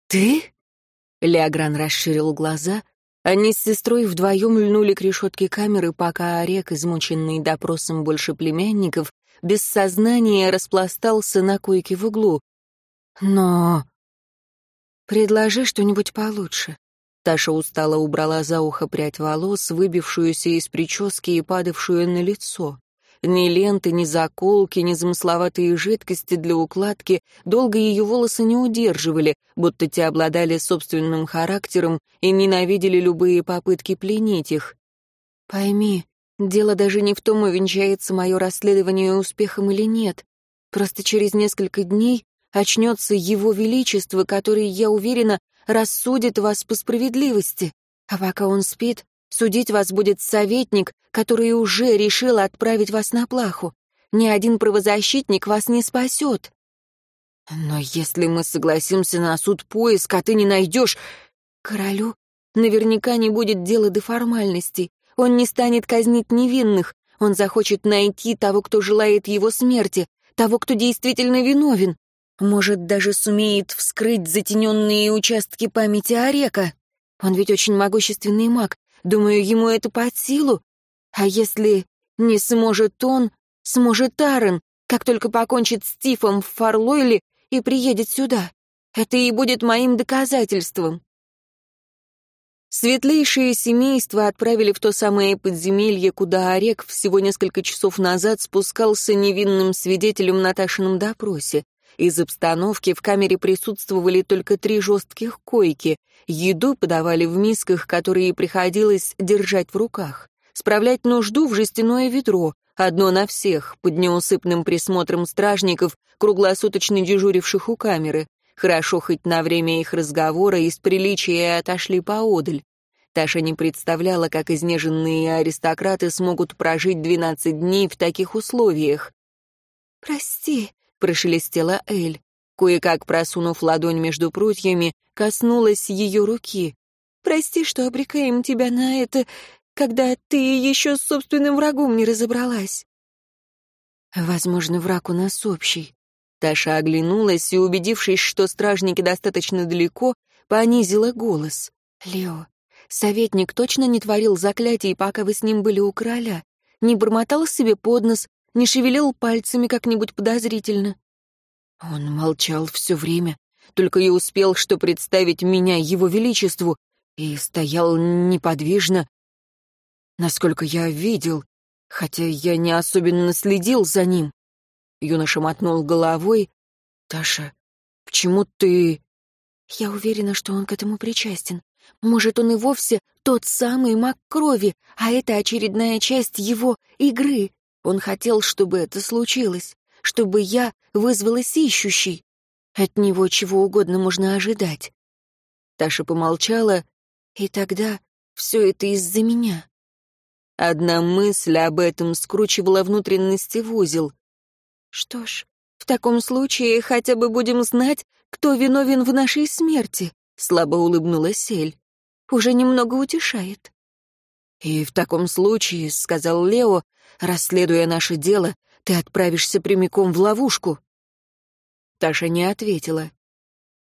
«Ты?» — Леогран расширил глаза. Они с сестрой вдвоем льнули к решетке камеры, пока Орек, измученный допросом больше племянников, без сознания распластался на койке в углу. «Но...» «Предложи что-нибудь получше». Таша устало убрала за ухо прядь волос, выбившуюся из прически и падавшую на лицо. Ни ленты, ни заколки, ни замысловатые жидкости для укладки долго ее волосы не удерживали, будто те обладали собственным характером и ненавидели любые попытки пленить их. «Пойми, дело даже не в том, увенчается мое расследование успехом или нет. Просто через несколько дней очнется его величество, который, я уверена, рассудит вас по справедливости. А пока он спит, судить вас будет советник, который уже решил отправить вас на плаху. Ни один правозащитник вас не спасет. Но если мы согласимся на суд поиска, ты не найдешь... Королю наверняка не будет дела до формальностей. Он не станет казнить невинных. Он захочет найти того, кто желает его смерти, того, кто действительно виновен. Может, даже сумеет вскрыть затененные участки памяти Орека. Он ведь очень могущественный маг. Думаю, ему это под силу. А если не сможет он, сможет Аарон, как только покончит с Тифом в Фарлойле и приедет сюда. Это и будет моим доказательством. Светлейшее семейство отправили в то самое подземелье, куда Орек всего несколько часов назад спускался невинным свидетелем на Ташином допросе. Из обстановки в камере присутствовали только три жестких койки. Еду подавали в мисках, которые приходилось держать в руках. Справлять нужду в жестяное ведро, одно на всех, под неусыпным присмотром стражников, круглосуточно дежуривших у камеры. Хорошо хоть на время их разговора из приличия отошли поодаль. Таша не представляла, как изнеженные аристократы смогут прожить двенадцать дней в таких условиях. «Прости», — прошелестела Эль. Кое-как просунув ладонь между прутьями, коснулась ее руки. «Прости, что обрекаем тебя на это, когда ты еще с собственным врагом не разобралась». «Возможно, враг у нас общий». Таша оглянулась и, убедившись, что стражники достаточно далеко, понизила голос. «Лео, советник точно не творил заклятий, пока вы с ним были у короля? Не бормотал себе под нос, не шевелил пальцами как-нибудь подозрительно. Он молчал все время, только и успел, что представить меня его величеству, и стоял неподвижно, насколько я видел, хотя я не особенно следил за ним. Юноша мотнул головой. «Таша, почему ты...» «Я уверена, что он к этому причастен. Может, он и вовсе тот самый маг крови, а это очередная часть его игры. Он хотел, чтобы это случилось, чтобы я вызвалась ищущей. От него чего угодно можно ожидать. Таша помолчала, и тогда все это из-за меня. Одна мысль об этом скручивала внутренности в узел. Что ж, в таком случае хотя бы будем знать, кто виновен в нашей смерти, слабо улыбнулась Сель. Уже немного утешает. «И в таком случае», — сказал Лео, Расследуя наше дело, ты отправишься прямиком в ловушку». Таша не ответила.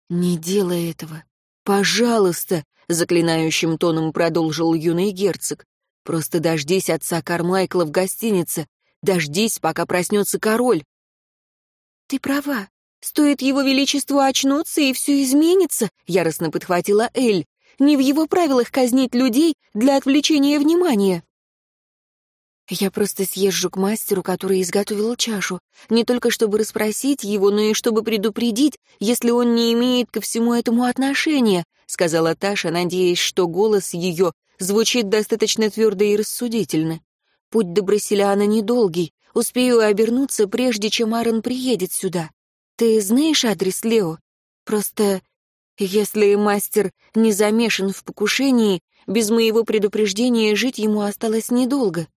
«Не делай этого. Пожалуйста», — заклинающим тоном продолжил юный герцог. «Просто дождись отца Кармайкла в гостинице. Дождись, пока проснется король». «Ты права. Стоит его величеству очнуться, и все изменится», — яростно подхватила Эль. «Не в его правилах казнить людей для отвлечения внимания». Я просто съезжу к мастеру, который изготовил чашу, не только чтобы расспросить его, но и чтобы предупредить, если он не имеет ко всему этому отношения», — сказала Таша, надеясь, что голос ее звучит достаточно твердо и рассудительно. «Путь до Брасиляна недолгий. Успею обернуться, прежде чем Аарон приедет сюда. Ты знаешь адрес Лео? Просто если мастер не замешан в покушении, без моего предупреждения жить ему осталось недолго».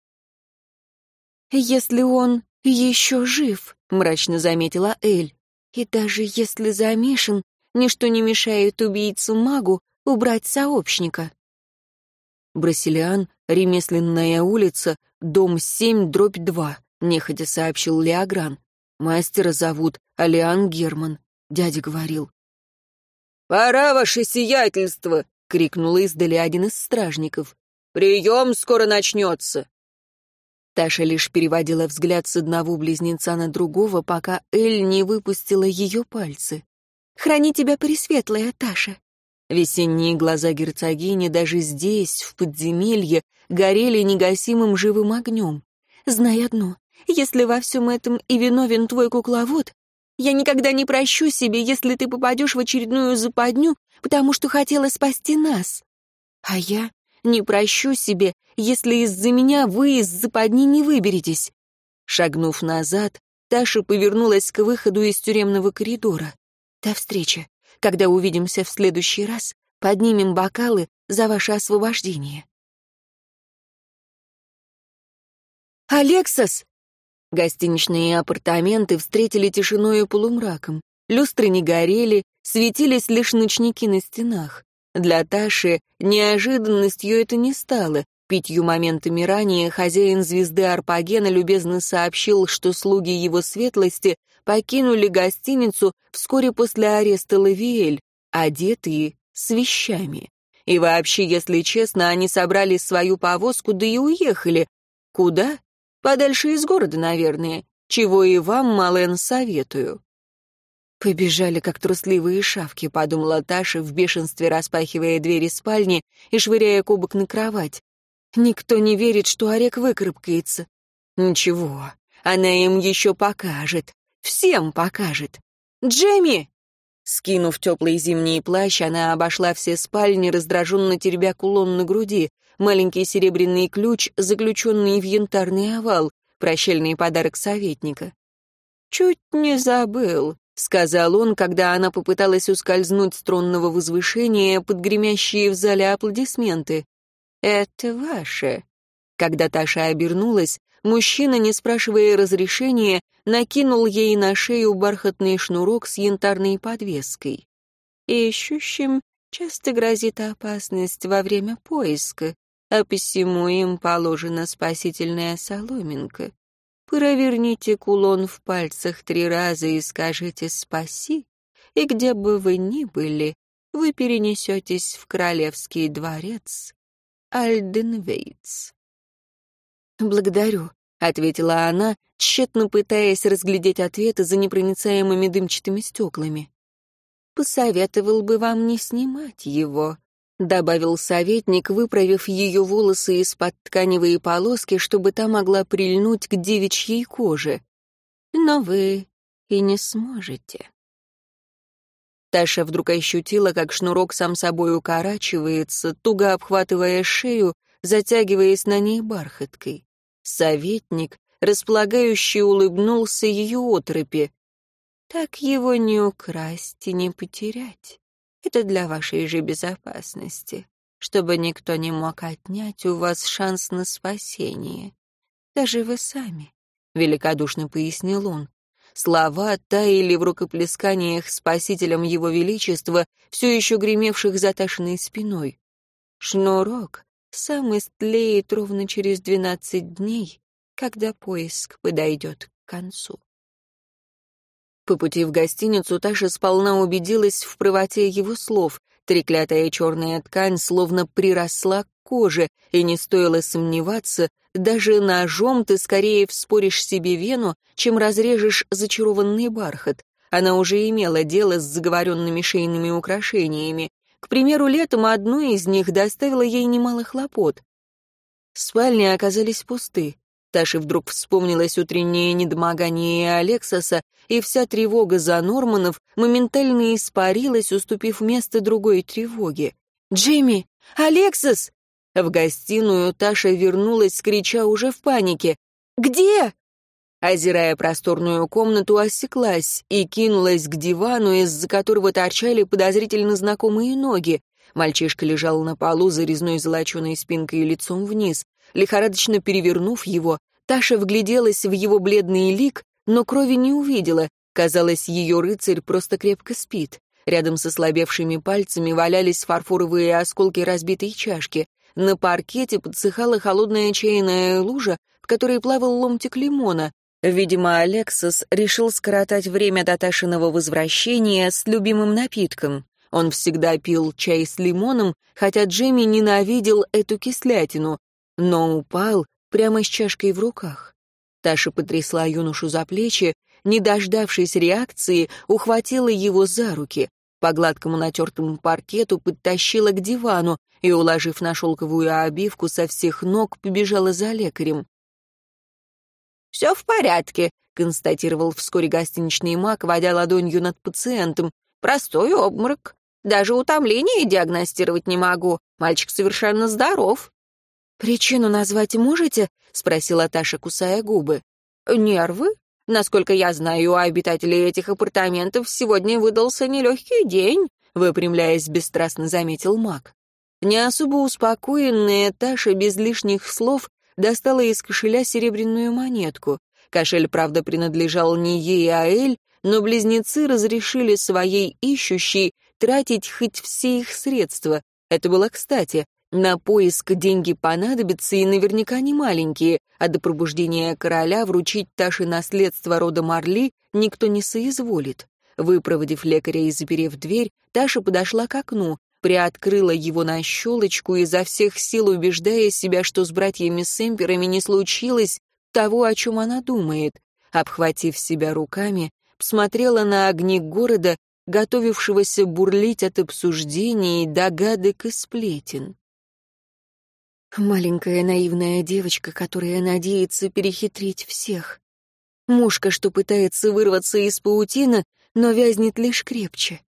«Если он еще жив», — мрачно заметила Эль. «И даже если замешан, ничто не мешает убийцу-магу убрать сообщника». Брасилиан, ремесленная улица, дом 7, дробь 2, нехотя сообщил Леогран. Мастера зовут Алиан Герман, дядя говорил. «Пора, ваше сиятельство!» — крикнул издали один из стражников. «Прием скоро начнется!» Таша лишь переводила взгляд с одного близнеца на другого, пока Эль не выпустила ее пальцы. «Храни тебя пресветлая, Таша!» Весенние глаза герцогини даже здесь, в подземелье, горели негасимым живым огнем. «Знай одно, если во всем этом и виновен твой кукловод, я никогда не прощу себе, если ты попадешь в очередную западню, потому что хотела спасти нас. А я не прощу себе, если из-за меня вы из западни не выберетесь». Шагнув назад, Таша повернулась к выходу из тюремного коридора. «До встречи. Когда увидимся в следующий раз, поднимем бокалы за ваше освобождение». «Алексас!» Гостиничные апартаменты встретили тишиной и полумраком. Люстры не горели, светились лишь ночники на стенах. Для Таши неожиданностью это не стало. Пятью моментами ранее хозяин звезды Арпагена любезно сообщил, что слуги его светлости покинули гостиницу вскоре после ареста Лавиэль, одетые с вещами. И вообще, если честно, они собрали свою повозку, да и уехали. Куда? Подальше из города, наверное. Чего и вам, Мален, советую. Побежали, как трусливые шавки, подумала Таша в бешенстве, распахивая двери спальни и швыряя кубок на кровать. Никто не верит, что Орек выкарабкается. Ничего, она им еще покажет. Всем покажет. «Джемми!» Скинув теплый зимний плащ, она обошла все спальни, раздраженно теребя кулон на груди, маленький серебряный ключ, заключенный в янтарный овал, прощальный подарок советника. «Чуть не забыл», — сказал он, когда она попыталась ускользнуть с тронного возвышения под гремящие в зале аплодисменты. «Это ваше». Когда Таша обернулась, Мужчина, не спрашивая разрешения, накинул ей на шею бархатный шнурок с янтарной подвеской. Ищущим часто грозит опасность во время поиска, а посему им положена спасительная соломинка. Проверните кулон в пальцах три раза и скажите «спаси», и где бы вы ни были, вы перенесетесь в королевский дворец Альденвейтс. «Благодарю», — ответила она, тщетно пытаясь разглядеть ответы за непроницаемыми дымчатыми стеклами. «Посоветовал бы вам не снимать его», — добавил советник, выправив ее волосы из-под тканевые полоски, чтобы та могла прильнуть к девичьей коже. «Но вы и не сможете». Таша вдруг ощутила, как шнурок сам собой укорачивается, туго обхватывая шею, затягиваясь на ней бархаткой. Советник, располагающий, улыбнулся ее отропе. «Так его не украсть и не потерять. Это для вашей же безопасности, чтобы никто не мог отнять у вас шанс на спасение. Даже вы сами», — великодушно пояснил он. Слова таяли в рукоплесканиях спасителям его величества, все еще гремевших за Ташиной спиной. Шнурок сам истлеет ровно через двенадцать дней, когда поиск подойдет к концу. По пути в гостиницу Таша сполна убедилась в правоте его слов. Треклятая черная ткань словно приросла к коже, и не стоило сомневаться, даже ножом ты скорее вспоришь себе вену, чем разрежешь зачарованный бархат. Она уже имела дело с заговоренными шейными украшениями. К примеру, летом одно из них доставило ей немало хлопот. Спальни оказались пусты. Таше вдруг вспомнилось утреннее недомогание Алексоса, и вся тревога за Норманов моментально испарилась, уступив место другой тревоге. «Джимми! Алексос!» В гостиную Таша вернулась, крича уже в панике. «Где?» Озирая просторную комнату, осеклась и кинулась к дивану, из-за которого торчали подозрительно знакомые ноги. Мальчишка лежал на полу за резной золоченой спинкой лицом вниз. Лихорадочно перевернув его, Таша вгляделась в его бледный лик, но крови не увидела. Казалось, ее рыцарь просто крепко спит. Рядом со слабевшими пальцами валялись фарфоровые осколки разбитой чашки. На паркете подсыхала холодная чайная лужа, в которой плавал ломтик лимона. Видимо, Алексос решил скоротать время до Ташиного возвращения с любимым напитком. Он всегда пил чай с лимоном, хотя Джимми ненавидел эту кислятину, но упал прямо с чашкой в руках. Таша потрясла юношу за плечи, не дождавшись реакции, ухватила его за руки, по гладкому натертому паркету подтащила к дивану и, уложив на шелковую обивку, со всех ног побежала за лекарем. «Все в порядке», — констатировал вскоре гостиничный маг, водя ладонью над пациентом. «Простой обморок. Даже утомление диагностировать не могу. Мальчик совершенно здоров». «Причину назвать можете?» — спросила Таша, кусая губы. «Нервы? Насколько я знаю, у обитателей этих апартаментов сегодня выдался нелегкий день», — выпрямляясь бесстрастно заметил маг. Не особо успокоенная Таша без лишних слов достала из кошеля серебряную монетку. Кошель, правда, принадлежал не ей, а Эль, но близнецы разрешили своей ищущей тратить хоть все их средства. Это было кстати. На поиск деньги понадобятся и наверняка не маленькие, а до пробуждения короля вручить Таше наследство рода Марли никто не соизволит. Выпроводив лекаря и заперев дверь, Таша подошла к окну, приоткрыла его на щелочку, изо всех сил убеждая себя, что с братьями Сэмперами не случилось того, о чем она думает. Обхватив себя руками, посмотрела на огни города, готовившегося бурлить от обсуждений, догадок и сплетен. Маленькая наивная девочка, которая надеется перехитрить всех. Мушка, что пытается вырваться из паутины, но вязнет лишь крепче.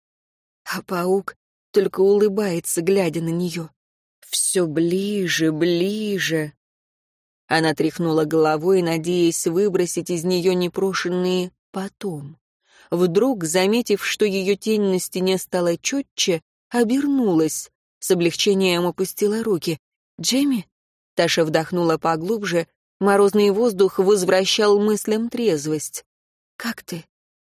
А паук только улыбается, глядя на нее. Все ближе, ближе. Она тряхнула головой, надеясь выбросить из нее непрошенные «потом». Вдруг, заметив, что ее тень на стене стала четче, обернулась, с облегчением опустила руки. «Джемми?» Таша вдохнула поглубже, морозный воздух возвращал мыслям трезвость. «Как ты?»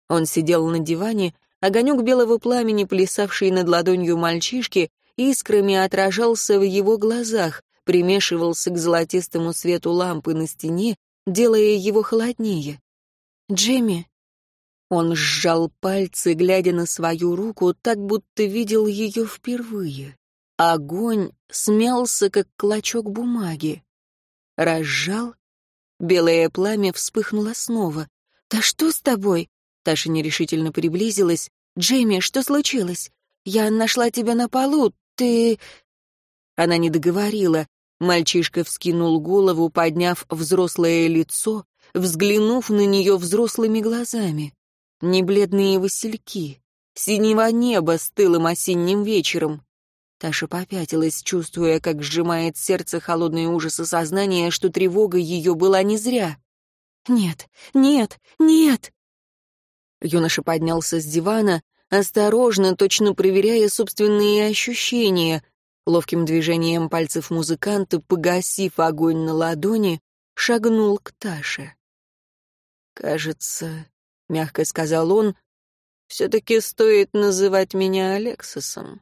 Он сидел на диване, огонек белого пламени, плясавший над ладонью мальчишки, искрами отражался в его глазах, примешивался к золотистому свету лампы на стене, делая его холоднее. «Джемми!» Он сжал пальцы, глядя на свою руку, так будто видел ее впервые. Огонь смялся, как клочок бумаги. Разжал. Белое пламя вспыхнуло снова. «Да что с тобой?» Таша нерешительно приблизилась. «Джейми, что случилось? Я нашла тебя на полу. Ты...» Она не договорила. Мальчишка вскинул голову, подняв взрослое лицо, взглянув на нее взрослыми глазами. Не бледные васильки. Синего неба с тылым осенним вечером. Таша попятилась, чувствуя, как сжимает сердце холодный ужас осознания, что тревога ее была не зря. «Нет, нет, нет!» Юноша поднялся с дивана, осторожно, точно проверяя собственные ощущения. Ловким движением пальцев музыканта, погасив огонь на ладони, шагнул к Таше. «Кажется, — мягко сказал он, — все-таки стоит называть меня Алексосом».